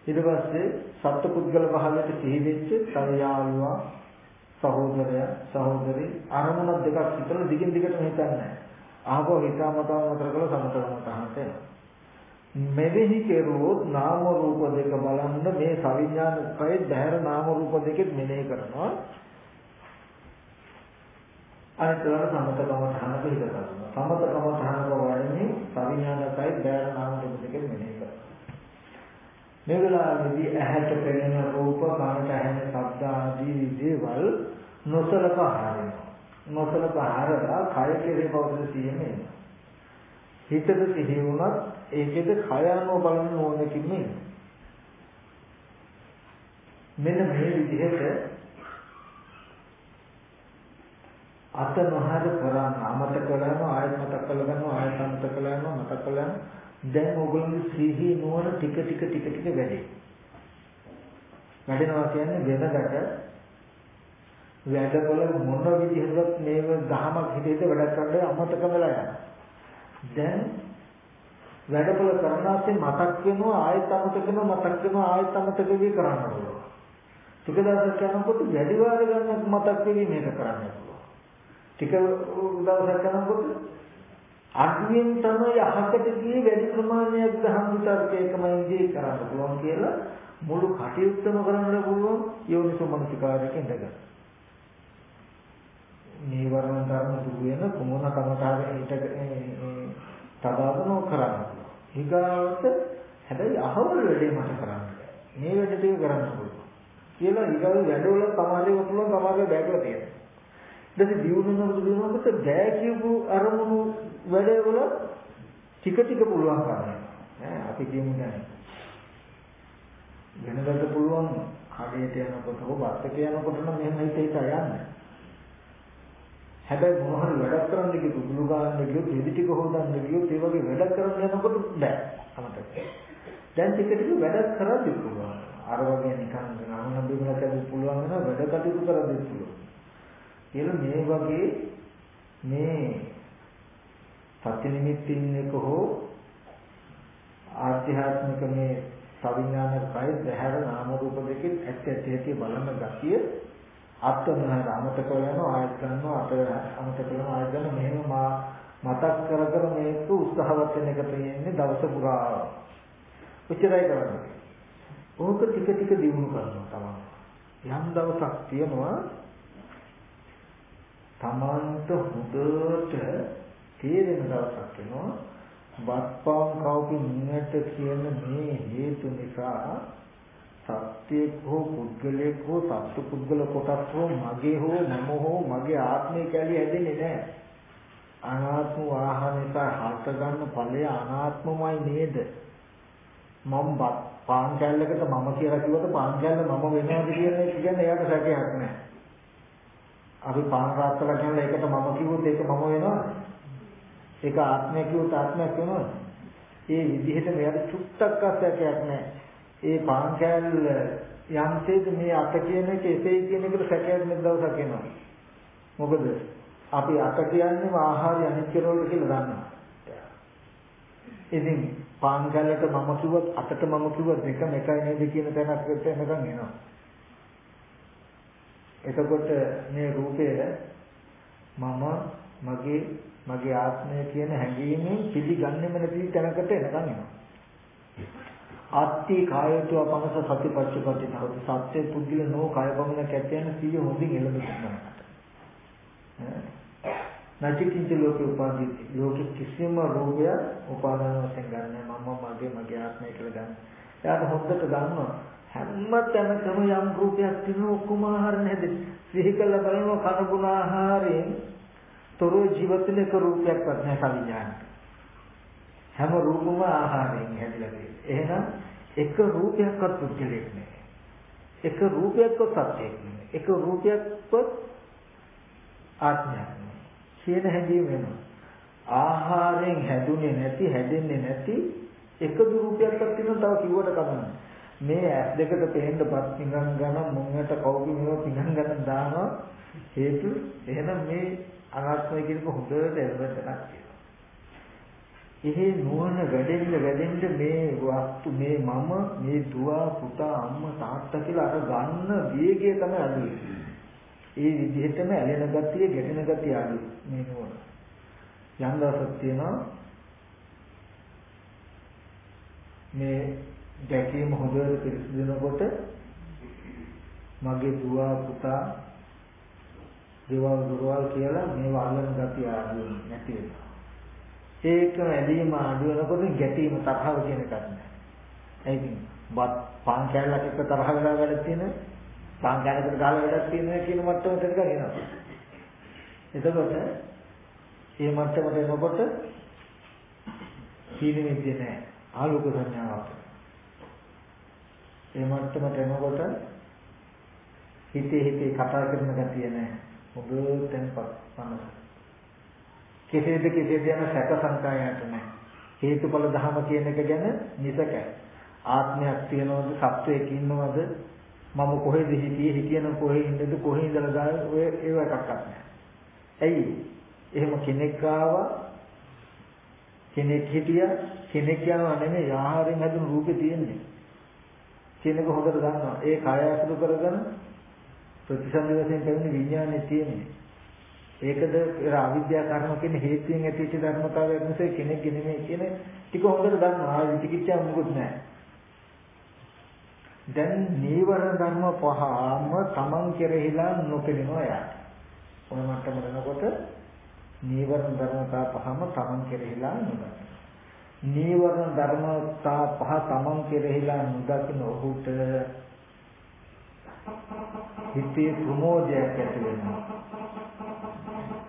ඊට පස්සේ සත්පුද්ගල භාවයට සිහි වෙච්ච තව යාළුවා සහෝදරයා සහෝදරි අරමුණ දෙකක් හිතලා දිගින් දිගටම හිතන්නේ. ආපහු හිතාමතා මතර කළ සමතරම තහනට එනවා. මෙවෙහි කෙරුවොත් නාම රූප දෙක බලන්න මේ සවිඥානිකයි බහැර නාම රූප දෙකෙත් මෙනෙහි කරනවා අනිත්‍යවල සමතකම තහනක හිත කරනවා සමතකම තහනක වඩන්නේ සවිඥානිකයි බහැර නාම රූප දෙකෙත් මෙනෙහි කරනවා මේ වෙලාවේදී ඇහැට පෙනෙන රූප කනට ඇහෙන ශබ්ද ආදී දේවල් නොසලකා හරිනවා නොසලකා හරලා කය කෙරේ පවතින සියමේ හිතට සිහි වුණත් ඒකෙද කය අනුව බලන ඕනකින් නෙමෙයි. මෙන්න මේ විදිහට අත නොහර කරන්න අමතක කරනවා ආයෙත් මතක් කරගන්නවා ආයෙත් අමතක කරනවා මතක් කරනවා දැන් ඕගොල්ලෝගේ සිහි නුවණ ටික ටික ටික ටික වැඩි. වැඩෙනවා කියන්නේ වෙනකට වැඩවල මොන විදිහකට මේව දහමක් හිතේද වැඩ කරන්න අමතක වෙලා යනවා. දැන් වැඩපොළ කරනාසේ මතක් වෙනවා ආයෙත් අමතක වෙනවා මතක් වෙනවා ආයෙත් අමතක වෙවි කරන්න පුළුවන්. ටික දවසක් යනකොට වැඩි වාර ගන්නක් මතක් වෙවි මේක කරන්න පුළුවන්. ටික දවසක් යනකොට අඩුවෙන් තමයි අහකට ගියේ වැඩි ප්‍රමාණයක් දහම් විතරකේකමයි ඉදී කරන්න පුළුවන් කියලා මුළු කටයුත්තම කරන්න පුළුවන් යෝනිසෝ මනසිකාරයක ඉඳගෙන. මේ වර්ණ ධර්ම දුර වෙන කොමන කමතාවේ හිට තදාගනෝ කරන්න. ඊගාවට හැබැයි අහවල් වැඩේ මට කරන්න මේ වැඩ ටික කරන්න පුළුවන්. කියලා ඊගාව වැඩවල සමාජයේ පුළුවන් සමාජයේ බෑගලා තියෙනවා. ඊට දියුණුවනකොට දියුණුවනකොට බෑ කියපු අරමුණු වැඩවල ටික ටික පුළුවන් කරන්න. ඈ අපි කියමු දැන්. වෙනකට පුළුවන් කඩේට යනකොට හෝ බස්සක යනකොට නම් මෙහෙම හිත හිත යන්නේ. හැබැයි මොන හරි වැඩක් කරන්න ගියොත් උගුරු ගන්න ගියොත් ඉදි ටික හොදන්න ගියොත් ඒ වගේ වැඩක් කරන්න යනකොට බෑ අමතක. දැන් ටික ටික වැඩක් කරන්න පුළුවන්. අර වගේ නිකන් නම බිමලක් ඇද පුළුවන් වෙනවා වැඩ කටයුතු කරන්න පුළුවන්. කියලා මේ වගේ මේ සත්‍ය නිමිත්තින් එක හෝ ආධ්‍යාත්මික මේ සවිඥානික කය දැහැර නාම රූප දෙකෙන් ඇත්ත ඇති ඇති බලන ගතිය අත්වනහර අමතක වෙනවා ආයත් ගන්නවා අත අමතක වෙනවා ආයත් ගන්න මෙහෙම මා මතක් කර කර මේක උත්සාහවත් වෙන එක තියෙන්නේ දවස පුරා. උච්චරයි කරන්නේ. ඕක ටික ටික දිනු කරනවා තමයි. යම් දවසක් තියෙනවා තමන්ට හොඳට තේරෙන දවසක් එනවා වත්පාන් කවුපි මිනිහට කියන මේ හේතු නිසා සත්‍යයක් හෝ පුද්ගලයෙක් හෝ සත්‍ය පුද්ගල කොටස් හෝ මගේ හෝ මම හෝ මගේ ආත්මය කියලා හැදෙන්නේ නැහැ. අනාත්ම වාහන නිසා හට ගන්න ඵලය අනාත්මමයි නේද? මම පාන් කැල්ලකට මම කියලා කිව්වට පාන් කැල්ල මම වෙනවද කියන එක කියන්නේ එයාට සැකයක් නැහැ. අපි පාන් රාත්තලා කියන එකට මම කිව්වොත් ඒක මම වෙනවද? ඒක ආත්මය කිව්වොත් ආත්මයක් වෙනවද? ඒ විදිහට මෙයාට චුට්ටක් අසැකයක් නැහැ. ඒ පාන් කෑල්ල යම්සේද මේ අත කියන එක එසේ කියන එකට සැකයක් නැති දවසක් එනවා. මොකද අපි අත කියන්නේම ආහාරය අනිත්‍ය වලට කියලා දන්නවා. ඉතින් පාන් කෑල්ලට මම කිව්වත් අතට මම කිව්වත් දෙකම එකයි නේද කියන තැනක් එතනකම් එනවා. එතකොට මේ රූපය මම මගේ මගේ ආත්මය කියන හැඟීමෙන් පිළිගන්නෙම නැති තැනකට එනකම් එනවා. ආත්ති කායතු අපමස සතිපත්චපටි නවති සත්‍ය පුද්ගල නෝ කාය පමණ කැටයන සිය හොඳින් එළඹ සිටිනවා. නැතිකින්ච ලෝකේ උපාදී ලෝකෙ කිසිම රෝගය උපාදාන වශයෙන් ගන්න මම මගේ මගේ ආත්මය කියලා ගන්න. එයාට හොද්දට ගන්නවා හැම තැනකම යම් රූපයක් තියෙන ඔක්කොම ආහාර නේද? සිහි කළ බලනවා කන ගුණ ආහාරයෙන් තොරව ජීවිතේ එක රූපයක්වත් නැහැ කවිඥානට. හැම රූපම ආහාරයෙන් හැදිලා තියෙන්නේ. එහෙනම් එක රූපයක්වත් පුද්ගලෙක් නැහැ. එක රූපයක්වත් සත්‍යයක් නැහැ. එක රූපයක්වත් ආත්මයක් නැහැ. කියන හැඟීම වෙනවා. ආහාරයෙන් හැදුනේ නැති හැදෙන්නේ නැති එකදු රූපයක්වත් තියෙනවා තව කිව්වට කමන්නේ. මේ ඇස් දෙකට පේන්න බත් පිඟන් ගන්න මුංගට කවුරු මේව පිඟන් ගන්න දානවා හේතු එහෙනම් මේ අනාත්මය කියනක හොඳට එළවෙන්නක් තියෙනවා. එහි නුවණ වැඩෙන්න වැඩෙන්න මේ වස්තු මේ මම මේ දුව පුතා අම්මා තාත්තා කියලා අර ගන්න වේගය තමයි අඩු ඒ විදිහටම ඇලෙන ගතිය ගැටෙන ගතිය අඩු මේ නුවණ. යම් දවසක් තියෙනවා මේ දැකීම හොඳට පිරිසිදුනකොට මගේ දුව පුතා දේවල් දුරවල් කියලා මේව අල්ලන ගතිය ආදී නැති වෙනවා. ඒක වැඩිම අඩු වෙනකොට ගැටීම තරහව කියන එකක් නෑ. ඒ කියන්නේ පාන් කෑල්ලක් එක්ක තරහ වෙලා වැඩක් තියෙන පාන් කෑල්ලකට ගාලා වැඩක් තියෙන කියන මට්ටමට එනකන් එනවා. එතකොට මේ මට්ටමට එනකොට සීල විද්‍ය නෑ ආලෝක සංඥාවක්. මේ මට්ටමට එනකොට හිතේ හිතේ කතා කරන ගතිය නෑ. හොඳ තැන්පත් මනස. කෙසේද කෙසේද යන සැක සංකායයට නැහැ. හේතුඵල ධම කියන එක ගැන නිසකයි. ආත්මයක් තියනවද සත්වයක් ඉන්නවද මම කොහෙද හිටියේ හිටියන කොහෙ ඉන්නද කොහෙ ඉඳලා ගාන ඔය ඒව එකක්වත් නැහැ. ඇයි? එහෙම කෙනෙක් ආවා කෙනෙක් හිටියා කෙනෙක් යනවා නෙමෙයි ආහාරයෙන් හැදුණු රූපේ තියෙන්නේ. කෙනෙක් හොඳට දන්නවා. ඒ කය අසුර කරගෙන ප්‍රතිසන්දි වශයෙන් පැමිණි විඥානේ තියෙන්නේ. ඒකද ඒ අවිද්‍යා කර්ම කියන හේතුයෙන් ඇතිවෙච්ච ධර්මතාවයක් නිසා කෙනෙක් නෙමෙයි කියන ටික හොඳට දන්නවා. ආ විචිකිච්ඡා මොකුත් නැහැ. දැන් නීවරණ ධර්ම පහම තමන් කෙරෙහිලා නොපෙනෙනවා යාට. ඔය මට්ටම වෙනකොට නීවරණ ධර්මතා පහම තමන් කෙරෙහිලා නොදකිනවා. නීවරණ ධර්මතා පහ තමන් කෙරෙහිලා නොදකින ඔහුට හිතේ ප්‍රමෝදයක් ඇති වෙනවා.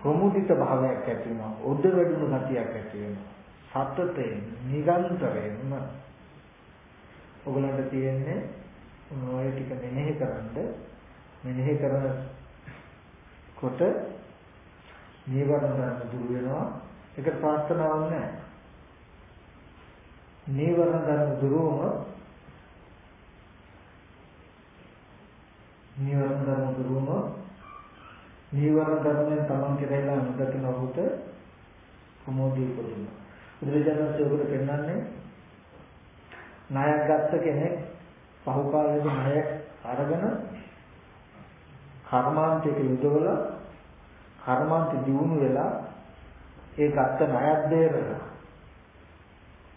ප්‍රමුදිත භාවයක් ඇති වෙනවා. උද්ද වැඩුණු ගතියක් ඇති වෙනවා. සතතේ නිරන්තරයෙන්ම ඔයගලන්ට තියෙන්නේ ඔය ටික මෙනෙහි කරන්ද මෙනෙහි කරන කොට නීවරණ ධර්ම දුරු වෙනවා. ඒක ප්‍රාර්ථනාවක් නෑ. නීවරණ ධර්ම දුරු වුණොත් නීවරණ ධර්ම දුරුම නීවරණ ධර්මයෙන් තමන් කෙරෙහිලා නොදකින ඔහුට ප්‍රමෝදී උපදිනවා. බුදුරජාණන් වහන්සේ පෙන්වන්නේ ණයක් ගත්ත කෙනෙක් පහුකාලෙක ණය අරගෙන කර්මාන්තයක යොදවලා කර්මාන්ත දියුණු වෙලා ඒ ගත්ත ණයක් දෙරලා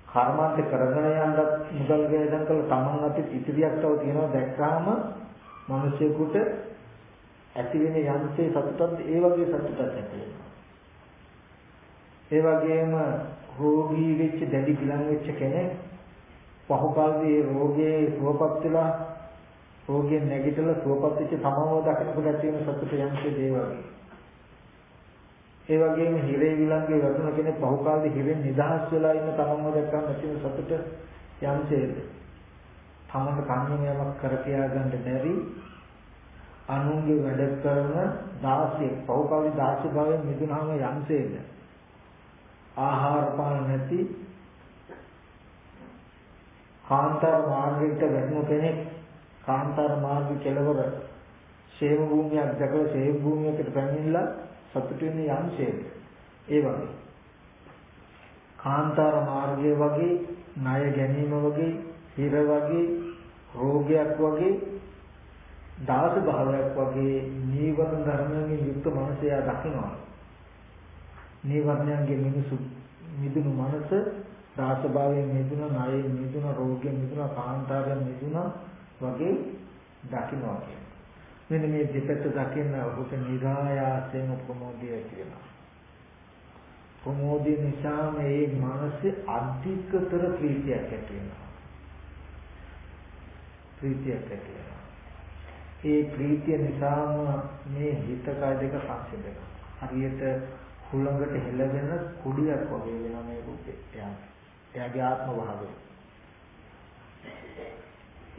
කර්මාන්ත කරගෙන යනවත් මුදල් වේදන් කළ තමන් අතේ ඉතිරියක් තව තියෙනවා දැක්කාම මිනිසෙකුට ඇති වෙන යම්සේ සතුටක් ඒ වගේ සතුටක් ඇති වෙනවා. ඒ වගේම රෝගී වෙච්ච දැඩි ගිලන් වෙච්ච කෙනෙක් පහුකාලේ රෝගේ සුවපත් වෙලා රෝගයෙන් නැගිටලා සුවපත් වෙච්ච තමව දකිනකොට ඇති වෙන සතුට යම්සේ දේ වගේ. ඒ වගේම හිරේ විලංගේ වතුන කෙනෙක් පහුකාලේ හිරෙන් නිදහස් වෙලා ඉන්න තමව දැක්කම ඇති වෙන සතුට යම්සේද. තමන්ට කන්නේ යමක් කර තියාගන්න බැරි අනුන්ගේ වැඩ කරන දාසියෙක් පෞකාලි දාස භාවයෙන් මිදුනහම යම්සේද ආහාර පාන නැති කාන්තාර මාර්ගයට වැටුණු කෙනෙක් කාන්තාර මාර්ග කෙලවර ශේම භූමියක් දැකලා ශේම භූමියකට පැමිණිලා සතුටු වෙන යම්සේද ඒ වගේ. කාන්තාර මාර්ගය වගේ ණය ගැනීම වගේ හිර වගේ රෝගයක් වගේ දාස භාවයක් වගේ නීවරණ ධර්මයෙන් යුක්ත මනසයා දකිනවා. නීවරණයන්ගේ මිනිසු මිදුණු මනස දාස භාවයෙන් මිදුණ, ණයෙන් මිදුණ, රෝගයෙන් මිදුණ, කාන්තාරයෙන් මිදුණ වගේ දකිනවා කියන්නේ. මෙන්න මේ දෙපැත්ත දකින්න ඔහුට නිරායාසයෙන් ප්‍රමෝදය කියනවා. ප්‍රමෝදය නිසා මේ මනසේ අධිකතර ප්‍රීතියක් ඇති වෙනවා. ප්‍රීතියක් ඇති වෙනවා. ඒ ප්‍රීතිය නිසාම මේ හිත කය දෙක සංසිඳ වෙනවා. හරියට හුළඟට හෙළගෙන කුඩියක් වගේ වෙනවා මේ රූපේ. එයා එයාගේ ආත්ම භාවය.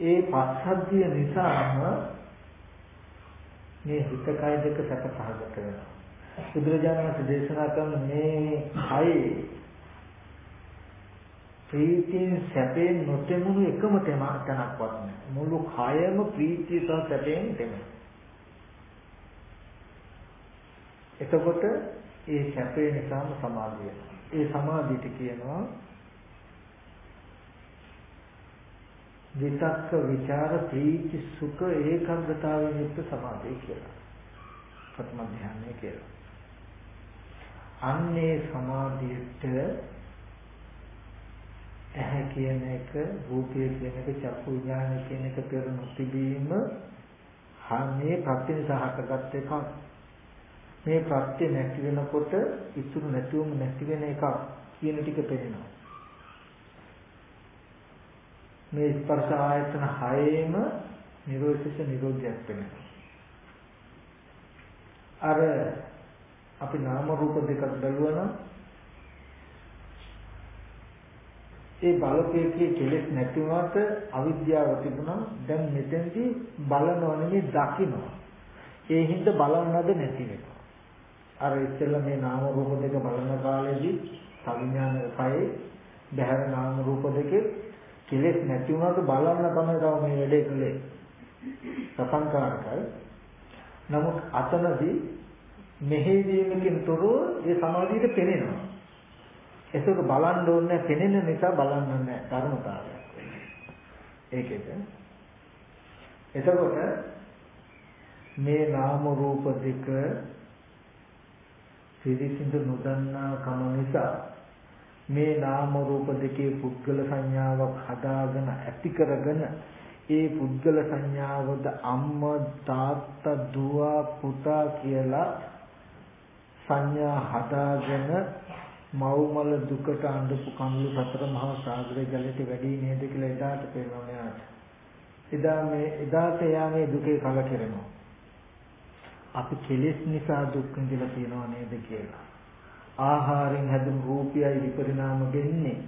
ඒ පස්සද්ධිය නිසාම මේ හිත කය දෙක සැප සහගත වෙනවා. බුදුරජාණන් වහන්සේ දේශනා කරන මේ කයි ප්‍රීතියෙන් සැපයෙන් නොතෙමුණු එකම තැනක්වත් නැහැ. මුළු කයම ප්‍රීතිය සහ සැපයෙන් තෙමෙන. එතකොට ඒ සැපේ නිසාම සමාධිය. ඒ සමාධියට කියනවා විතක්ක ਵਿਚාර ප්‍රීති සුඛ ඒකාග්‍රතාවයෙන් යුක්ත සමාධිය කියලා. ප්‍රථම ධ්‍යානය කියලා. අන්නේ සමාධියට ඇහැ කියන එක රූපය කියන එක චක්කු විඥාන කියන එක පෙර නොතිබීම හන්නේ ප්‍රත්‍ය නිසා හටගත් එකක්. මේ ප්‍රත්‍ය නැති වෙනකොට ඉතුරු නැතිවම නැති වෙන එකක් කියන ටික පේනවා මේ ස්පර්ශ ආයතන හයේම නිරෝධිත නිරෝධයක් වෙනවා අර අපි නාම රූප දෙකක් බැලුවා නම් ඒ බලපෑකේ කෙලෙස් නැතිවට අවිද්‍යාව තිබුණා. දැන් මෙතෙන්දී බලනවා නෙමෙයි දකිනවා. ඒ හින්දා බලන්නද නැති වෙනවා. අර ඉස්සෙල්ලා මේ නාම රූප දෙක බලන කාලේදී සංඥාන කයේ බහැර නාම රූප දෙකේ කෙලෙස් නැති වුණාට බලන්න තමයි තව මේ වැඩේ කළේ. සසංකාරකයි. නමුත් අතනදී මෙහෙදීමකින් තොරව ඒ සමාධියට පෙනෙනවා. ඒක බලන්න ඕනේ පෙනෙන නිසා බලන්න නැහැ ධර්මතාවයක්. ඒකෙද එතකොට මේ නාම රූප දෙක පිළිසිඳ නොදන්නා කම නිසා මේ නාම රූප දෙකේ පුද්ගල සංඥාවක් හදාගෙන ඇති කරගෙන ඒ පුද්ගල සංඥාවද අම්මා තාත්තා දුව පුතා කියලා සංඥා හදාගෙන මව්මල දුකට අඬපු කඳුළු සතර මහා සාගරයේ ජලයට වැඩි නේද කියලා එදාට පේනවා මෙයාට. එදා මේ එදාට එයා මේ දුකේ කලකිරෙනවා. අපි කෙලෙස් නිසා දුක් විඳලා තියෙනව නේද කියලා. ආහාරයෙන් හැදුණු රූපයයි විපරිණාම වෙන්නේ.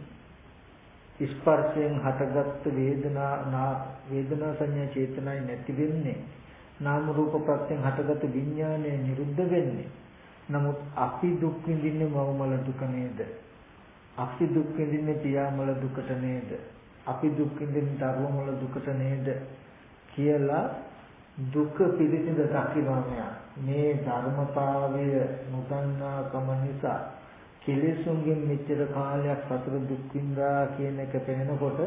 ස්පර්ශයෙන් හටගත් වේදනා වේදනා සංඥා චේතනයි නැති වෙන්නේ. නාම රූප ප්‍රත්‍යයෙන් හටගත් විඥානය නිරුද්ධ වෙන්නේ. නමුත් අපි දුක් විඳින්නේ මවමල දුක නේද? අපි දුක් විඳින්නේ පියාමල දුකට නේද? අපි දුක් විඳින්නේ දරුවමල දුකට නේද? කියලා දුක පිළිසිඳ දකිනවා මෙයා. මේ ධර්මතාවය නොදන්නාකම නිසා කෙලෙසුන්ගෙන් මෙච්චර කාලයක් සතර දුක් විඳා කියන එක පෙනෙනකොට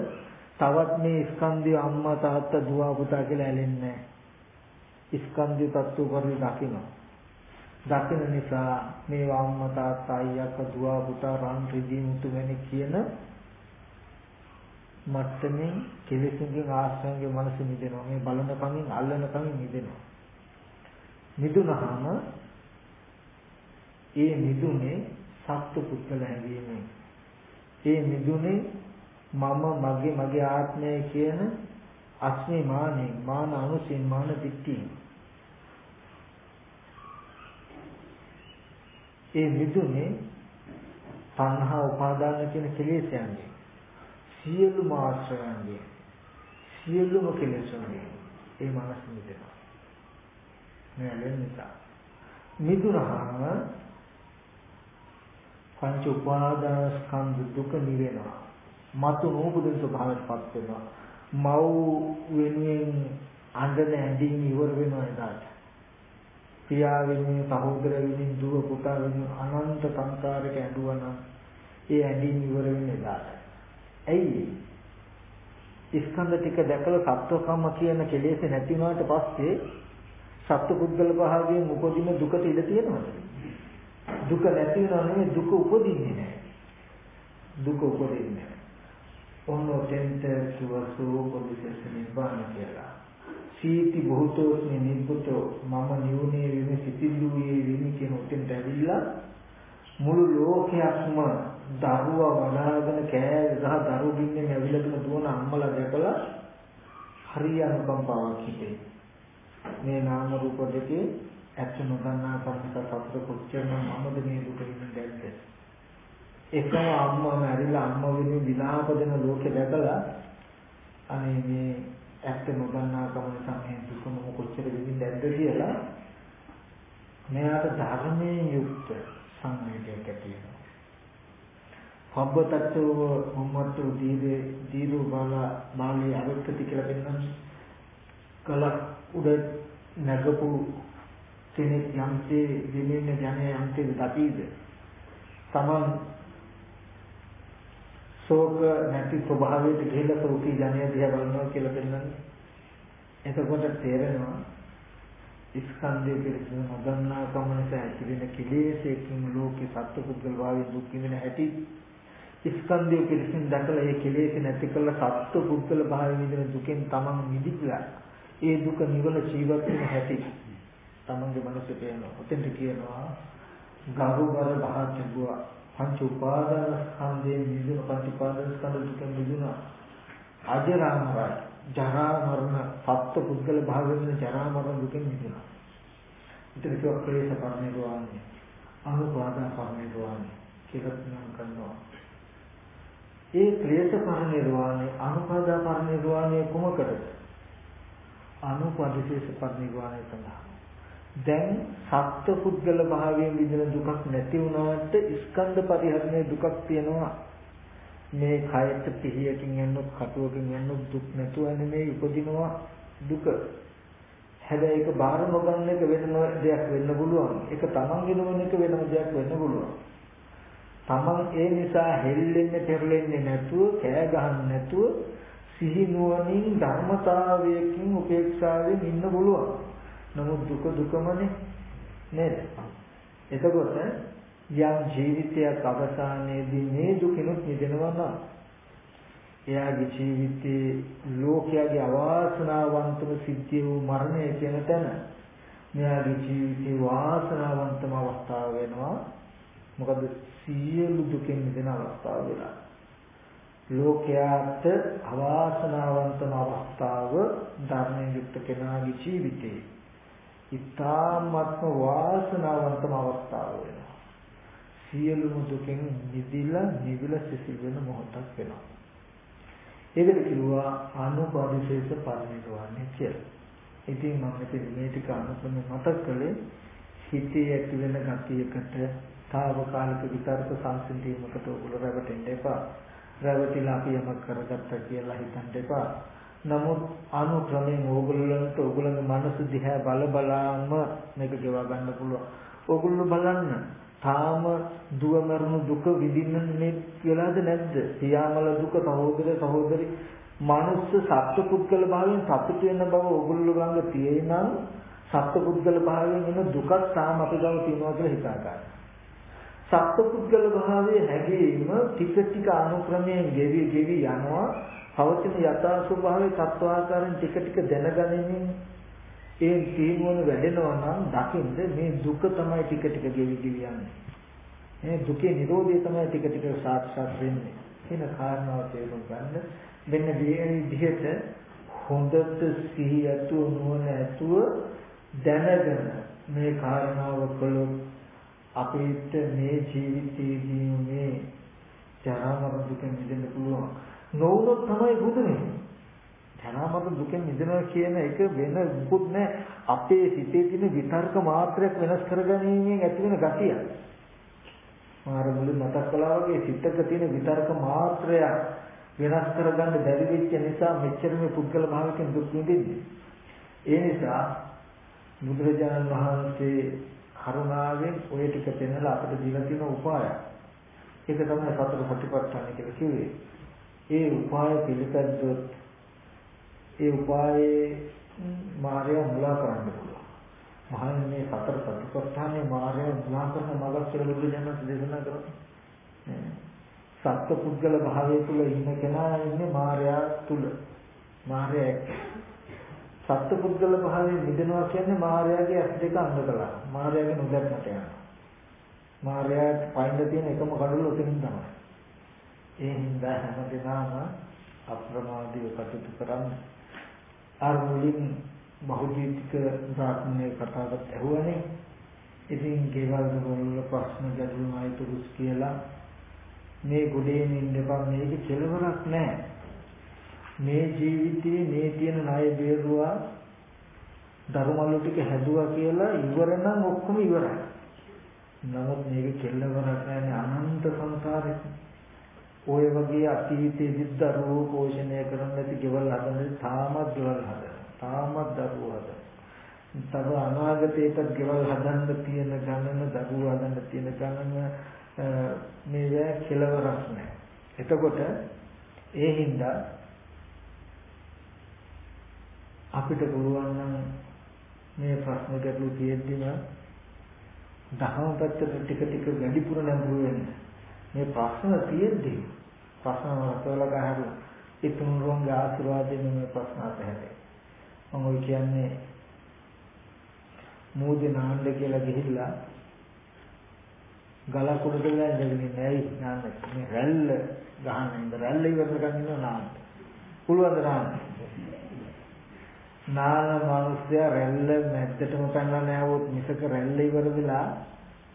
තවත් මේ ස්කන්ධය අම්මා තාත්තා දුව පුතා කියලා ඇලෙන්නේ නැහැ. ස්කන්ධය තත්ත්ව කරලා දකිනවා. දකින නිසා මේ අම්මා තාත්තා අයියා දුව පුතා රන් රිදී මුතු වෙන කියන මට්ටමින් කෙලෙසුන්ගෙන් ආශ්‍රයන්ගේ මනස මිදෙනවා. මේ බලන කමින් අල්ලන කමින් මිදෙනවා. මිදුනහම ඒ මිදුනේ සත්ව පුද්ගල හැඟීමෙන්. ඒ මිදුනේ මම මගේ මගේ ආත්මය කියන අස්මි මානෙ මාන අනුසින් මාන දිට්ඨිය ඒ මිදුනේ තණ්හා උපාදාන කියන කෙලෙස්යන්ගේ සියලුම ආශ්‍රයන්ගේ සියලුම කෙලෙස්යන්ගේ ඒ මනස මිදෙනවා. නෑ නිසා මිදුනහම පංච උපාදාන ස්කන්ධ දුක නිවෙනවා. මතු නූපදින ස්වභාවයටපත් වෙනවා. මව් වෙනුවෙන් අඬන ඇඳීම ඉවර වෙනවා එදාට. පියා වෙනුවෙන් සහෝදර වෙනුවෙන් දුව පුතා වෙනුවෙන් අනන්ත සංසාරයක ඇඬුවා නම් ඒ ඇඳීම ඉවර වෙන්නේ එදාට ඇයි ස්කන්ධ ටික දැකලා සත්වකම කියන කෙලෙස් නැති වුණාට පස්සේ සත්පුද්ගල භාවයෙන් උපදින දුකට ඉඩ තියෙනවද? දුක නැති වෙනව නෙමෙයි දුක උපදින්නේ නැහැ. දුක උපදින්නේ නැහැ. ඔන්න ඔතෙන්ට සුවසෝ පොදිසස් නිබ්බාන කියලා. සීති බොහෝතෝස්මි නිබ්බුතෝ මම නියුනේ වෙමි සිතිල්ලුවේ වෙමි කියන ඔතෙන්ට ඇවිල්ලා මුළු ලෝකයක්ම දරුවා වඩාගෙන කෑ ගහ දරු බින්නේ ඇවිල්ලාගෙන දුවන අම්මලා දැකලා හරිය අනුකම්පාවක් හිතේ. මේ නාම රූප දෙකේ ඇත්ත නොදන්නා කමක සතර කොච්චරම මමද මේ දුක විඳින්නේ නැද්ද? එකම අම්මම ඇරිලා අම්ම වෙනුවෙන් විලාප දෙන ලෝකෙ දැකලා අනේ මේ ඇත්ත නොදන්නා කම නිසා මේ දුක මොක කොච්චර විඳින්නේ නැද්ද කියලා මෙයාට ධර්මයෙන් යුක්ත සංවේගයක් ඇති වෙනවා. පබ්බතත්ව මොම්මතු දීවේ දීරු බාල බාලී අවික්කති කියලා පෙන්වන්නේ කල උඩ නැගපු කෙනෙක් යම්සේ දෙමින්න ජනය යම්සේ දකීද තමන් ශෝක නැති ස්වභාවයට ගිහිල්ලා සෝකී ජනය දිහා බලනවා කියලා පෙන්නන්නේ. එතකොට තේරෙනවා ස්කන්ධය පිළිබඳ නොදන්නා කම නිසා ඇතිවෙන කෙලෙසකින් ලෝකේ සත්පුද්ගල භාවයේ දුක් විඳින හැටි ස්කන්ධය පිළිසින් දැකලා ඒ කෙලෙස නැති කළ සත්පුද්ගල භාවයේ විඳින දුකෙන් තමන් මිදිලා ඒ දුක නිවන ජීවත් වෙන හැටි තමන්ගේ මනසේ පේනවා. ඔතෙන්ට කියනවා ගරුබර භාත්‍යුවා පංච උපාදාන ස්කන්ධයෙන් මිදුණු පංච උපාදාන ස්කන්ධ දුකෙන් මිදුණා. අජරාමරයි. ජරා මරණ සත්ත්ව පුද්ගල භාවයෙන් ජරා මරණ දුකෙන් මිදුණා. ඊට කිව්වා ක්ලේශ පරිනිර්වාණය අනුපාදා පරිනිර්වාණය කියලා නම් කරනවා. ඒ ක්ලේශ පරිනිර්වාණය අනුපාදා පරිනිර්වාණය කුමකටද අනුපදිශේෂ පරිනිර්වාණය සඳහා. දැන් සත්ව පුද්ගල භාවයෙන් විඳින දුකක් නැති වුණාට ස්කන්ධ පරිහරණයේ දුකක් තියෙනවා. මේ කයට පිහියකින් යන්නොත් කටුවකින් යන්නොත් දුක් නැතුව නෙමෙයි උපදිනවා දුක. හැබැයි ඒක බාර නොගන්න එක වෙන දෙයක් වෙන්න පුළුවන්. ඒක තමන්ගේ නොවන එක වෙනම දෙයක් වෙන්න පුළුවන්. තමන් ඒ නිසා හෙල්ලෙන්නේ පෙරලෙන්නේ නැතුව කෑ ගහන්නේ නැතුව සිහි නුවණින් ධර්මතාවයකින් උපේක්ෂාවෙන් ඉන්න පුළුවන්. නමුත් දුක දුකමනේ නේද? එතකොට යම් ජීවිතයක් අවසානයේදී මේ දුකිනුත් මිදෙනවා නම් එයාගේ ජීවිතේ ලෝකයාගේ අවාසනාවන්තම සිද්ධිය වූ මරණය කියන තැන මෙයාගේ ජීවිතේ වාසනාවන්තම අවස්ථාව වෙනවා. මොකද සියලු දුකින් මිදෙන අවස්ථාව වෙලා. ලෝකයාට අවාසනාවන්තම අවස්ථාව ධර්මයෙන් යුක්ත කෙනාගේ ජීවිතේ. ඉතාමත්ම වාසනාවන්තම අවස්ථාව වෙනවා. සියලුම දුකෙන් නිදිලා නිවිලා සිසිල් වෙන මොහොතක් වෙනවා. ඒකට කිව්වා අනුපරිශේෂ පරිණිරවාණය කියලා. ඉතින් මම මෙතන මේ ටික අනුසම මතක් කළේ හිතේ ඇති වෙන ගතියකට తాවකාලික විතර්ක සංසිඳීමකට ඔයගොල්ලෝ රැවටෙන්න එපා. රැවටිලා අපි යමක් කරගත්තා කියලා හිතන්න එපා. නමුත් අනුක්‍රමයෙන් ඕගොල්ලන්ට ඕගොල්ලන්ගේ මනස දිහා බල බලාම මේක ගෙවා ගන්න පුළුවන්. ඕගොල්ලෝ බලන්න තාම දුව මරණු දුක විඳින්නේ කියලාද නැද්ද? පියාමල දුක සහෝදර සහෝදරි මනුස්ස සත්පුද්ගල භාවයෙන් සතුට වෙන බව ඕගොල්ලෝ ළඟ තියෙනම් සත්පුද්ගල භාවයෙන් එන දුකක් තාම අපි ගාව තියෙනවා කියලා හිතා ගන්න. සත්පුද්ගල භාවයේ හැඟීම ටික ටික අනුක්‍රමයෙන් ගෙවි ගෙවි යනවා පවතින යථා ස්වභාවයේ තත්වාකාරයෙන් ටික ටික දැනගැනීමෙන් ඒ තීමුවන වැඩෙනවා නම් දකින්ද මේ දුක තමයි ටික ටික ගෙවි ගෙවි යන්නේ. මේ දුකේ නිරෝධය තමයි ටික ටික සාක්ෂාත් වෙන්නේ. කියන කාරණාව තේරුම් ගන්න මෙන්න මේ විදිහට හොඳට සිහි ඇතුව නුවණ ඇතුව දැනගෙන මේ කාරණාව කළොත් අපිට මේ ජීවිතයේදී මේ ජරා මරණ දුකෙන් මිදෙන්න පුළුවන්. නොවුනොත් තමයි බුදු වෙන්නේ. ජරා මරණ දුකෙන් මිදෙනවා කියන එක වෙන මුකුත් නැහැ. අපේ සිතේ තියෙන විතර්ක මාත්‍රයක් වෙනස් කරගැනීමෙන් ඇති වෙන ගතිය. මාර මුලින් මතක් කළා වගේ සිතක තියෙන විතර්ක මාත්‍රයක් වෙනස් කරගන්න බැරි වෙච්ච නිසා මෙච්චර මේ පුද්ගල භාවයෙන් දුක් විඳින්නේ. ඒ නිසා බුදුරජාණන් වහන්සේ කරුණාවෙන් ඔය ටික පෙන්නලා අපිට දීලා තියෙන උපාය. ඒක තමයි සතර සතිපට්ඨාන කියලා කිව්වේ. ඒ උපාය පිළිපැද්දොත් ඒ උපායේ මාර්ය මුලා කරන්න පුළුවන්. මහන්නේ මේ සතර සතිපට්ඨානේ මාර්ය මුලා කරන මඟක් කියලා බුදුදහම දේශනා කරනවා. සත්ව පුද්ගල භාවය තුල ඉන්න කෙනා ඉන්නේ මාර්යා තුල. මාර්යා සත්ව පුද්ගල භාවයෙන් මිදෙනවා කියන්නේ මාර්යාගේ ඇස් දෙක අඳ කළා. මාර්යාගේ නොදැක්මට යනවා. මාර්යාට පයින්න තියෙන එකම කඩුව උතින් තමයි. ඒ හින්දා හැමදෙනාම අප්‍රමාදීව කටයුතු කරන්න. අර මුලින් බහුදීතික ධාත්මයේ කතාවත් ඇහුවනේ. ඉතින් ගෙවල් වල ප්‍රශ්න ගැටලුමයි තුරුස් කියලා මේ ගොඩේ ඉඳපන් මේක කෙලවරක් නැහැ. මේ ජීවිතයේ මේ තියෙන ණය බේරුවා ධර්මවල ටික හැදුවා කියලා ඉවර නම් ඔක්කොම ඉවරයි. නමුත් මේක කෙල්ලවරක් නැහැ අනන්ත සංසාරේ. ඔය වගේ අතීතයේ දිද්දරෝ පෝෂණය කරන්න නැති ගෙවල් හදන්නේ තාමත් ගෙවල් හදන. තාමත් දරුවෝ හදන. තව අනාගතේට ගෙවල් හදන්න තියෙන ගණන දරුවෝ හදන්න තියෙන ගණන මේ කෙලවරක් නැහැ. එතකොට ඒ හින්දා අපිට පුළුවන් නම් මේ ප්‍රශ්න ගැටළු තියෙද්දිම දහම පැත්තට ටික ටික වැඩිපුර නැඹුරු වෙන්න. මේ ප්‍රශ්න තියෙද්දි ප්‍රශ්න වලට ගහලා ඒ තුන්රුවන්ගේ ආශිර්වාදයෙන් මේ ප්‍රශ්න අතහැරේ. මම ඔය කියන්නේ මූදේ නාන්න කියලා ගිහිල්ලා ගල කුඩ දෙලා ඉඳගෙන ඉන්නේ නාන්න මේ රැල්ල ගහන ඉඳ රැල්ල ඉවරනකන් ඉන්න නාන්න. පුළුවන් නාන්න. නාන මිනිස්සයා රැල්ල මැද්දටම පැනලා නෑවොත් මිසක රැල්ල ඉවර වෙලා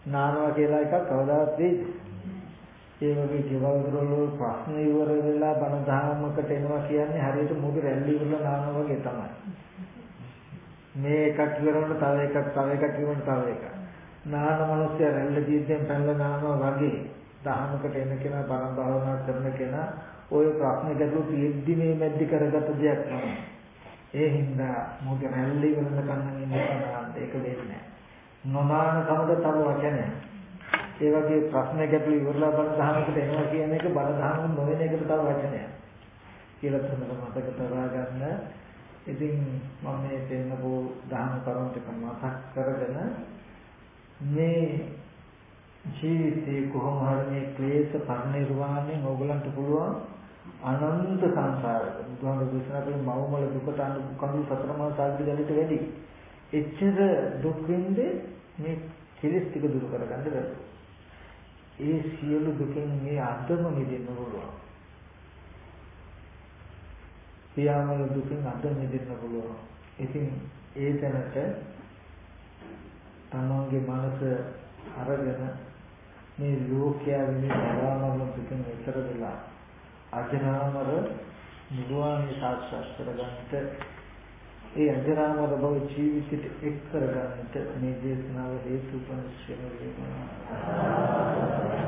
නානවා කියලා එකක් කවදාවත් වෙයිද? ඒ වගේ ජීවල් වල ප්‍රශ්න ඉවර වෙලා බණ දහමකට එනවා කියන්නේ හරියට මොකද රැල්ල ඉවරලා නානවා වගේ තමයි. මේ එකක් ඉවරවන්න තව එකක් තව එකක් ඉවරවන්න තව එකක්. නාන මිනිස්සයා රැල්ල දීද්දෙන් පැනලා නානවා වගේ දහමකට එන කෙනා බණ භාවනා කරන කෙනා ওই ප්‍රශ්න ගැටලු තියෙද්දි මේ මැද්ද කරගත දෙයක් නෙමෙයි. ඒ හින්දා මොකද රැල්ලි වෙනද කන්නන් ඉන්නවා ඒක වෙන්නේ නැහැ. නොමාන කමද තව වචනය. ඒ වගේ ප්‍රශ්න ගැටළු ඉවරලා බල දහමකට එනවා කියන එක බල දහම නොවන එකට තව වචනයක්. කියලා තමයි මතක තබා ගන්න. ඉතින් මම මේ දෙන්නකෝ දහම කරුණු ටික මතක් කරගෙන මේ ජීවිතේ කොහොම හරි මේ ක්ලේශ පරිනිර්වාණයෙන් ඕගලන්ට පුළුවන් අනන්ත සංසාරක බුදුහාමුදුරු දේශනා කළ මවමල දුකට අනු කඳු සතරමා සාග්‍රි ගලිට වැඩි. එච්චර දුක් විඳේ මේ කෙලෙස් ටික දුරු කරගන්න බැහැ. ඒ සියලු දුකෙන් මේ අදම මිදෙන්න පුළුවන්. පියාඹල දුකෙන් අද මිදෙන්න පුළුවන්. ඉතින් ඒ තැනට තමන්ගේ මනස අරගෙන මේ ලෝකයා වෙන බලාමරණ දුකෙන් එතර වෙලා අජරාමර නිර්වාණය සාක්ෂාත් කරගන්නට ඒ අජරාමර බව ජීවිතයට එක් කරගන්නට මේ දේශනාව හේතු උපනිශ්‍රම වේවා